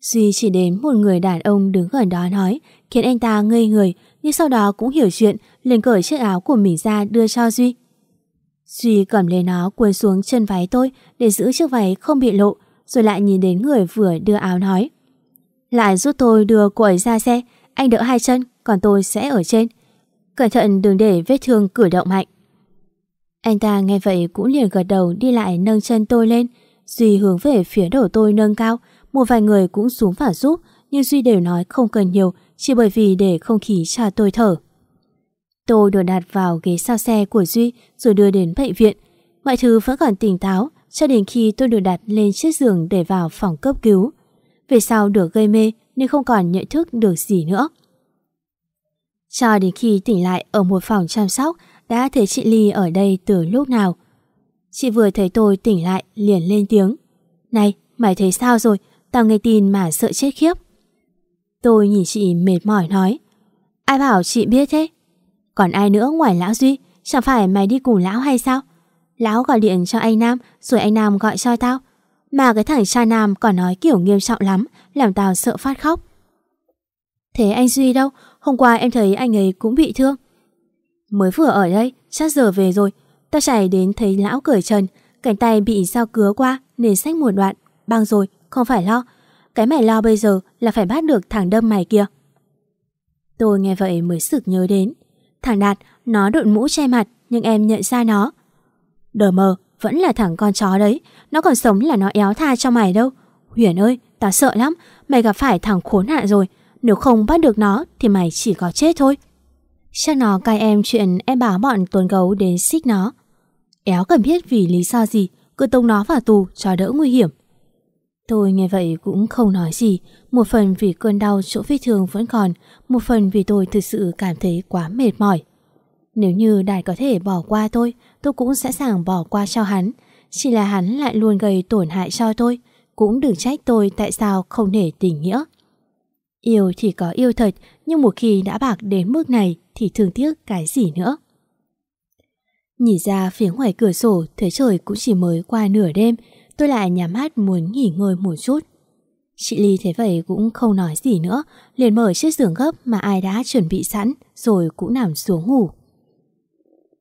Duy chỉ đến một người đàn ông đứng gần đó nói Khiến anh ta ngây người Nhưng sau đó cũng hiểu chuyện liền cởi chiếc áo của mình ra đưa cho Duy. Duy cầm lấy nó cuốn xuống chân váy tôi Để giữ chiếc váy không bị lộ Rồi lại nhìn đến người vừa đưa áo nói. Lại giúp tôi đưa cô ấy ra xe Anh đỡ hai chân Còn tôi sẽ ở trên. Cẩn thận đừng để vết thương cử động mạnh. Anh ta nghe vậy cũng liền gật đầu đi lại nâng chân tôi lên. Duy hướng về phía đầu tôi nâng cao. Một vài người cũng xuống và giúp, nhưng Duy đều nói không cần nhiều, chỉ bởi vì để không khí cho tôi thở. Tôi được đặt vào ghế sau xe của Duy rồi đưa đến bệnh viện. Mọi thứ vẫn còn tỉnh táo cho đến khi tôi được đặt lên chiếc giường để vào phòng cấp cứu. Về sau được gây mê nên không còn nhận thức được gì nữa. Cho đến khi tỉnh lại ở một phòng chăm sóc đã thấy chị Ly ở đây từ lúc nào. Chị vừa thấy tôi tỉnh lại liền lên tiếng. Này, mày thấy sao rồi? Tao nghe tin mà sợ chết khiếp. Tôi nhìn chị mệt mỏi nói. Ai bảo chị biết thế? Còn ai nữa ngoài Lão Duy? Chẳng phải mày đi cùng Lão hay sao? Lão gọi điện cho anh Nam rồi anh Nam gọi cho tao. Mà cái thằng cha Nam còn nói kiểu nghiêm trọng lắm làm tao sợ phát khóc. Thế anh Duy đâu? Hôm qua em thấy anh ấy cũng bị thương. Mới vừa ở đây, chắc giờ về rồi. Tao chạy đến thấy lão cởi trần, cánh tay bị dao cứa qua nên sách một đoạn. Băng rồi, không phải lo. Cái mày lo bây giờ là phải bắt được thằng đâm mày kia. Tôi nghe vậy mới sực nhớ đến. Thằng Đạt, nó đội mũ che mặt nhưng em nhận ra nó. Đờ mờ, vẫn là thằng con chó đấy. Nó còn sống là nó éo tha cho mày đâu. Huyền ơi, tao sợ lắm. Mày gặp phải thằng khốn nạn rồi. Nếu không bắt được nó thì mày chỉ có chết thôi. Chắc nó cay em chuyện em bảo bọn tuần gấu đến xích nó. Éo cần biết vì lý do gì, cứ tông nó vào tù cho đỡ nguy hiểm. Tôi nghe vậy cũng không nói gì, một phần vì cơn đau chỗ vết thương vẫn còn, một phần vì tôi thực sự cảm thấy quá mệt mỏi. Nếu như Đạt có thể bỏ qua tôi, tôi cũng sẵn sàng bỏ qua cho hắn. Chỉ là hắn lại luôn gây tổn hại cho tôi, cũng đừng trách tôi tại sao không nể tình nghĩa. Yêu thì có yêu thật, nhưng một khi đã bạc đến mức này thì thương tiếc cái gì nữa. Nhìn ra phía ngoài cửa sổ, thấy trời cũng chỉ mới qua nửa đêm, tôi lại nhắm mắt muốn nghỉ ngơi một chút. Chị Ly thấy vậy cũng không nói gì nữa, liền mở chiếc giường gấp mà ai đã chuẩn bị sẵn, rồi cũng nằm xuống ngủ.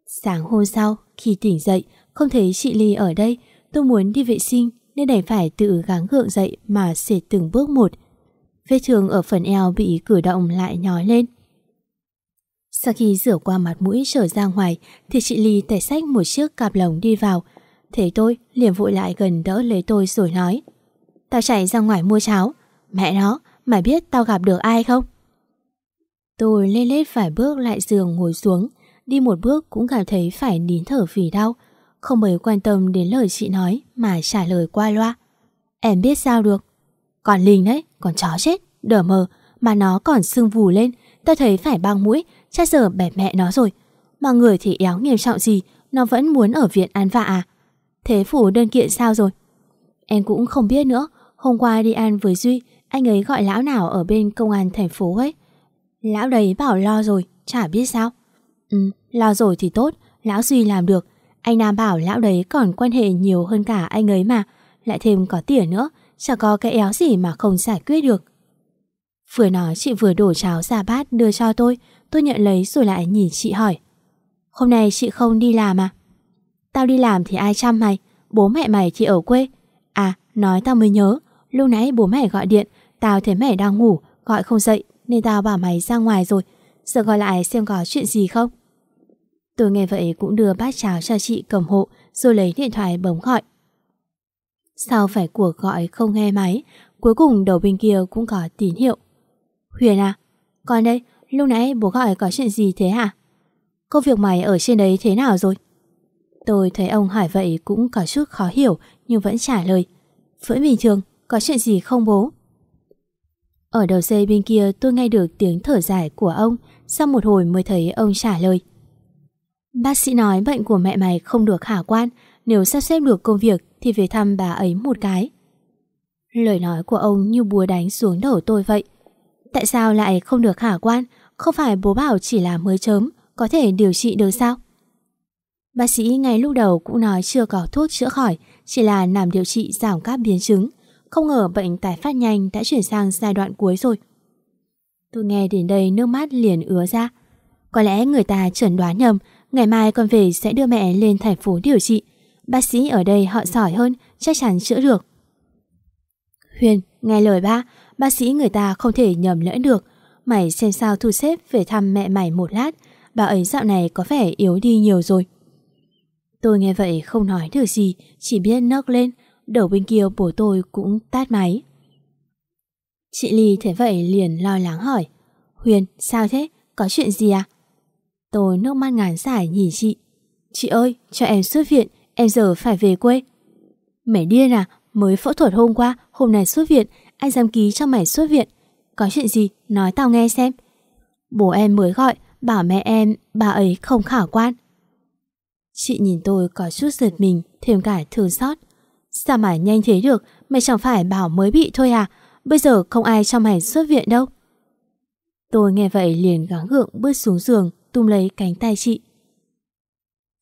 Sáng hôm sau, khi tỉnh dậy, không thấy chị Ly ở đây, tôi muốn đi vệ sinh nên đành phải tự gắng gượng dậy mà xệt từng bước một. Vết thương ở phần eo bị cử động lại nhói lên. Sau khi rửa qua mặt mũi trở ra ngoài thì chị Ly tẩy sách một chiếc cặp lồng đi vào. Thấy tôi liền vội lại gần đỡ lấy tôi rồi nói Tao chạy ra ngoài mua cháo. Mẹ nó, mày biết tao gặp được ai không? Tôi lê lết vài bước lại giường ngồi xuống Đi một bước cũng cảm thấy phải nín thở vì đau Không mấy quan tâm đến lời chị nói Mà trả lời qua loa Em biết sao được Còn Linh đấy, còn chó chết, đờ mờ Mà nó còn sưng vù lên. Ta thấy phải băng mũi, chắc giờ bẻ mẹ nó rồi. Mà người thì éo nghiêm trọng gì Nó vẫn muốn ở viện ăn vạ à? Thế phủ đơn kiện sao rồi? Em cũng không biết nữa. Hôm qua đi ăn với Duy Anh ấy gọi lão nào ở bên công an thành phố ấy. Lão đấy bảo lo rồi Chả biết sao. Ừ, lo rồi thì tốt, lão Duy làm được. Anh Nam bảo lão đấy còn quan hệ nhiều hơn cả anh ấy mà, lại thêm có tiền nữa, chả có cái éo gì mà không giải quyết được. Vừa nói chị vừa đổ cháo ra bát đưa cho tôi, tôi nhận lấy rồi lại nhìn chị hỏi. Hôm nay chị không đi làm à? Tao đi làm thì ai chăm mày, bố mẹ mày thì ở quê. À, nói tao mới nhớ, lúc nãy bố mẹ gọi điện, tao thấy mẹ đang ngủ, gọi không dậy nên tao bảo mày ra ngoài rồi, Giờ gọi lại xem có chuyện gì không Tôi nghe vậy cũng đưa bát cháo cho chị cầm hộ Rồi lấy điện thoại bấm gọi sau phải cuộc gọi không nghe máy? Cuối cùng đầu bên kia cũng có tín hiệu. Huyền à Con đây, lúc nãy bố gọi có chuyện gì thế hả? Công việc mày ở trên đấy thế nào rồi? Tôi thấy ông hỏi vậy cũng có chút khó hiểu Nhưng vẫn trả lời. Vẫn bình thường, Có chuyện gì không bố? Ở đầu dây bên kia tôi nghe được tiếng thở dài của ông, sau một hồi mới thấy ông trả lời. Bác sĩ nói bệnh của mẹ mày không được khả quan nếu sắp xếp được công việc Thì về thăm bà ấy một cái. Lời nói của ông như búa đánh xuống đầu tôi vậy. Tại sao lại không được khả quan? Không phải bố bảo chỉ là mới chớm Có thể điều trị được sao? Bác sĩ ngay lúc đầu cũng nói chưa có thuốc chữa khỏi Chỉ là làm điều trị giảm các biến chứng. Không ngờ bệnh tái phát nhanh đã chuyển sang giai đoạn cuối rồi. Tôi nghe đến đây nước mắt liền ứa ra. Có lẽ người ta chẩn đoán nhầm, ngày mai con về sẽ đưa mẹ lên thành phố điều trị. Bác sĩ ở đây họ giỏi hơn, chắc chắn chữa được. Huyền, nghe lời ba, bác sĩ người ta không thể nhầm lẫn được. Mày xem sao thu xếp về thăm mẹ mày một lát, bà ấy dạo này có vẻ yếu đi nhiều rồi. Tôi nghe vậy không nói được gì, chỉ biết nấc lên, đầu bên kia bố tôi cũng tát máy. Chị Ly thấy vậy liền lo lắng hỏi Huyền, sao thế? Có chuyện gì à? Tôi nước mắt ngàn giải nhìn chị Chị ơi, cho em xuất viện Em giờ phải về quê. Mày điên à? Mới phẫu thuật hôm qua, Hôm nay xuất viện, Anh dám ký cho mày xuất viện. Có chuyện gì? Nói tao nghe xem. Bố em mới gọi, Bảo mẹ em, Bà ấy không khả quan. Chị nhìn tôi có chút giật mình, Thêm cả thương xót. Sao mà nhanh thế được, Mày chẳng phải bảo mới bị thôi à? Bây giờ không ai cho mày xuất viện đâu. Tôi nghe vậy liền gắng gượng bước xuống giường Tung lấy cánh tay chị.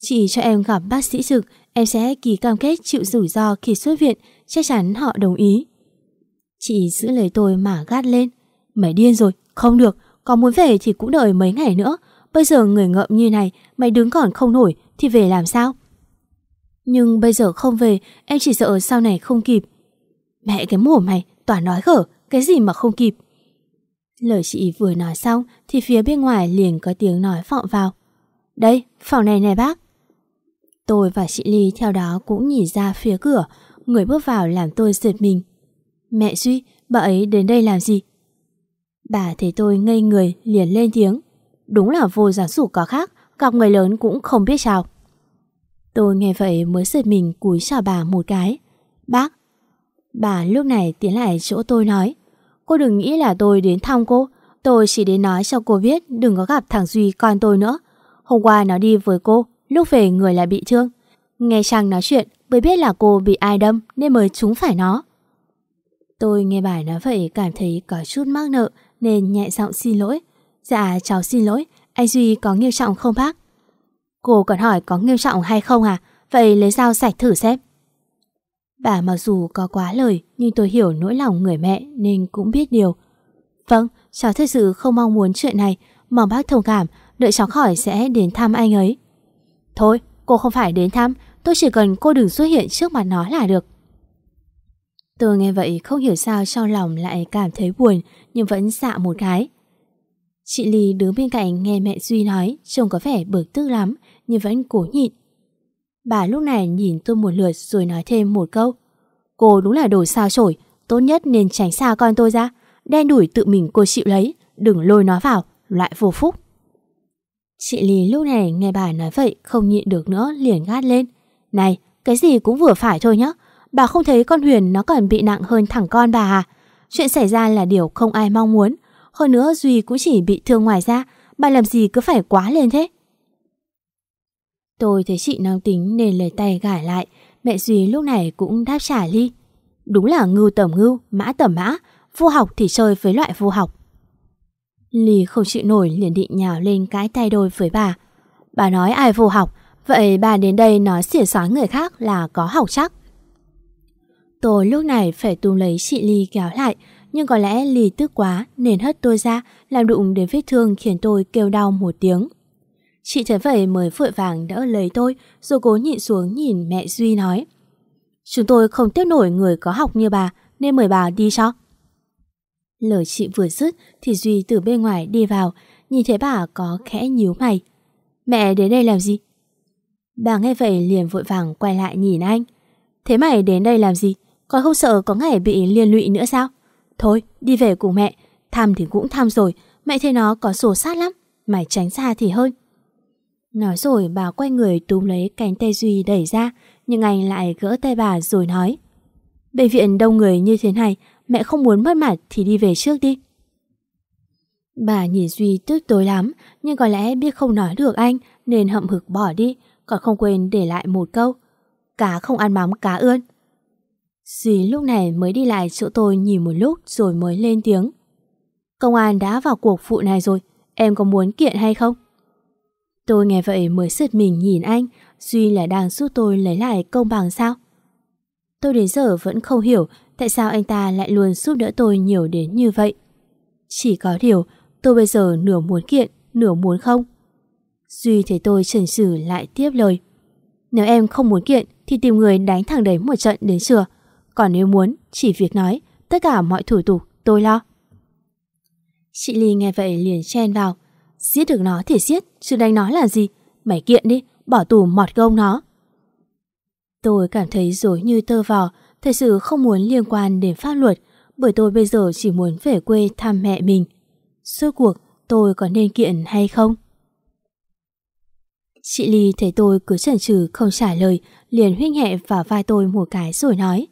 Chị cho em gặp bác sĩ trực Em sẽ ký cam kết chịu rủi ro khi xuất viện Chắc chắn họ đồng ý Chị giữ lời tôi mà gắt lên Mày điên rồi, không được Có muốn về thì cũng đợi mấy ngày nữa Bây giờ người ngợm như này Mày đứng còn không nổi Thì về làm sao Nhưng bây giờ không về Em chỉ sợ sau này không kịp Mẹ cái mồm mày toàn nói khở, cái gì mà không kịp. Lời chị vừa nói xong thì phía bên ngoài liền có tiếng nói vọng vào. Đây, phòng này này bác. Tôi và chị Ly theo đó cũng nhìn ra phía cửa, người bước vào làm tôi giật mình. Mẹ Duy, bà ấy đến đây làm gì? Bà thấy tôi ngây người liền lên tiếng. Đúng là vô giáo dục có khác, gặp người lớn cũng không biết chào. Tôi nghe vậy mới giật mình cúi chào bà một cái. Bác. Bà lúc này tiến lại chỗ tôi nói. Cô đừng nghĩ là tôi đến thăm cô. Tôi chỉ đến nói cho cô biết đừng có gặp thằng Duy con tôi nữa. Hôm qua nó đi với cô, lúc về người lại bị thương. Nghe chàng nói chuyện mới biết là cô bị ai đâm nên mới trúng phải nó. Tôi nghe bài nói vậy cảm thấy có chút mắc nợ nên nhẹ giọng xin lỗi. Dạ cháu xin lỗi, anh Duy có nghiêm trọng không bác? Cô còn hỏi có nghiêm trọng hay không à? Vậy lấy dao sạch thử xem. Bà mặc dù có quá lời nhưng tôi hiểu nỗi lòng người mẹ nên cũng biết điều. Vâng, cháu thật sự không mong muốn chuyện này, mong bác thông cảm, đợi cháu khỏi sẽ đến thăm anh ấy. Thôi, cô không phải đến thăm, tôi chỉ cần cô đừng xuất hiện trước mặt nó là được. Tôi nghe vậy không hiểu sao trong lòng lại cảm thấy buồn nhưng vẫn dạ một cái. Chị Ly đứng bên cạnh nghe mẹ Duy nói trông có vẻ bực tức lắm nhưng vẫn cố nhịn. Bà lúc này nhìn tôi một lượt rồi nói thêm một câu. Cô đúng là đồ sao chổi, tốt nhất nên tránh xa con tôi ra. Đen đuổi tự mình cô chịu lấy, đừng lôi nó vào, loại vô phúc. Chị Lý lúc này nghe bà nói vậy không nhịn được nữa liền gắt lên. Này, cái gì cũng vừa phải thôi nhá. Bà không thấy con Huyền nó còn bị nặng hơn thằng con bà à? Chuyện xảy ra là điều không ai mong muốn. Hơn nữa Duy cũng chỉ bị thương ngoài ra, bà làm gì cứ phải quá lên thế? Tôi thấy chị nóng tính nên lấy tay gải lại, mẹ Duy lúc này cũng đáp trả Ly. Đúng là ngưu tầm ngưu, mã tầm mã, vô học thì chơi với loại vô học. Lý không chịu nổi liền định nhào lên cái tay đôi với bà. Bà nói ai vô học, vậy bà đến đây nói xỉa xóa người khác là có học chắc. Tôi lúc này phải tung lấy chị Ly kéo lại, nhưng có lẽ Ly tức quá nên hất tôi ra, làm đụng đến vết thương khiến tôi kêu đau một tiếng. Chị thấy vậy mới vội vàng đỡ lấy tôi, rồi cố nhịn xuống nhìn mẹ Duy nói. Chúng tôi không tiếp nổi người có học như bà, nên mời bà đi cho. Lời chị vừa dứt thì Duy từ bên ngoài đi vào, nhìn thấy bà có khẽ nhíu mày. Mẹ đến đây làm gì? Bà nghe vậy liền vội vàng quay lại nhìn anh. Thế mày đến đây làm gì? Còn không sợ có ngày bị liên lụy nữa sao? Thôi, đi về cùng mẹ. Thăm thì cũng thăm rồi, mẹ thấy nó có sổ sát lắm. Mày tránh xa thì hơn. Nói rồi bà quay người túm lấy cánh tay Duy đẩy ra, nhưng anh lại gỡ tay bà rồi nói. Bệnh viện đông người như thế này, mẹ không muốn mất mặt thì đi về trước đi. Bà nhìn Duy tức tối lắm, nhưng có lẽ biết không nói được anh nên hậm hực bỏ đi, còn không quên để lại một câu. Cá không ăn mắm cá ươn. Duy lúc này mới đi lại chỗ tôi nhìn một lúc rồi mới lên tiếng. Công an đã vào cuộc vụ này rồi, em có muốn kiện hay không? Tôi nghe vậy mới sượt mình nhìn anh, Duy là đang giúp tôi lấy lại công bằng sao? Tôi đến giờ vẫn không hiểu tại sao anh ta lại luôn giúp đỡ tôi nhiều đến như vậy. Chỉ có điều, tôi bây giờ nửa muốn kiện, nửa muốn không. Duy thấy tôi chần chừ lại tiếp lời. Nếu em không muốn kiện thì tìm người đánh thằng đấy một trận đến chưa? Còn nếu muốn, chỉ việc nói, tất cả mọi thủ tục tôi lo. Chị Ly nghe vậy liền chen vào. Giết được nó thì giết, chứ đánh nó là gì? Mày kiện đi, bỏ tù mọt gông nó. Tôi cảm thấy dối như tơ vò, thật sự không muốn liên quan đến pháp luật, bởi tôi bây giờ chỉ muốn về quê thăm mẹ mình. Suốt cuộc, tôi có nên kiện hay không? Chị Ly thấy tôi cứ chần chừ không trả lời, liền huynh hẹ vào vai tôi một cái rồi nói.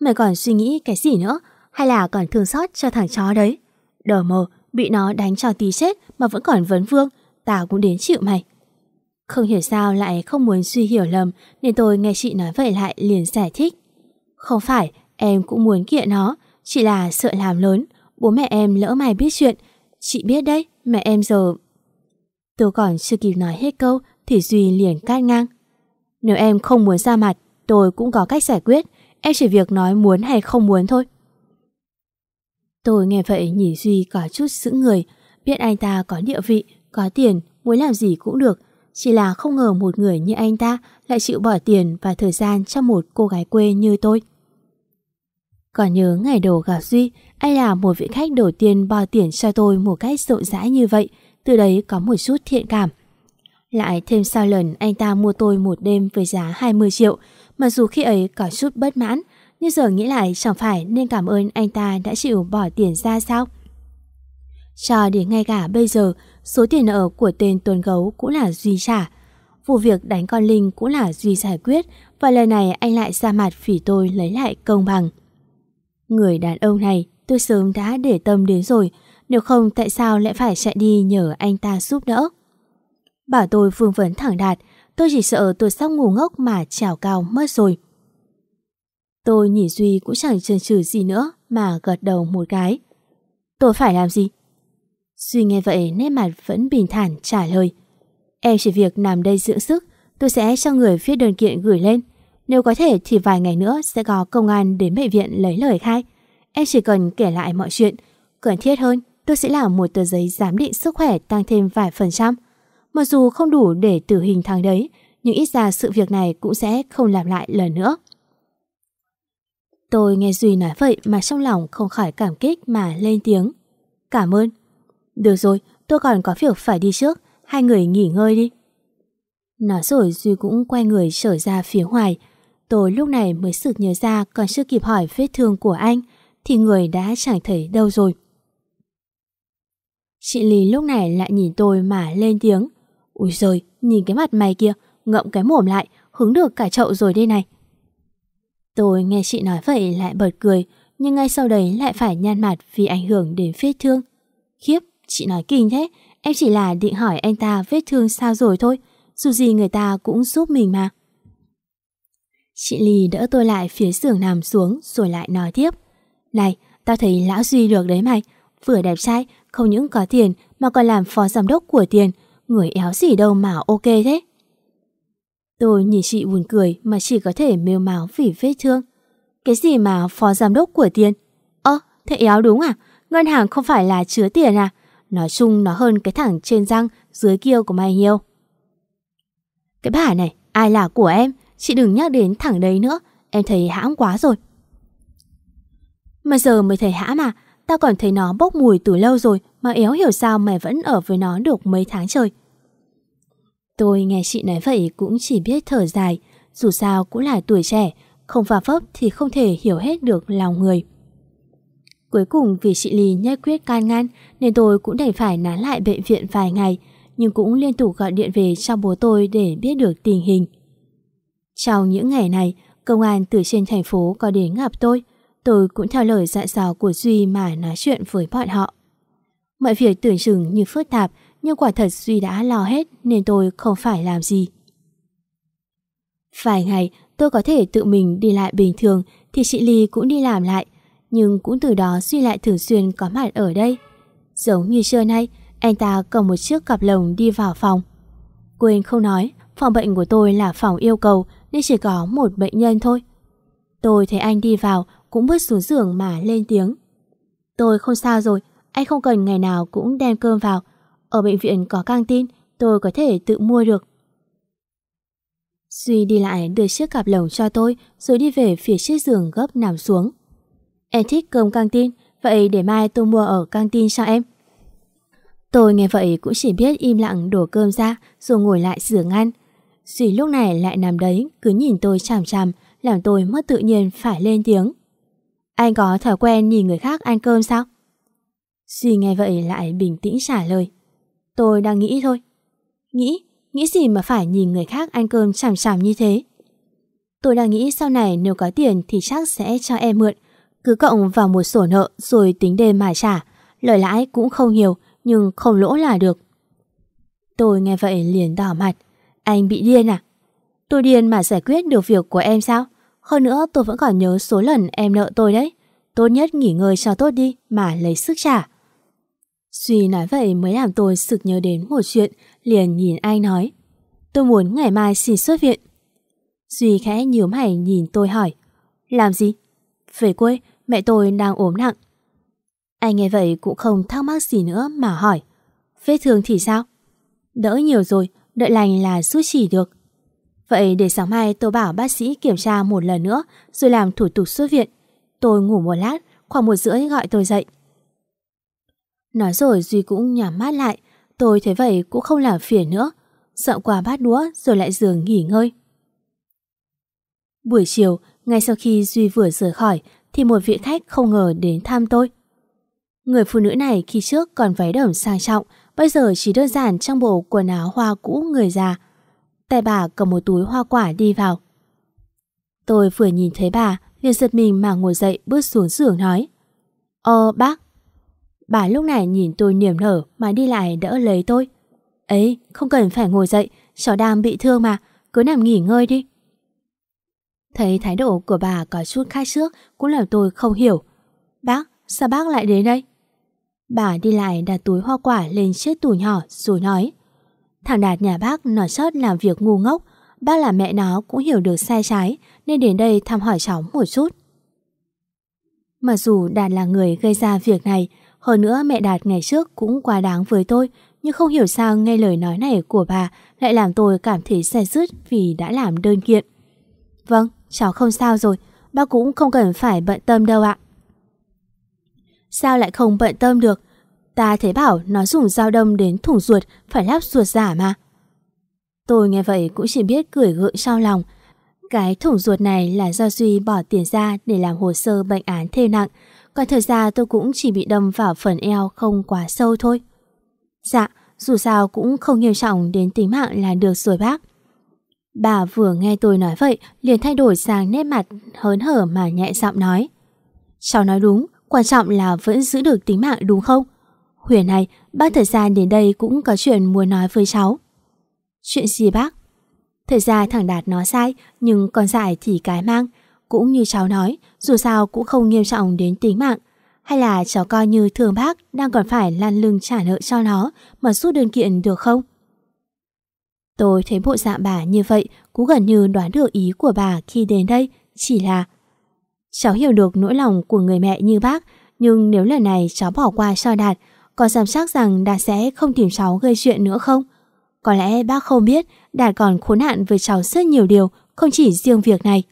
Mày còn suy nghĩ cái gì nữa, hay là còn thương xót cho thằng chó đấy? Đờ mờ, bị nó đánh cho tí chết mà vẫn còn vấn vương, tao cũng đến chịu mày. Không hiểu sao lại không muốn suy hiểu lầm nên tôi nghe chị nói vậy lại liền giải thích. Không phải, em cũng muốn kiện nó, chỉ là sợ làm lớn, bố mẹ em lỡ mày biết chuyện. Chị biết đấy, mẹ em giờ... Tôi còn chưa kịp nói hết câu thì Duy liền cắt ngang. Nếu em không muốn ra mặt, tôi cũng có cách giải quyết, em chỉ việc nói muốn hay không muốn thôi. Tôi nghe vậy nhìn Duy có chút sững người, biết anh ta có địa vị, có tiền, muốn làm gì cũng được, chỉ là không ngờ một người như anh ta lại chịu bỏ tiền và thời gian cho một cô gái quê như tôi. Còn nhớ ngày đầu gặp Duy, anh là một vị khách đầu tiên bỏ tiền cho tôi một cách rộng rãi như vậy, từ đấy có một chút thiện cảm. Lại thêm sau lần anh ta mua tôi một đêm với giá 20 triệu, mặc dù khi ấy có chút bất mãn, nhưng giờ nghĩ lại chẳng phải nên cảm ơn anh ta đã chịu bỏ tiền ra sao? Cho đến ngay cả bây giờ, số tiền ở của tên tuần gấu cũng là Duy trả. Vụ việc đánh con Linh cũng là Duy giải quyết và lần này anh lại ra mặt phỉ tôi lấy lại công bằng. Người đàn ông này tôi sớm đã để tâm đến rồi, nếu không tại sao lại phải chạy đi nhờ anh ta giúp đỡ. Bảo tôi phương vấn thẳng đạt, tôi chỉ sợ tôi sắp ngủ ngốc mà trào cao mất rồi. Tôi nhìn Duy cũng chẳng chần chừ gì nữa mà gật đầu một cái. Tôi phải làm gì? Duy nghe vậy nét mặt vẫn bình thản trả lời. Em chỉ việc nằm đây dưỡng sức, tôi sẽ cho người viết đơn kiện gửi lên. Nếu có thể thì vài ngày nữa sẽ có công an đến bệnh viện lấy lời khai. Em chỉ cần kể lại mọi chuyện. Cần thiết hơn, tôi sẽ làm một tờ giấy giám định sức khỏe tăng thêm vài phần trăm. Mặc dù không đủ để tử hình tháng đấy, nhưng ít ra sự việc này cũng sẽ không làm lại lần nữa. Tôi nghe Duy nói vậy mà trong lòng không khỏi cảm kích mà lên tiếng. Cảm ơn. Được rồi, tôi còn có việc phải đi trước, hai người nghỉ ngơi đi. Nói rồi Duy cũng quay người trở ra phía ngoài. Tôi lúc này mới sực nhớ ra còn chưa kịp hỏi vết thương của anh, thì người đã chẳng thấy đâu rồi. Chị Lý lúc này lại nhìn tôi mà lên tiếng. Ui giời, nhìn cái mặt mày kia, ngậm cái mồm lại, hứng được cả chậu rồi đây này. Tôi nghe chị nói vậy lại bật cười, nhưng ngay sau đấy lại phải nhăn mặt vì ảnh hưởng đến vết thương. Khiếp, chị nói kinh thế, em chỉ là định hỏi anh ta vết thương sao rồi thôi, dù gì người ta cũng giúp mình mà. Chị Ly đỡ tôi lại phía giường nằm xuống rồi lại nói tiếp. Này, tao thấy lão Duy được đấy mày, vừa đẹp trai, không những có tiền mà còn làm phó giám đốc của tiền, người éo gì đâu mà ok thế. Tôi nhìn chị buồn cười mà chỉ có thể mêu máu vì vết thương. Cái gì mà phó giám đốc của tiền? Ơ, thế éo đúng à? Ngân hàng không phải là chứa tiền à? Nói chung nó hơn cái thẳng trên răng dưới kia của mày nhiều. Cái bà này, ai là của em? Chị đừng nhắc đến thẳng đấy nữa. Em thấy hãm quá rồi. Mà giờ mới thấy hãm mà. Tao còn thấy nó bốc mùi từ lâu rồi mà éo hiểu sao mày vẫn ở với nó được mấy tháng trời. Tôi nghe chị nói vậy cũng chỉ biết thở dài, dù sao cũng là tuổi trẻ, không phà phấp thì không thể hiểu hết được lòng người. Cuối cùng vì chị Ly nhất quyết can ngăn nên tôi cũng đành phải nán lại bệnh viện vài ngày, nhưng cũng liên tục gọi điện về cho bố tôi để biết được tình hình. Trong những ngày này, công an từ trên thành phố có đến gặp tôi, tôi cũng theo lời dặn dò của Duy mà nói chuyện với bọn họ. Mọi việc tưởng chừng như phức tạp nhưng quả thật Duy đã lo hết nên tôi không phải làm gì. Vài ngày tôi có thể tự mình đi lại bình thường thì chị Ly cũng đi làm lại, nhưng cũng từ đó Duy lại thường xuyên có mặt ở đây. Giống như trưa nay, anh ta cầm một chiếc cặp lồng đi vào phòng. Quên không nói, phòng bệnh của tôi là phòng yêu cầu nên chỉ có một bệnh nhân thôi. Tôi thấy anh đi vào cũng bước xuống giường mà lên tiếng. Tôi không sao rồi, anh không cần ngày nào cũng đem cơm vào, ở bệnh viện có căng tin, tôi có thể tự mua được. Duy đi lại đưa chiếc cặp lồng cho tôi rồi đi về phía chiếc giường gấp nằm xuống. Em thích cơm căng tin, vậy để mai tôi mua ở căng tin cho em. Tôi nghe vậy cũng chỉ biết im lặng đổ cơm ra rồi ngồi lại giường ăn. Duy lúc này lại nằm đấy, cứ nhìn tôi chằm chằm, làm tôi mất tự nhiên phải lên tiếng. Anh có thói quen nhìn người khác ăn cơm sao? Duy nghe vậy lại bình tĩnh trả lời. Tôi đang nghĩ thôi. Nghĩ? Nghĩ gì mà phải nhìn người khác ăn cơm chằm chằm như thế? Tôi đang nghĩ sau này nếu có tiền thì chắc sẽ cho em mượn. Cứ cộng vào một sổ nợ rồi tính đêm mà trả. Lợi lãi cũng không nhiều, nhưng không lỗ là được. Tôi nghe vậy liền đỏ mặt. Anh bị điên à? Tôi điên mà giải quyết được việc của em sao? Hơn nữa tôi vẫn còn nhớ số lần em nợ tôi đấy. Tốt nhất nghỉ ngơi cho tốt đi mà lấy sức trả. Duy nói vậy mới làm tôi sực nhớ đến một chuyện, liền nhìn anh nói. Tôi muốn ngày mai xin xuất viện. Duy khẽ nhíu mày nhìn tôi hỏi. Làm gì? Về quê, mẹ tôi đang ốm nặng. Anh nghe vậy cũng không thắc mắc gì nữa mà hỏi. Vết thương thì sao? Đỡ nhiều rồi, đợi lành là rút chỉ được. Vậy để sáng mai tôi bảo bác sĩ kiểm tra một lần nữa rồi làm thủ tục xuất viện. Tôi ngủ một lát, khoảng một rưỡi gọi tôi dậy. Nói rồi Duy cũng nhắm mắt lại Tôi thấy vậy cũng không làm phiền nữa dọn qua bát đũa rồi lại giường nghỉ ngơi. Buổi chiều, ngay sau khi Duy vừa rời khỏi, thì một vị khách không ngờ đến thăm tôi. Người phụ nữ này khi trước còn váy đầm sang trọng, bây giờ chỉ đơn giản trong bộ quần áo hoa cũ người già. Tay bà cầm một túi hoa quả đi vào. Tôi vừa nhìn thấy bà, liền giật mình mà ngồi dậy bước xuống giường nói. Ờ bác. Bà lúc này nhìn tôi niềm nở mà đi lại đỡ lấy tôi. Ấy, không cần phải ngồi dậy, cháu đang bị thương mà, cứ nằm nghỉ ngơi đi. Thấy thái độ của bà có chút khác trước cũng làm tôi không hiểu. Bác, sao bác lại đến đây? Bà đi lại đặt túi hoa quả lên chiếc tủ nhỏ rồi nói Thằng Đạt nhà bác nó chót làm việc ngu ngốc Bác là mẹ nó cũng hiểu được sai trái Nên đến đây thăm hỏi cháu một chút. Mặc dù Đạt là người gây ra việc này Hơn nữa mẹ Đạt ngày trước cũng quá đáng với tôi Nhưng không hiểu sao nghe lời nói này của bà Lại làm tôi cảm thấy xe dứt vì đã làm đơn kiện. Vâng, cháu không sao rồi Bác cũng không cần phải bận tâm đâu ạ. Sao lại không bận tâm được? Ta thấy bảo nó dùng dao đâm đến thủng ruột, Phải lắp ruột giả mà. Tôi nghe vậy cũng chỉ biết cười gượng sau lòng. Cái thủng ruột này là do Duy bỏ tiền ra Để làm hồ sơ bệnh án thêm nặng. Còn thời gian tôi cũng chỉ bị đâm vào phần eo Không quá sâu thôi. Dạ dù sao cũng không nghiêm trọng Đến tính mạng là được rồi bác. Bà vừa nghe tôi nói vậy, liền thay đổi sang nét mặt hớn hở mà nhẹ giọng nói. Cháu nói đúng Quan trọng là vẫn giữ được tính mạng đúng không? Huyền này, bác thời gian đến đây cũng có chuyện muốn nói với cháu. Chuyện gì bác? Thời gian thằng Đạt nói sai, nhưng con dại thì cái mang. Cũng như cháu nói, dù sao cũng không nghiêm trọng đến tính mạng. Hay là cháu coi như thương bác đang còn phải lăn lưng trả nợ cho nó mà rút đơn kiện được không? Tôi thấy bộ dạng bà như vậy cũng gần như đoán được ý của bà khi đến đây, chỉ là Cháu hiểu được nỗi lòng của người mẹ như bác, nhưng nếu lần này cháu bỏ qua cho Đạt, có dám chắc rằng Đạt sẽ không tìm cháu gây chuyện nữa không? Có lẽ bác không biết Đạt còn khốn nạn với cháu rất nhiều điều, không chỉ riêng việc này.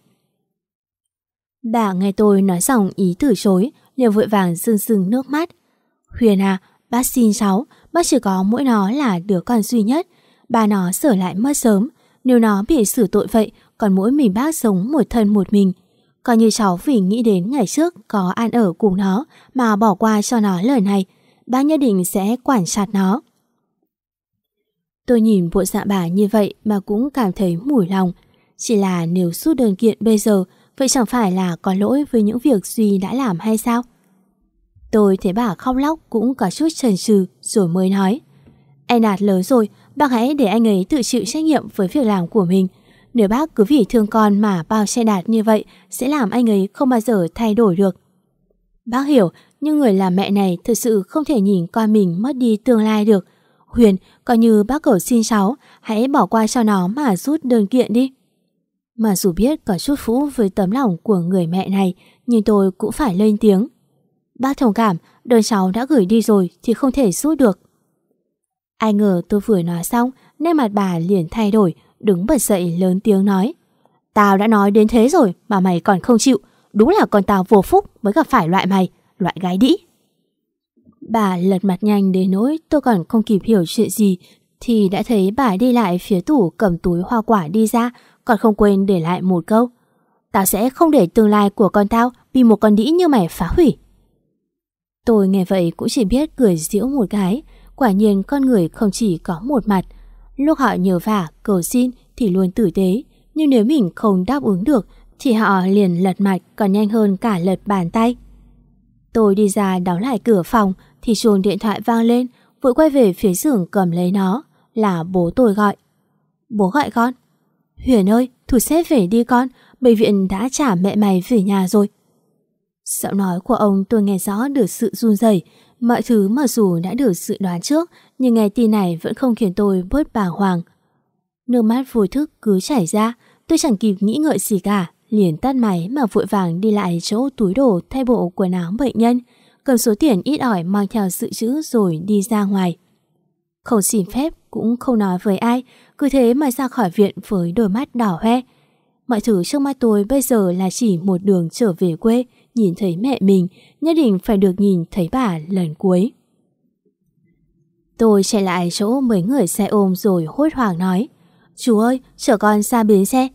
Bà nghe tôi nói xong ý từ chối, liền vội vàng rưng rưng nước mắt. Huyền à, bác xin cháu, bác chỉ có mỗi nó là đứa con duy nhất. Bà nó sửa lại mất sớm, nếu nó bị xử tội vậy, còn mỗi mình bác sống một thân một mình, Coi như cháu vì nghĩ đến ngày trước có ăn ở cùng nó mà bỏ qua cho nó lời này, bác nhất định sẽ quản chặt nó. Tôi nhìn bộ dạ bà như vậy mà cũng cảm thấy mủi lòng. Chỉ là nếu rút đơn kiện bây giờ, vậy chẳng phải là có lỗi với những việc Duy đã làm hay sao? Tôi thấy bà khóc lóc cũng có chút chần chừ rồi mới nói. Anh Đạt lớn rồi, bác hãy để anh ấy tự chịu trách nhiệm với việc làm của mình. Nếu bác cứ vì thương con mà bao che đạt như vậy sẽ làm anh ấy không bao giờ thay đổi được. Bác hiểu, nhưng người làm mẹ này thực sự không thể nhìn con mình mất đi tương lai được. Huyền, coi như bác cầu xin cháu, hãy bỏ qua cho nó mà rút đơn kiện đi. Mà dù biết có chút phũ với tấm lòng của người mẹ này, nhưng tôi cũng phải lên tiếng. Bác thông cảm, đơn cháu đã gửi đi rồi thì không thể rút được. Ai ngờ tôi vừa nói xong, nét mặt bà liền thay đổi, đứng bật dậy lớn tiếng nói. Tao đã nói đến thế rồi mà mày còn không chịu. Đúng là con tao vô phúc mới gặp phải loại mày, loại gái đĩ. Bà lật mặt nhanh đến nỗi tôi còn không kịp hiểu chuyện gì thì đã thấy bà đi lại phía tủ cầm túi hoa quả đi ra còn không quên để lại một câu. Tao sẽ không để tương lai của con tao bị một con đĩ như mày phá hủy. Tôi nghe vậy cũng chỉ biết cười giễu một cái. Quả nhiên con người không chỉ có một mặt Lúc họ nhờ vả, cầu xin thì luôn tử tế, nhưng nếu mình không đáp ứng được thì họ liền lật mạch còn nhanh hơn cả lật bàn tay. Tôi đi ra đóng lại cửa phòng thì chuông điện thoại vang lên, vội quay về phía giường cầm lấy nó, là bố tôi gọi. Bố gọi con. Huyền ơi, thủ xếp về đi con, bệnh viện đã trả mẹ mày về nhà rồi. Giọng nói của ông tôi nghe rõ được sự run rẩy, mọi thứ mặc dù đã được dự đoán trước nhưng nghe tin này vẫn không khiến tôi bớt bàng hoàng. Nước mắt vui thức cứ chảy ra, tôi chẳng kịp nghĩ ngợi gì cả, liền tắt máy mà vội vàng đi lại chỗ túi đồ thay bộ quần áo bệnh nhân, cầm số tiền ít ỏi mang theo sự chữ rồi đi ra ngoài. Không xin phép, cũng không nói với ai, cứ thế mà ra khỏi viện với đôi mắt đỏ hoe. Mọi thứ trước mắt tôi bây giờ là chỉ một đường trở về quê, nhìn thấy mẹ mình, nhất định phải được nhìn thấy bà lần cuối. Tôi chạy lại chỗ mấy người xe ôm rồi hốt hoảng nói Chú ơi, chở con ra bến xe.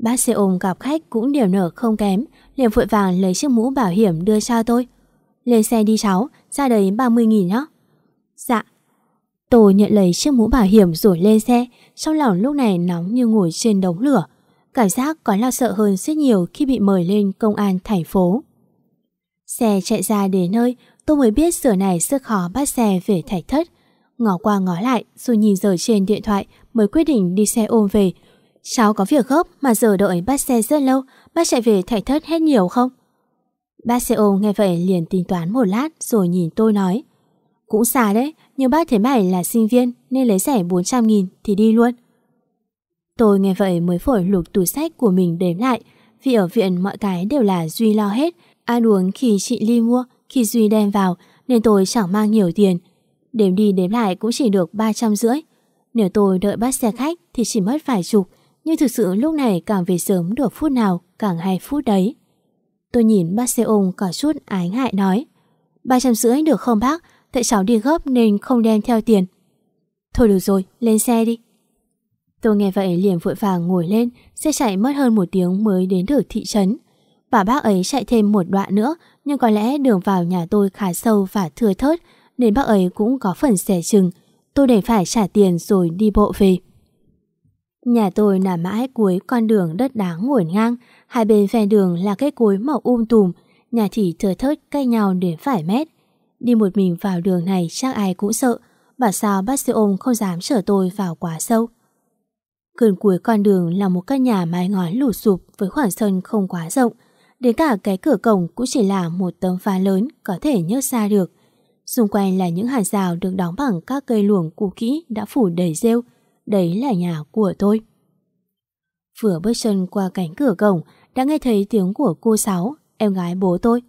Bác xe ôm gặp khách cũng điều nở không kém liền vội vàng lấy chiếc mũ bảo hiểm đưa cho tôi. Lên xe đi cháu, ra đấy 30 nghìn nhá. Dạ. Tôi nhận lấy chiếc mũ bảo hiểm rồi lên xe. Trong lòng lúc này nóng như ngồi trên đống lửa Cảm giác có lo sợ hơn rất nhiều khi bị mời lên công an thành phố. Xe chạy ra đến nơi Tôi mới biết giờ này rất khó bắt xe về thạch thất. Ngó qua ngó lại, Rồi nhìn giờ trên điện thoại, Mới quyết định đi xe ôm về. Cháu có việc gấp mà giờ đợi bắt xe rất lâu Bác chạy về thạch thất hết nhiều không? Bác xe ôm nghe vậy liền tính toán một lát, Rồi nhìn tôi nói. Cũng xa đấy, Nhưng bác thấy mày là sinh viên, Nên lấy rẻ 400 nghìn thì đi luôn. Tôi nghe vậy mới phổi lục túi sách của mình đếm lại. Vì ở viện mọi cái đều là Duy lo hết, Ăn uống khi chị Ly mua khi Duy đem vào Nên tôi chẳng mang nhiều tiền. Đếm đi đếm lại cũng chỉ được 300 rưỡi. Nếu tôi đợi bắt xe khách Thì chỉ mất vài chục Nhưng thực sự lúc này càng về sớm được phút nào Càng hay phút đấy. Tôi nhìn bác xe ôm có chút ái ngại nói 300 rưỡi được không bác? Tại cháu đi gấp nên không đem theo tiền. Thôi được rồi, lên xe đi. Tôi nghe vậy liền vội vàng ngồi lên Xe chạy mất hơn một tiếng mới đến được thị trấn. Bà bác ấy chạy thêm một đoạn nữa nhưng có lẽ đường vào nhà tôi khá sâu và thưa thớt, Nên bác ấy cũng có phần xẻ chừng. Tôi để phải trả tiền rồi đi bộ về. Nhà tôi nằm mãi cuối con đường đất đá ngổn ngang, Hai bên ven đường là cây cối màu um tùm, Nhà thì thưa thớt cách nhau đến vài mét. Đi một mình vào đường này chắc ai cũng sợ, Bảo sao bác sĩ ôm không dám chở tôi vào quá sâu. Gần cuối con đường là một căn nhà mái ngói lụt sụp với khoảng sân không quá rộng. Đến cả cái cửa cổng cũng chỉ là một tấm phá lớn có thể nhấc xa được. Xung quanh là những hàng rào được đóng bằng các cây luồng cũ kỹ đã phủ đầy rêu. Đấy là nhà của tôi. Vừa bước chân qua cánh cửa cổng đã nghe thấy tiếng của cô Sáu, em gái bố tôi.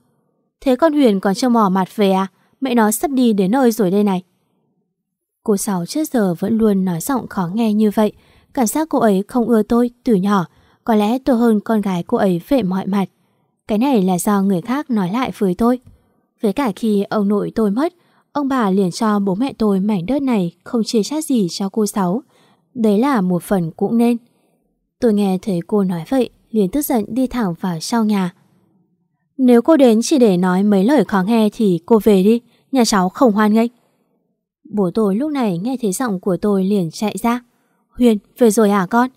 Thế con Huyền còn chưa mò mặt về à? Mẹ nó sắp đi đến nơi rồi đây này. Cô Sáu trước giờ vẫn luôn nói giọng khó nghe như vậy Cảm giác cô ấy không ưa tôi từ nhỏ Có lẽ tôi hơn con gái cô ấy về mọi mặt cái này là do người khác nói lại với tôi. Với cả khi ông nội tôi mất Ông bà liền cho bố mẹ tôi mảnh đất này Không chia chác gì cho cô Sáu. Đấy là một phần cũng nên. Tôi nghe thấy cô nói vậy Liền tức giận đi thẳng vào sau nhà. Nếu cô đến chỉ để nói mấy lời khó nghe Thì cô về đi Nhà cháu không hoan nghênh. Bố tôi lúc này nghe thấy giọng của tôi liền chạy ra. Huyền, về rồi à con?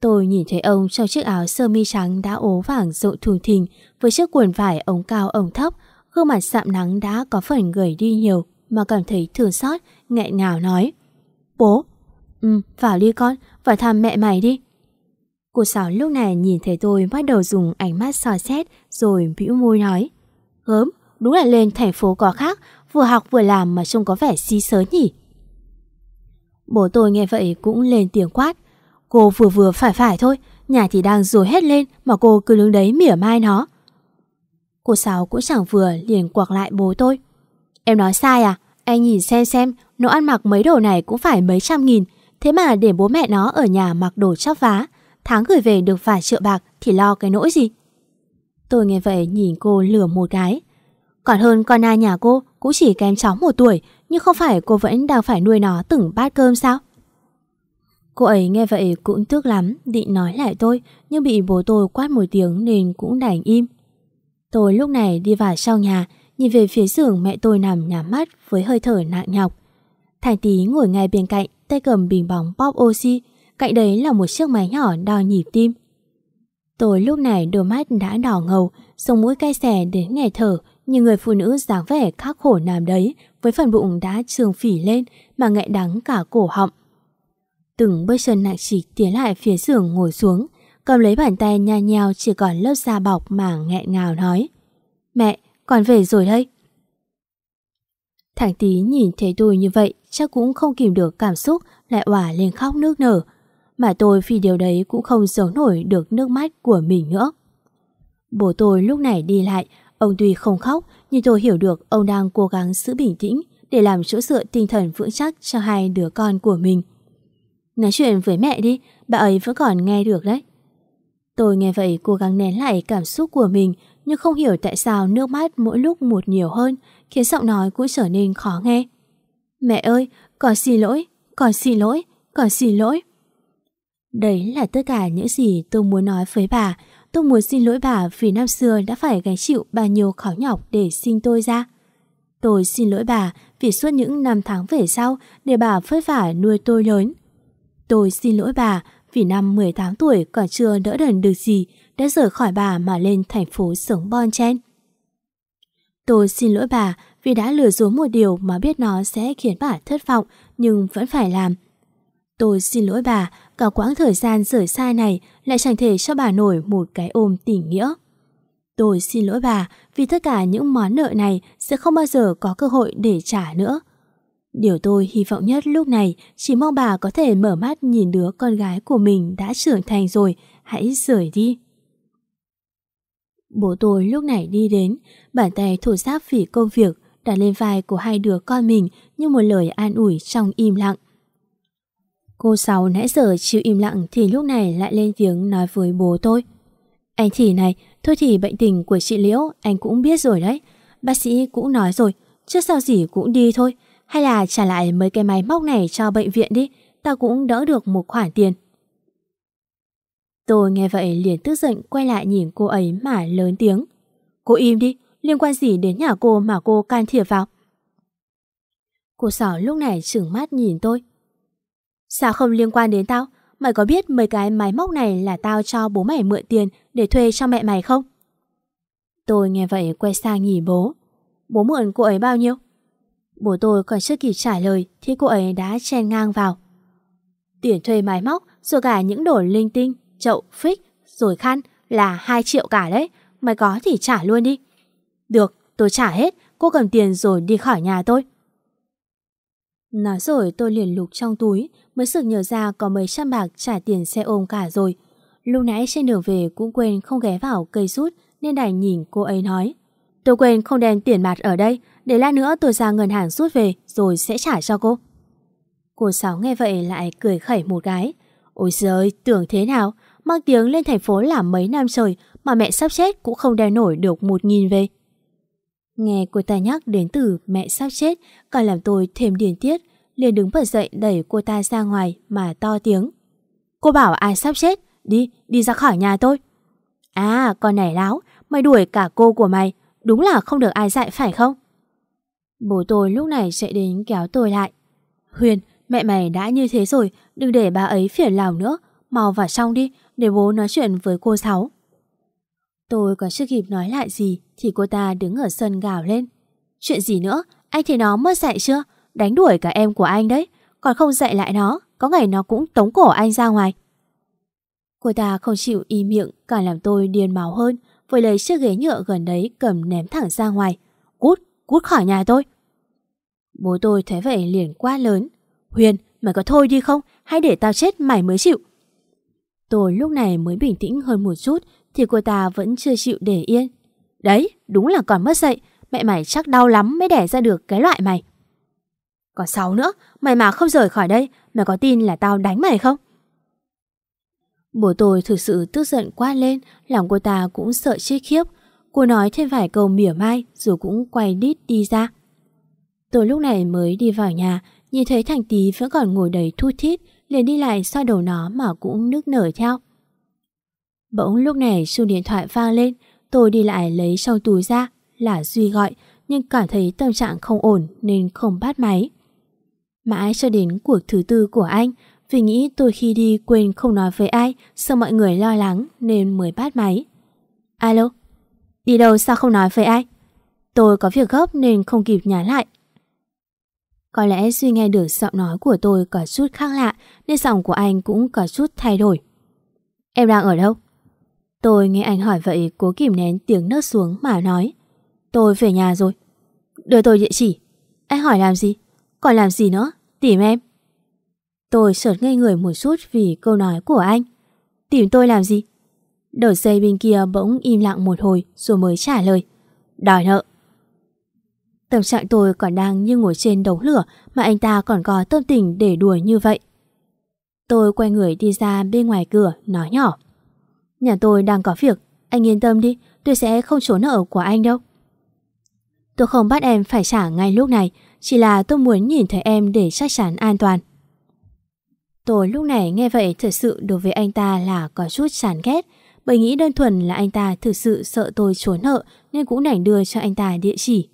Tôi nhìn thấy ông trong chiếc áo sơ mi trắng đã ố vàng rộng thùng thình với chiếc quần vải ống cao ống thấp, gương mặt sạm nắng đã có phần gầy đi nhiều mà cảm thấy thương xót, nghẹn ngào nói. Bố, ừ, vào đi con, vào thăm mẹ mày đi. Cô Sáu lúc này nhìn thấy tôi bắt đầu dùng ánh mắt soi xét rồi bĩu môi nói. Gớm, đúng là lên thành phố có khác, vừa học vừa làm mà trông có vẻ xí sớ nhỉ. Bố tôi nghe vậy cũng lên tiếng quát. Cô vừa vừa phải phải thôi, nhà thì đang rồi hết lên mà cô cứ đứng đấy mỉa mai nó. Cô Sáu cũng chẳng vừa liền quạc lại bố tôi. Em nói sai à? Anh nhìn xem xem, nó ăn mặc mấy đồ này cũng phải mấy trăm nghìn. Thế mà để bố mẹ nó ở nhà mặc đồ chóc vá. Tháng gửi về được vài triệu bạc thì lo cái nỗi gì? Tôi nghe vậy nhìn cô lửa một cái. Còn hơn con ai nhà cô cũng chỉ kém cháu một tuổi nhưng không phải cô vẫn đang phải nuôi nó từng bát cơm sao? Cô ấy nghe vậy cũng tức lắm, định nói lại tôi, nhưng bị bố tôi quát một tiếng nên cũng đành im. Tôi lúc này đi vào sau nhà, nhìn về phía giường mẹ tôi nằm nhắm mắt với hơi thở nặng nhọc. Thành tí ngồi ngay bên cạnh, tay cầm bình bóng pop oxy, cạnh đấy là một chiếc máy nhỏ đo nhịp tim. Tôi lúc này đôi mắt đã đỏ ngầu, sống mũi cay xè đến nghè thở, như người phụ nữ dáng vẻ khắc khổ nằm đấy, với phần bụng đã trường phỉ lên mà nghẹn đắng cả cổ họng. Từng bước chân nặng trịch tiến lại phía giường ngồi xuống, cầm lấy bàn tay nha nheo chỉ còn lớp da bọc mà nghẹn ngào nói. Mẹ, con về rồi đây. Thằng tí nhìn thấy tôi như vậy chắc cũng không kìm được cảm xúc lại òa lên khóc nước nở. Mà tôi vì điều đấy cũng không giấu nổi được nước mắt của mình nữa. Bố tôi lúc này đi lại, ông tuy không khóc nhưng tôi hiểu được ông đang cố gắng giữ bình tĩnh để làm chỗ dựa tinh thần vững chắc cho hai đứa con của mình. Nói chuyện với mẹ đi, bà ấy vẫn còn nghe được đấy. Tôi nghe vậy cố gắng nén lại cảm xúc của mình nhưng không hiểu tại sao nước mắt mỗi lúc một nhiều hơn khiến giọng nói cũng trở nên khó nghe. Mẹ ơi, còn xin lỗi, còn xin lỗi, còn xin lỗi. Đấy là tất cả những gì tôi muốn nói với bà. Tôi muốn xin lỗi bà vì năm xưa đã phải gánh chịu bao nhiêu khó nhọc để sinh tôi ra. Tôi xin lỗi bà vì suốt những năm tháng về sau để bà vất vả nuôi tôi lớn. Tôi xin lỗi bà vì năm 18 tuổi còn chưa đỡ đần được gì đã rời khỏi bà mà lên thành phố sống bon chen. Tôi xin lỗi bà vì đã lừa dối một điều mà biết nó sẽ khiến bà thất vọng nhưng vẫn phải làm. Tôi xin lỗi bà, cả quãng thời gian rời xa này lại chẳng thể cho bà nổi một cái ôm tình nghĩa. Tôi xin lỗi bà vì tất cả những món nợ này sẽ không bao giờ có cơ hội để trả nữa. Điều tôi hy vọng nhất lúc này chỉ mong bà có thể mở mắt nhìn đứa con gái của mình đã trưởng thành rồi, hãy rời đi. Bố tôi lúc này đi đến, bàn tay thủ giáp vì công việc đặt lên vai của hai đứa con mình như một lời an ủi trong im lặng. Cô Sáu nãy giờ chịu im lặng thì lúc này lại lên tiếng nói với bố tôi. Anh thì này, thôi thì bệnh tình của chị Liễu anh cũng biết rồi đấy. Bác sĩ cũng nói rồi, trước sau gì cũng đi thôi. Hay là trả lại mấy cái máy móc này cho bệnh viện đi, tao cũng đỡ được một khoản tiền. Tôi nghe vậy liền tức giận quay lại nhìn cô ấy mà lớn tiếng. Cô im đi, liên quan gì đến nhà cô mà cô can thiệp vào? Cô sỏ lúc này trừng mắt nhìn tôi. Sao không liên quan đến tao? Mày có biết mấy cái máy móc này là tao cho bố mày mượn tiền để thuê cho mẹ mày không? Tôi nghe vậy quay sang nhìn bố. Bố mượn cô ấy bao nhiêu? Bố tôi còn chưa kịp trả lời thì cô ấy đã chen ngang vào. Tiền thuê máy móc rồi cả những đồ linh tinh, chậu, phích, rồi khăn là 2 triệu cả đấy. Mày có thì trả luôn đi. Được, tôi trả hết, cô cầm tiền rồi đi khỏi nhà tôi. Nói rồi tôi liền lục trong túi, mới sực nhớ ra có mấy trăm bạc trả tiền xe ôm cả rồi. Lúc nãy trên đường về cũng quên không ghé vào cây rút nên đành nhìn cô ấy nói. Tôi quên không đem tiền mặt ở đây, để lát nữa tôi ra ngân hàng rút về rồi sẽ trả cho cô. Cô Sáu nghe vậy lại cười khẩy một cái. Ôi giời, tưởng thế nào? Mang tiếng lên thành phố làm mấy năm trời mà mẹ sắp chết cũng không đeo nổi được một nghìn về. Nghe cô ta nhắc đến từ mẹ sắp chết còn làm tôi thêm điền tiết liền đứng bật dậy đẩy cô ta ra ngoài mà to tiếng. Cô bảo ai sắp chết? Đi, đi ra khỏi nhà tôi. À, con này láo, mày đuổi cả cô của mày, đúng là không được ai dạy phải không? Bố tôi lúc này chạy đến kéo tôi lại. Huyền, mẹ mày đã như thế rồi, đừng để bà ấy phiền lòng nữa, mau vào trong đi, để bố nói chuyện với cô Sáu. Tôi còn chưa kịp nói lại gì thì cô ta đứng ở sân gào lên. Chuyện gì nữa? Anh thấy nó mất dạy chưa? Đánh đuổi cả em của anh đấy. Còn không dạy lại nó, có ngày nó cũng tống cổ anh ra ngoài. Cô ta không chịu im miệng, càng làm tôi điên máu hơn, với lấy chiếc ghế nhựa gần đấy cầm ném thẳng ra ngoài. Cút, cút khỏi nhà tôi. Bố tôi thấy vậy liền quá lớn. Huyền, mày có thôi đi không? Hay để tao chết mày mới chịu? Tôi lúc này mới bình tĩnh hơn một chút thì cô ta vẫn chưa chịu để yên. Đấy, đúng là còn mất dậy. Mẹ mày chắc đau lắm mới đẻ ra được cái loại mày. Còn sáu nữa, mày mà không rời khỏi đây, mày có tin là tao đánh mày không? Bố tôi thực sự tức giận quá lên, lòng cô ta cũng sợ chết khiếp. Cô nói thêm vài câu mỉa mai rồi cũng quay đít đi ra. Tôi lúc này mới đi vào nhà, nhìn thấy thằng tí vẫn còn ngồi đầy thu thít, liền đi lại xoa đầu nó mà cũng nức nở theo. Bỗng lúc này chuông điện thoại vang lên, tôi đi lại lấy trong túi ra, là Duy gọi, nhưng cảm thấy tâm trạng không ổn nên không bắt máy. Mãi cho đến cuộc thứ tư của anh, vì nghĩ tôi khi đi quên không nói với ai, sợ mọi người lo lắng nên mới bắt máy. Alo, đi đâu sao không nói với ai? Tôi có việc gấp nên không kịp nhắn lại. Có lẽ Duy nghe được giọng nói của tôi có chút khác lạ, nên giọng của anh cũng có chút thay đổi. Em đang ở đâu? Tôi nghe anh hỏi vậy, cố kìm nén tiếng nước xuống mà nói. Tôi về nhà rồi. Đưa tôi địa chỉ. Anh hỏi làm gì? Còn làm gì nữa? Tìm em. Tôi chợt ngây người một chút vì câu nói của anh. Tìm tôi làm gì? Đầu dây bên kia bỗng im lặng một hồi rồi mới trả lời. Đòi nợ. Tâm trạng tôi còn đang như ngồi trên đống lửa mà anh ta còn có tâm tình để đùa như vậy. Tôi quay người đi ra bên ngoài cửa, nói nhỏ. Nhà tôi đang có việc, anh yên tâm đi, tôi sẽ không trốn nợ của anh đâu. Tôi không bắt em phải trả ngay lúc này, chỉ là tôi muốn nhìn thấy em để chắc chắn an toàn. Tôi lúc này nghe vậy thật sự đối với anh ta là có chút chán ghét, bởi nghĩ đơn thuần là anh ta thực sự sợ tôi trốn nợ nên cũng đành đưa cho anh ta địa chỉ.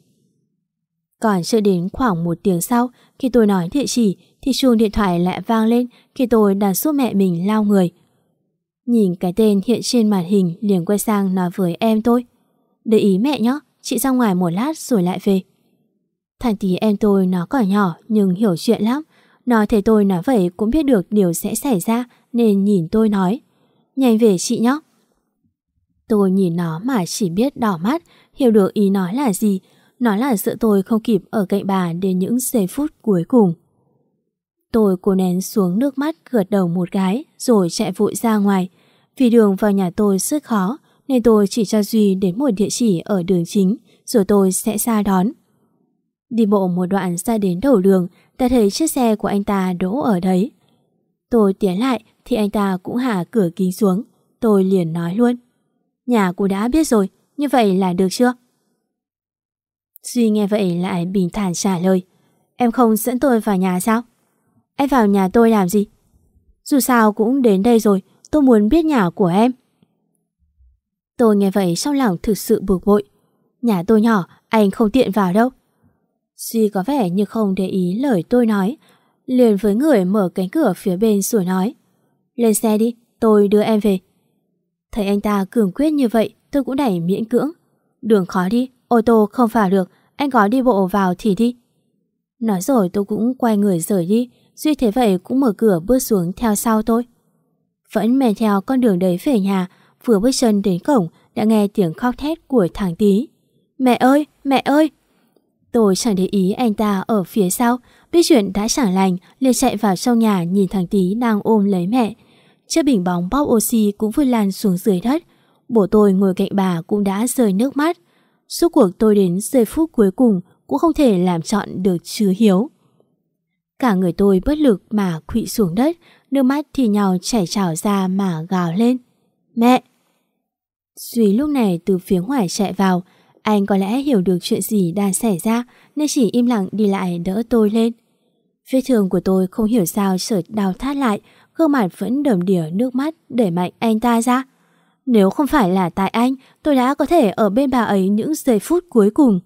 Còn chưa đến khoảng một tiếng sau, khi tôi nói địa chỉ thì chuông điện thoại lại vang lên khi tôi đang giúp mẹ mình lao người. Nhìn cái tên hiện trên màn hình liền quay sang nói với em tôi. Để ý mẹ nhé, chị ra ngoài một lát rồi lại về. Thằng tí em tôi nó còn nhỏ nhưng hiểu chuyện lắm. Nó thấy tôi nói vậy cũng biết được điều sẽ xảy ra nên nhìn tôi nói. Nhanh về chị nhé. Tôi nhìn nó mà chỉ biết đỏ mắt, hiểu được ý nói là gì. Nó là sợ tôi không kịp ở cạnh bà đến những giây phút cuối cùng. Tôi cố nén xuống nước mắt gật đầu một cái rồi chạy vội ra ngoài. Vì đường vào nhà tôi rất khó nên tôi chỉ cho Duy đến một địa chỉ ở đường chính rồi tôi sẽ ra đón. Đi bộ một đoạn ra đến đầu đường ta thấy chiếc xe của anh ta đỗ ở đấy. Tôi tiến lại thì anh ta cũng hạ cửa kính xuống. Tôi liền nói luôn. Nhà cô đã biết rồi, như vậy là được chưa? Duy nghe vậy lại bình thản trả lời. Em không dẫn tôi vào nhà sao? Em vào nhà tôi làm gì? Dù sao cũng đến đây rồi, tôi muốn biết nhà của em. Tôi nghe vậy trong lòng thực sự bực bội. Nhà tôi nhỏ, anh không tiện vào đâu. Duy có vẻ như không để ý lời tôi nói, liền với người mở cánh cửa phía bên rồi nói. Lên xe đi, tôi đưa em về. Thấy anh ta cường quyết như vậy, tôi cũng đẩy miễn cưỡng. Đường khó đi, ô tô không vào được, anh có đi bộ vào thì đi. Nói rồi tôi cũng quay người rời đi, Duy thế vậy cũng mở cửa bước xuống theo sau tôi. Vẫn men theo con đường đấy về nhà, vừa bước chân đến cổng đã nghe tiếng khóc thét của thằng tí. Mẹ ơi, mẹ ơi! Tôi chẳng để ý anh ta ở phía sau, biết chuyện đã chẳng lành, liền chạy vào trong nhà nhìn thằng tí đang ôm lấy mẹ. Chiếc bình bóng bóp oxy cũng vừa lan xuống dưới đất. Bố tôi ngồi cạnh bà cũng đã rơi nước mắt. Suốt cuộc tôi đến giây phút cuối cùng cũng không thể làm chọn được chứa hiếu. Cả người tôi bất lực mà quỵ xuống đất, nước mắt thì nhau chảy trào ra mà gào lên. Mẹ! Duy lúc này từ phía ngoài chạy vào, anh có lẽ hiểu được chuyện gì đang xảy ra nên chỉ im lặng đi lại đỡ tôi lên. Vết thương của tôi không hiểu sao chợt đau thắt lại, gương mặt vẫn đầm đìa nước mắt để mạnh anh ta ra. Nếu không phải là tại anh, tôi đã có thể ở bên bà ấy những giây phút cuối cùng.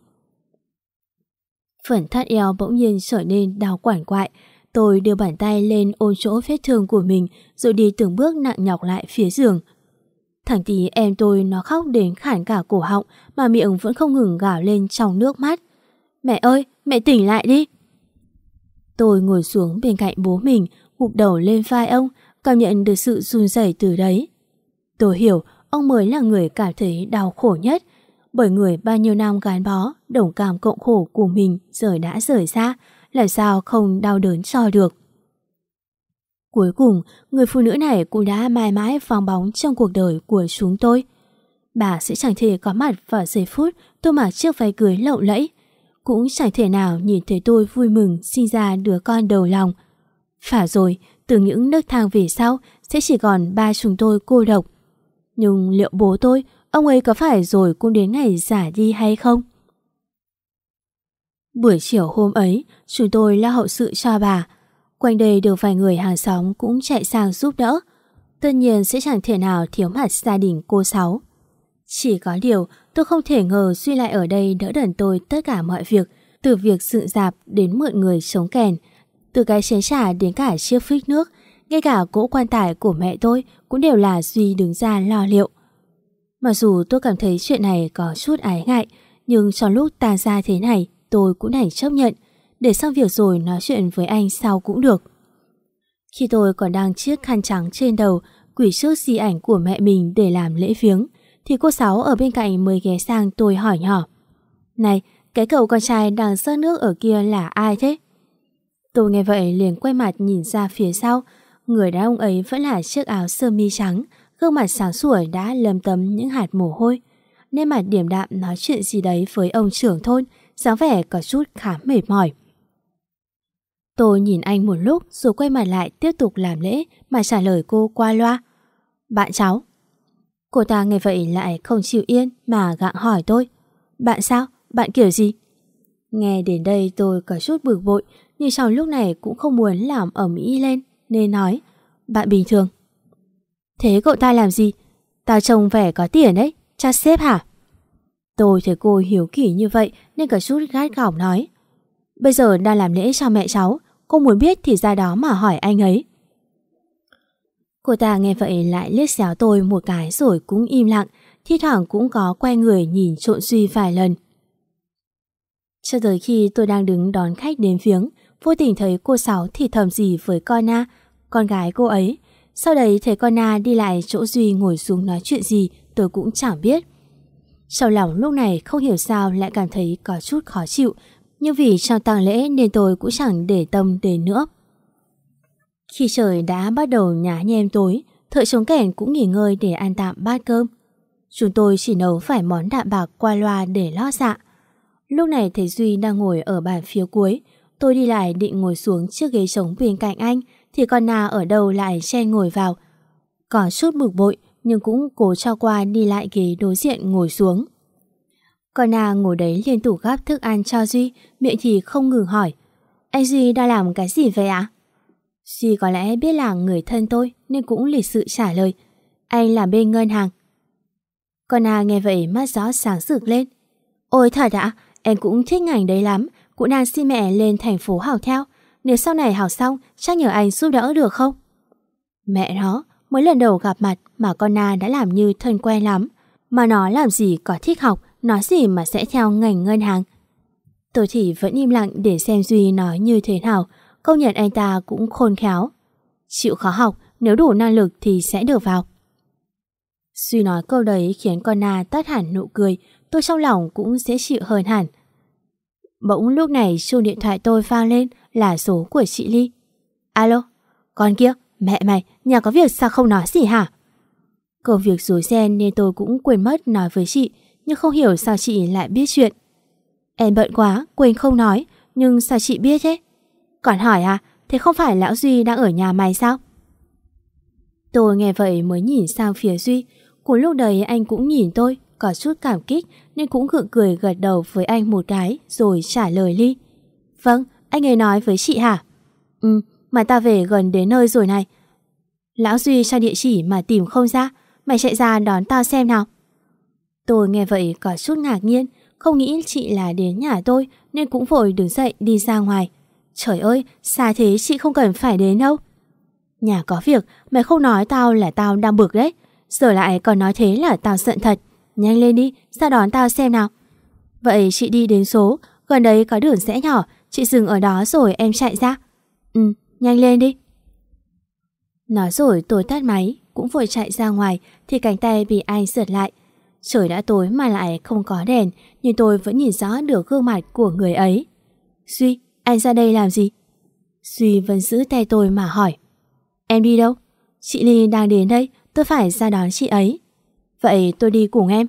Phần thắt eo bỗng nhiên trở nên đau quản quại. Tôi đưa bàn tay lên ôn chỗ vết thương của mình rồi đi từng bước nặng nhọc lại phía giường. Thằng tí em tôi nó khóc đến khản cả cổ họng mà miệng vẫn không ngừng gào lên trong nước mắt. Mẹ ơi, mẹ tỉnh lại đi. Tôi ngồi xuống bên cạnh bố mình, gục đầu lên vai ông, cảm nhận được sự run rẩy từ đấy. Tôi hiểu ông mới là người cảm thấy đau khổ nhất, bởi người bao nhiêu năm gắn bó, đồng cảm cộng khổ của mình giờ đã rời xa, làm sao không đau đớn cho được. Cuối cùng, người phụ nữ này cũng đã mãi mãi vòng bóng trong cuộc đời của chúng tôi. Bà sẽ chẳng thể có mặt vào giây phút tôi mặc chiếc váy cưới lộng lẫy. Cũng chẳng thể nào nhìn thấy tôi vui mừng sinh ra đứa con đầu lòng. Phải rồi, từ những nước thang về sau sẽ chỉ còn ba chúng tôi cô độc. Nhưng liệu bố tôi, ông ấy có phải rồi cũng đến ngày giả đi hay không? Buổi chiều hôm ấy, chúng tôi lo hậu sự cho bà. Quanh đây được vài người hàng xóm cũng chạy sang giúp đỡ. Tất nhiên sẽ chẳng thể nào thiếu mặt gia đình cô Sáu. Chỉ có điều tôi không thể ngờ Duy lại ở đây đỡ đần tôi tất cả mọi việc, từ việc dựng dạp đến mượn người sống kèn, từ cái chén trà đến cả chiếc phích nước, ngay cả cỗ quan tài của mẹ tôi cũng đều là Duy đứng ra lo liệu. Mặc dù tôi cảm thấy chuyện này có chút ái ngại, nhưng trong lúc tan ra thế này, tôi cũng đành chấp nhận, để xong việc rồi nói chuyện với anh sau cũng được. Khi tôi còn đang chiếc khăn trắng trên đầu, quỷ trước di ảnh của mẹ mình để làm lễ viếng, thì cô Sáu ở bên cạnh mới ghé sang tôi hỏi nhỏ. Này, cái cậu con trai đang rớt nước ở kia là ai thế? Tôi nghe vậy liền quay mặt nhìn ra phía sau, người đàn ông ấy vẫn là chiếc áo sơ mi trắng, gương mặt sáng sủa đã lầm tấm những hạt mồ hôi. Nên mặt điểm đạm nói chuyện gì đấy với ông trưởng thôn, dáng vẻ có chút khá mệt mỏi. Tôi nhìn anh một lúc rồi quay mặt lại tiếp tục làm lễ mà trả lời cô qua loa. Bạn cháu. Cô ta nghe vậy lại không chịu yên mà gặng hỏi tôi. Bạn sao? Bạn kiểu gì? Nghe đến đây tôi có chút bực bội, nhưng chồng lúc này cũng không muốn làm ở Mỹ lên, nên nói, bạn bình thường. Thế cậu ta làm gì? Tao trông vẻ có tiền đấy, cha xếp hả? Tôi thấy cô hiểu kỹ như vậy nên cả chút gắt gỏng nói. Bây giờ đang làm lễ cho mẹ cháu, cô muốn biết thì ra đó mà hỏi anh ấy. Cô ta nghe vậy lại liếc xéo tôi một cái rồi cũng im lặng, thi thoảng cũng có quay người nhìn trộn suy vài lần. Cho tới khi tôi đang đứng đón khách đến viếng, vô tình thấy cô Sáu thì thầm gì với con Na, con gái cô ấy. Sau đấy thấy con Na đi lại chỗ Duy ngồi xuống nói chuyện gì tôi cũng chẳng biết. Trong lòng lúc này không hiểu sao lại cảm thấy có chút khó chịu, nhưng vì trong tang lễ nên tôi cũng chẳng để tâm đến nữa. Khi trời đã bắt đầu nhá nhem tối, thợ chống kẻn cũng nghỉ ngơi để ăn tạm bát cơm. Chúng tôi chỉ nấu phải món đạm bạc qua loa để lo dạ. Lúc này thấy Duy đang ngồi ở bàn phía cuối, tôi đi lại định ngồi xuống chiếc ghế trống bên cạnh anh, thì con Na ở đâu lại chen ngồi vào. Có chút bực bội, nhưng cũng cố cho qua đi lại ghế đối diện ngồi xuống. Con Na ngồi đấy liên tục gắp thức ăn cho Duy, miệng thì không ngừng hỏi. Anh Duy đang làm cái gì vậy ạ? Duy có lẽ biết là người thân tôi nên cũng lịch sự trả lời. Anh làm bên ngân hàng. Con Na nghe vậy mắt gió sáng rực lên. Ôi thật ạ, em cũng thích ngành đấy lắm, cụ đang xin mẹ lên thành phố học theo. Nếu sau này học xong, chắc nhờ anh giúp đỡ được không? Mẹ nó, mới lần đầu gặp mặt mà con Na đã làm như thân quen lắm. Mà nó làm gì có thích học, nói gì mà sẽ theo ngành ngân hàng. Tôi thì vẫn im lặng để xem Duy nói như thế nào, công nhận anh ta cũng khôn khéo. Chịu khó học, nếu đủ năng lực thì sẽ được vào. Duy nói câu đấy khiến con Na tắt hẳn nụ cười, tôi trong lòng cũng dễ chịu hơn hẳn. Bỗng lúc này chuông điện thoại tôi vang lên là số của chị Ly. Alo, con kia, mẹ mày, nhà có việc sao không nói gì hả? Công việc rối ren nên tôi cũng quên mất nói với chị, nhưng không hiểu sao chị lại biết chuyện. Em bận quá, quên không nói, nhưng sao chị biết thế? Còn hỏi à, thế không phải Lão Duy đang ở nhà mày sao? Tôi nghe vậy mới nhìn sang phía Duy, của lúc đấy anh cũng nhìn tôi, có chút cảm kích nên cũng gượng cười gật đầu với anh một cái rồi trả lời Ly. Vâng, anh ấy nói với chị hả? Ừ, mà ta về gần đến nơi rồi này. Lão Duy cho địa chỉ mà tìm không ra, mày chạy ra đón tao xem nào. Tôi nghe vậy có chút ngạc nhiên, không nghĩ chị là đến nhà tôi nên cũng vội đứng dậy đi ra ngoài. Trời ơi, xa thế chị không cần phải đến đâu. Nhà có việc, mày không nói tao là tao đang bực đấy. Giờ lại còn nói thế là tao giận thật. Nhanh lên đi, ra đón tao xem nào. Vậy chị đi đến số, gần đấy có đường rẽ nhỏ, chị dừng ở đó rồi em chạy ra. Ừ, nhanh lên đi. Nói rồi tôi tắt máy, cũng vội chạy ra ngoài thì cánh tay bị anh giật lại. Trời đã tối mà lại không có đèn, nhưng tôi vẫn nhìn rõ được gương mặt của người ấy. Duy, anh ra đây làm gì? Duy vẫn giữ tay tôi mà hỏi. Em đi đâu? Chị Ly đang đến đây, tôi phải ra đón chị ấy. Vậy tôi đi cùng em.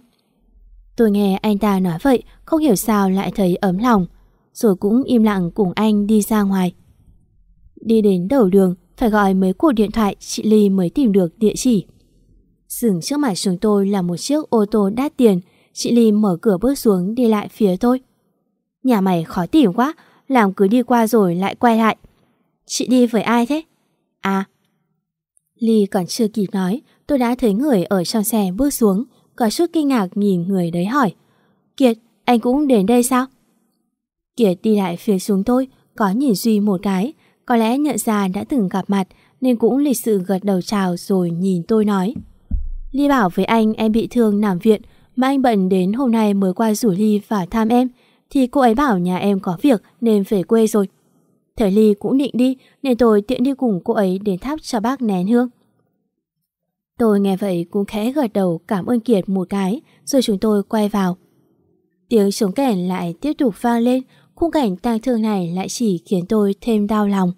Tôi nghe anh ta nói vậy, không hiểu sao lại thấy ấm lòng. Rồi cũng im lặng cùng anh đi ra ngoài. Đi đến đầu đường, phải gọi mấy cuộc điện thoại chị Ly mới tìm được địa chỉ. Dừng trước mặt chúng tôi là một chiếc ô tô đắt tiền, chị Ly mở cửa bước xuống đi lại phía tôi. Nhà mày khó tìm quá, làm cứ đi qua rồi lại quay lại. Chị đi với ai thế? À. Ly còn chưa kịp nói, tôi đã thấy người ở trong xe bước xuống, có chút kinh ngạc nhìn người đấy hỏi. Kiệt, anh cũng đến đây sao? Kiệt đi lại phía chúng tôi, có nhìn Duy một cái, có lẽ nhận ra đã từng gặp mặt nên cũng lịch sự gật đầu chào rồi nhìn tôi nói. Ly bảo với anh em bị thương nằm viện mà anh bận đến hôm nay mới qua rủ Ly và thăm em thì cô ấy bảo nhà em có việc nên về quê rồi. Thời Ly cũng định đi nên tôi tiện đi cùng cô ấy đến tháp cho bác nén hương. Tôi nghe vậy cũng khẽ gật đầu cảm ơn Kiệt một cái rồi chúng tôi quay vào. Tiếng trống kèn lại tiếp tục vang lên khung cảnh tang thương này lại chỉ khiến tôi thêm đau lòng.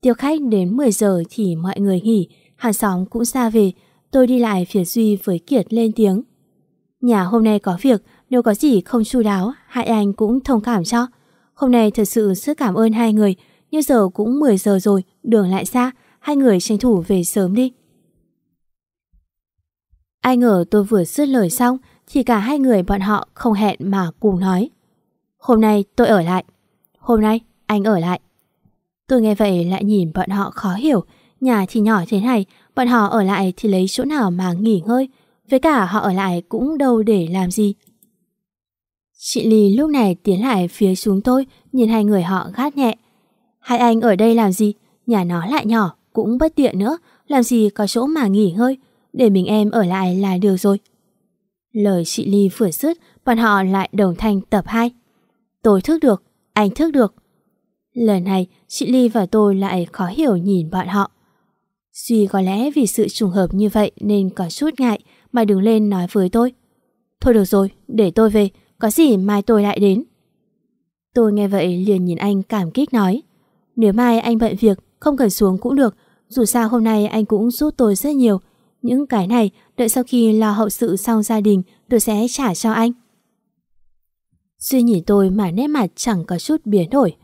Tiêu khách đến 10 giờ thì mọi người nghỉ, hàng xóm cũng ra về, tôi đi lại phía Duy với Kiệt lên tiếng. Nhà hôm nay có việc, nếu có gì không chu đáo, hai anh cũng thông cảm cho. Hôm nay thật sự rất cảm ơn hai người, nhưng giờ cũng 10 giờ rồi, đường lại xa, hai người tranh thủ về sớm đi. Ai ngờ tôi vừa dứt lời xong thì cả hai người bọn họ không hẹn mà cùng nói. Hôm nay tôi ở lại. Hôm nay anh ở lại. Tôi nghe vậy lại nhìn bọn họ khó hiểu. Nhà thì nhỏ thế này, bọn họ ở lại thì lấy chỗ nào mà nghỉ ngơi. Với cả họ ở lại cũng đâu để làm gì. Chị Ly lúc này tiến lại phía chúng tôi, nhìn hai người họ gắt nhẹ. Hai anh ở đây làm gì? Nhà nó lại nhỏ, cũng bất tiện nữa, làm gì có chỗ mà nghỉ ngơi, để mình em ở lại là được rồi. Lời chị Ly vừa dứt, bọn họ lại đồng thanh tập 2. Tôi thức được, anh thức được. Lần này, chị Ly và tôi lại khó hiểu nhìn bọn họ. Duy có lẽ vì sự trùng hợp như vậy nên có chút ngại mà đứng lên nói với tôi. Thôi được rồi, để tôi về, có gì mai tôi lại đến. Tôi nghe vậy liền nhìn anh cảm kích nói. Nếu mai anh bận việc, không cần xuống cũng được. Dù sao hôm nay anh cũng giúp tôi rất nhiều. Những cái này, đợi sau khi lo hậu sự xong gia đình, tôi sẽ trả cho anh. Duy nhìn tôi mà nét mặt chẳng có chút biến đổi.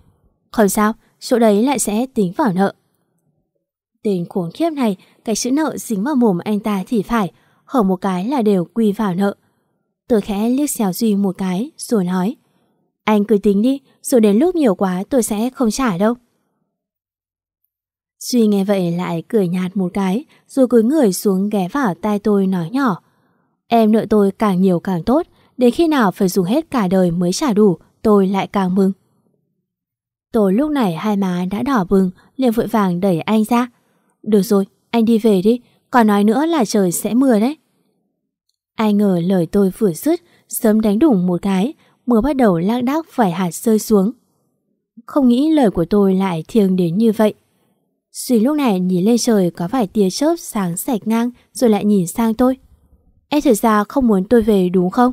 Không sao, chỗ đấy lại sẽ tính vào nợ. Tên khốn khiếp này, cái chữ nợ dính vào mồm anh ta thì phải, hở một cái là đều quy vào nợ. Tôi khẽ liếc xéo Duy một cái rồi nói Anh cứ tính đi, rồi đến lúc nhiều quá tôi sẽ không trả đâu. Duy nghe vậy lại cười nhạt một cái rồi cúi người xuống ghé vào tai tôi nói nhỏ Em nợ tôi càng nhiều càng tốt, đến khi nào phải dùng hết cả đời mới trả đủ, tôi lại càng mừng. Tôi lúc này hai má đã đỏ bừng, liền vội vàng đẩy anh ra. Được rồi, anh đi về đi, còn nói nữa là trời sẽ mưa đấy. Ai ngờ lời tôi vừa dứt, sớm đánh đủng một cái, mưa bắt đầu lác đác vài hạt rơi xuống. Không nghĩ lời của tôi lại thiêng đến như vậy. Suy lúc này nhìn lên trời có vài tia chớp sáng sạch ngang rồi lại nhìn sang tôi. Em thật ra không muốn tôi về đúng không?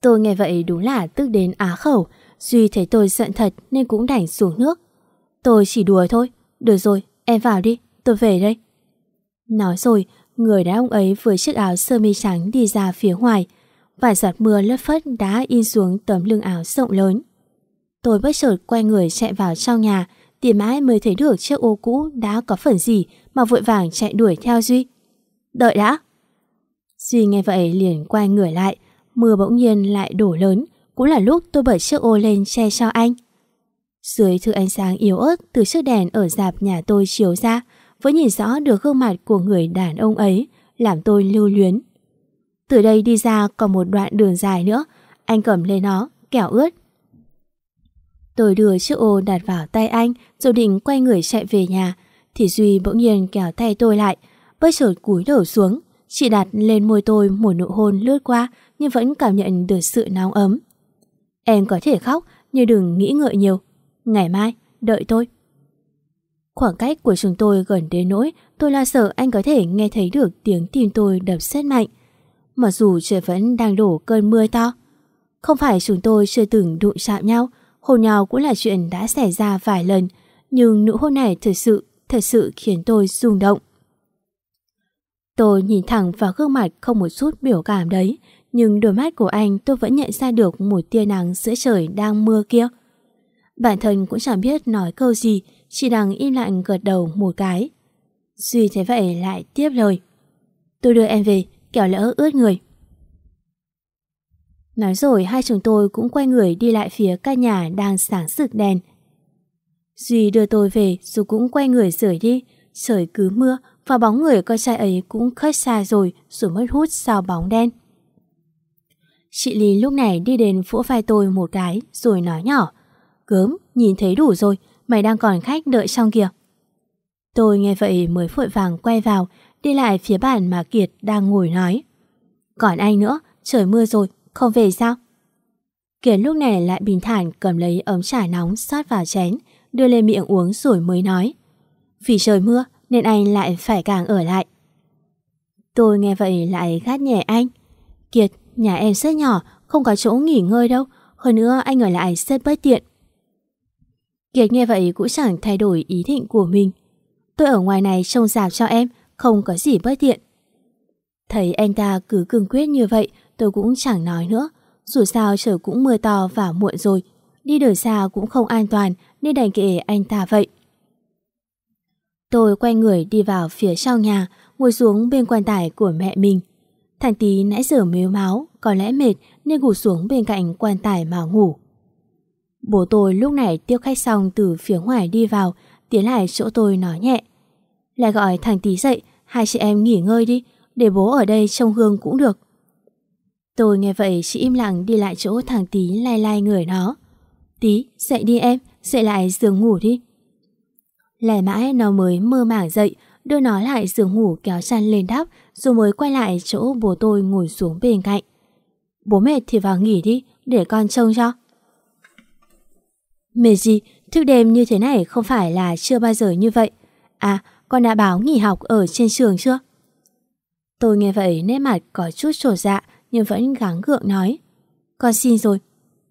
Tôi nghe vậy đúng là tức đến á khẩu. Duy thấy tôi giận thật nên cũng đành xuống nước. Tôi chỉ đùa thôi. Được rồi, em vào đi, tôi về đây. Nói rồi, người đàn ông ấy với chiếc áo sơ mi trắng đi ra phía ngoài. Vài giọt mưa lất phất đã in xuống tấm lưng áo rộng lớn. Tôi bất chợt quay người chạy vào trong nhà, tìm mãi mới thấy được chiếc ô cũ đã có phần gì mà vội vàng chạy đuổi theo Duy. Đợi đã! Duy nghe vậy liền quay người lại, mưa bỗng nhiên lại đổ lớn, cũng là lúc tôi bật chiếc ô lên che cho anh. Dưới thứ ánh sáng yếu ớt từ chiếc đèn ở dạp nhà tôi chiếu ra, vẫn nhìn rõ được gương mặt của người đàn ông ấy, làm tôi lưu luyến. Từ đây đi ra còn một đoạn đường dài nữa, anh cầm lên nó, kẻo ướt. Tôi đưa chiếc ô đặt vào tay anh, rồi định quay người chạy về nhà, thì Duy bỗng nhiên kéo tay tôi lại, bất chợt cúi đầu xuống, chỉ đặt lên môi tôi một nụ hôn lướt qua, nhưng vẫn cảm nhận được sự nóng ấm. Em có thể khóc, nhưng đừng nghĩ ngợi nhiều. Ngày mai, đợi tôi. Khoảng cách của chúng tôi gần đến nỗi tôi lo sợ anh có thể nghe thấy được tiếng tim tôi đập rất mạnh. Mặc dù trời vẫn đang đổ cơn mưa to. Không phải chúng tôi chưa từng đụng chạm nhau, hôn nhau cũng là chuyện đã xảy ra vài lần, nhưng nụ hôn này thật sự, thật sự khiến tôi rung động. Tôi nhìn thẳng vào gương mặt không một chút biểu cảm đấy, nhưng đôi mắt của anh tôi vẫn nhận ra được một tia nắng giữa trời đang mưa kia. Bản thân cũng chẳng biết nói câu gì, chỉ đằng im lặng gật đầu một cái. Duy thế vậy lại tiếp lời. Tôi đưa em về, kẻo lỡ ướt người. Nói rồi hai chúng tôi cũng quay người đi lại phía căn nhà đang sáng sực đèn. Duy đưa tôi về rồi cũng quay người rời đi, trời cứ mưa và bóng người con trai ấy cũng khuất xa rồi rồi mất hút sau bóng đen. Chị Lý lúc này đi đến vỗ vai tôi một cái rồi nói nhỏ Gớm, nhìn thấy đủ rồi, mày đang còn khách đợi trong kìa. Tôi nghe vậy mới vội vàng quay vào, đi lại phía bàn mà Kiệt đang ngồi nói. Còn anh nữa, trời mưa rồi, không về sao? Kiệt lúc này lại bình thản cầm lấy ấm trà nóng sát vào chén, đưa lên miệng uống rồi mới nói. Vì trời mưa nên anh lại phải càng ở lại. Tôi nghe vậy lại gắt nhẹ anh. Kiệt, nhà em rất nhỏ, không có chỗ nghỉ ngơi đâu, hơn nữa anh ở lại rất bất tiện. Kiệt nghe vậy cũng chẳng thay đổi ý định của mình. Tôi ở ngoài này trông rạp cho em, không có gì bất tiện. Thấy anh ta cứ cương quyết như vậy, tôi cũng chẳng nói nữa. Dù sao trời cũng mưa to và muộn rồi, đi đường xa cũng không an toàn nên đành kệ anh ta vậy. Tôi quay người đi vào phía sau nhà, ngồi xuống bên quan tài của mẹ mình. Thằng tí nãy giờ mếu máu, có lẽ mệt nên ngủ xuống bên cạnh quan tài mà ngủ. Bố tôi lúc này tiêu khách xong từ phía ngoài đi vào, tiến lại chỗ tôi nói nhẹ. Lại gọi thằng tí dậy, hai chị em nghỉ ngơi đi, để bố ở đây trông hương cũng được. Tôi nghe vậy chỉ im lặng đi lại chỗ thằng tí lai lai người nó. Tí, dậy đi em, dậy lại giường ngủ đi. lẻ mãi nó mới mơ màng dậy, đưa nó lại giường ngủ kéo chăn lên đắp, rồi mới quay lại chỗ bố tôi ngồi xuống bên cạnh. Bố mệt thì vào nghỉ đi, để con trông cho. Mệt gì, thức đêm như thế này không phải là chưa bao giờ như vậy. À, con đã báo nghỉ học ở trên trường chưa? Tôi nghe vậy nét mặt có chút trột dạ nhưng vẫn gắng gượng nói. Con xin rồi.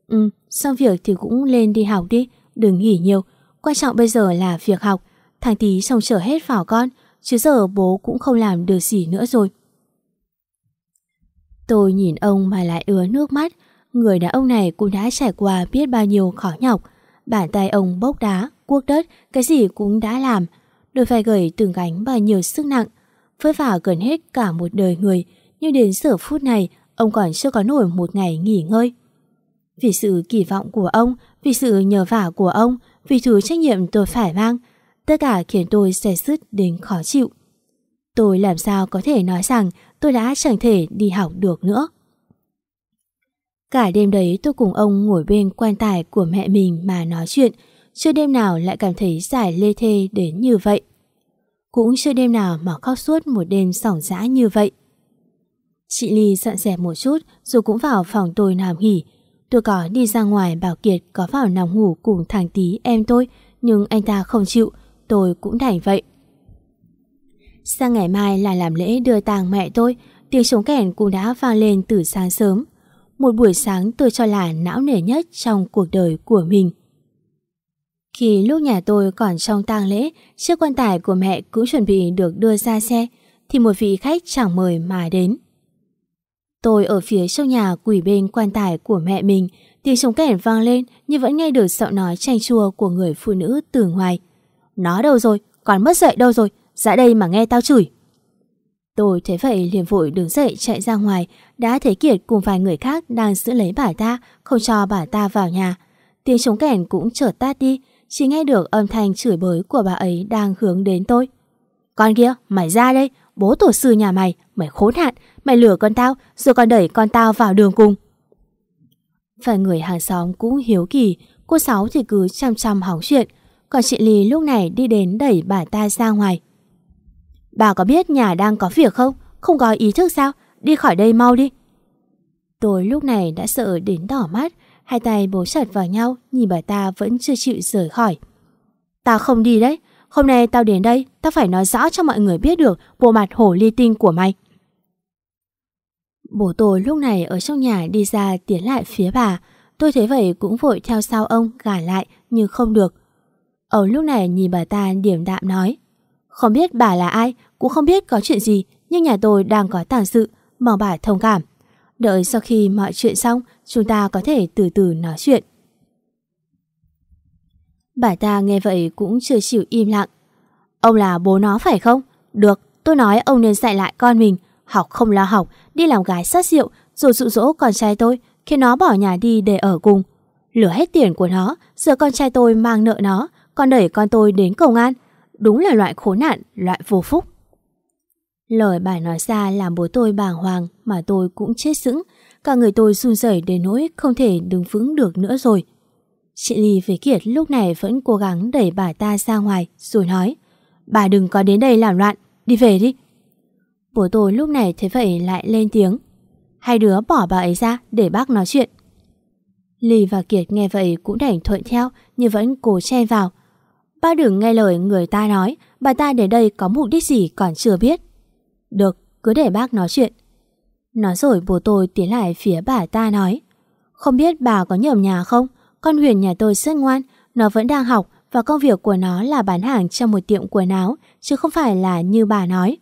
Ừ, xong việc thì cũng lên đi học đi, đừng nghỉ nhiều. Quan trọng bây giờ là việc học. Thằng tí xong trở hết vào con, chứ giờ bố cũng không làm được gì nữa rồi. Tôi nhìn ông mà lại ứa nước mắt. Người đàn ông này cũng đã trải qua biết bao nhiêu khó nhọc. Bàn tay ông bốc đá, cuốc đất, cái gì cũng đã làm. Đôi vai gầy từng gánh bao nhiêu sức nặng. Vất vả gần hết cả một đời người. Nhưng đến giờ phút này, ông còn chưa có nổi một ngày nghỉ ngơi. Vì sự kỳ vọng của ông, vì sự nhờ vả của ông, vì thứ trách nhiệm tôi phải mang, tất cả khiến tôi xe sứt đến khó chịu. Tôi làm sao có thể nói rằng tôi đã chẳng thể đi học được nữa. Cả đêm đấy tôi cùng ông ngồi bên quan tài của mẹ mình mà nói chuyện, chưa đêm nào lại cảm thấy giải lê thê đến như vậy. Cũng chưa đêm nào mà khóc suốt một đêm sỏng dã như vậy. Chị Ly dặn dẹp một chút rồi cũng vào phòng tôi nằm nghỉ. Tôi có đi ra ngoài bảo Kiệt có vào nằm ngủ cùng thằng tí em tôi, nhưng anh ta không chịu, tôi cũng đành vậy. Sang ngày mai là làm lễ đưa tang mẹ tôi, tiếng trống kèn cũng đã vang lên từ sáng sớm. Một buổi sáng tôi cho là não nề nhất trong cuộc đời của mình. Khi lúc nhà tôi còn trong tang lễ, chiếc quan tài của mẹ cũng chuẩn bị được đưa ra xe, thì một vị khách chẳng mời mà đến. Tôi ở phía trong nhà quỷ bên quan tài của mẹ mình, tiếng trống kẻn vang lên nhưng vẫn nghe được giọng nói chanh chua của người phụ nữ từ ngoài. Nó đâu rồi? Còn mất dậy đâu rồi? Ra đây mà nghe tao chửi. Tôi thấy vậy liền vội đứng dậy chạy ra ngoài, đã thấy Kiệt cùng vài người khác đang giữ lấy bà ta, không cho bà ta vào nhà. Tiếng trống kẻn cũng chợt tát đi, chỉ nghe được âm thanh chửi bới của bà ấy đang hướng đến tôi. Con kia, mày ra đây, bố tổ sư nhà mày, mày khốn hạn, mày lừa con tao, rồi còn đẩy con tao vào đường cùng. Vài người hàng xóm cũng hiếu kỳ, cô Sáu thì cứ chăm chăm hóng chuyện, còn chị Ly lúc này đi đến đẩy bà ta ra ngoài. Bà có biết nhà đang có việc không? Không có ý thức sao? Đi khỏi đây mau đi. Tôi lúc này đã sợ đến đỏ mắt, hai tay bố chặt vào nhau, nhìn bà ta vẫn chưa chịu rời khỏi. Tao không đi đấy, hôm nay tao đến đây, tao phải nói rõ cho mọi người biết được bộ mặt hổ ly tinh của mày. Bố tôi lúc này ở trong nhà đi ra tiến lại phía bà, tôi thấy vậy cũng vội theo sau ông gả lại nhưng không được. Ông lúc này nhìn bà ta điểm đạm nói, không biết bà là ai, cũng không biết có chuyện gì, nhưng nhà tôi đang có tàng sự, mong bà thông cảm. Đợi sau khi mọi chuyện xong, chúng ta có thể từ từ nói chuyện. Bà ta nghe vậy cũng chưa chịu im lặng. Ông là bố nó phải không? Được, tôi nói ông nên dạy lại con mình. Học không lo học, đi làm gái sát rượu, rồi dụ dỗ con trai tôi, khiến nó bỏ nhà đi để ở cùng. Lửa hết tiền của nó, giờ con trai tôi mang nợ nó, còn đẩy con tôi đến công an. Đúng là loại khốn nạn, loại vô phúc. Lời bà nói ra làm bố tôi bàng hoàng mà tôi cũng chết sững. Cả người tôi run rẩy đến nỗi không thể đứng vững được nữa rồi. Chị Ly với Kiệt lúc này vẫn cố gắng đẩy bà ta ra ngoài rồi nói Bà đừng có đến đây làm loạn, đi về đi. Bố tôi lúc này thấy vậy lại lên tiếng Hai đứa bỏ bà ấy ra để bác nói chuyện. Ly và Kiệt nghe vậy cũng đành thuận theo nhưng vẫn cố che vào. Bác đừng nghe lời người ta nói, bà ta đến đây có mục đích gì còn chưa biết. Được, cứ để bác nói chuyện. Nói rồi bố tôi tiến lại phía bà ta nói Không biết bà có nhầm nhà không? Con Huyền nhà tôi rất ngoan, nó vẫn đang học và công việc của nó là bán hàng trong một tiệm quần áo, chứ không phải là như bà nói.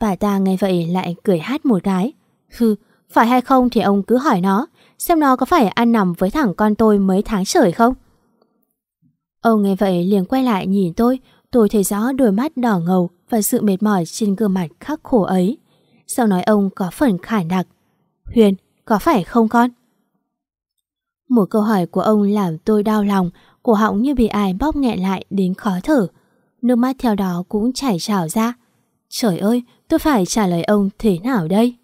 Bà ta nghe vậy lại cười hát một cái. Hừ, phải hay không thì ông cứ hỏi nó, xem nó có phải ăn nằm với thằng con tôi mấy tháng trời không? Ông nghe vậy liền quay lại nhìn tôi, tôi thấy rõ đôi mắt đỏ ngầu và sự mệt mỏi trên gương mặt khắc khổ ấy. Sau nói ông có phần khải đặc. Huyền, có phải không con? Một câu hỏi của ông làm tôi đau lòng, cổ họng như bị ai bóp nghẹn lại đến khó thở. Nước mắt theo đó cũng chảy trào ra. Trời ơi, tôi phải trả lời ông thế nào đây?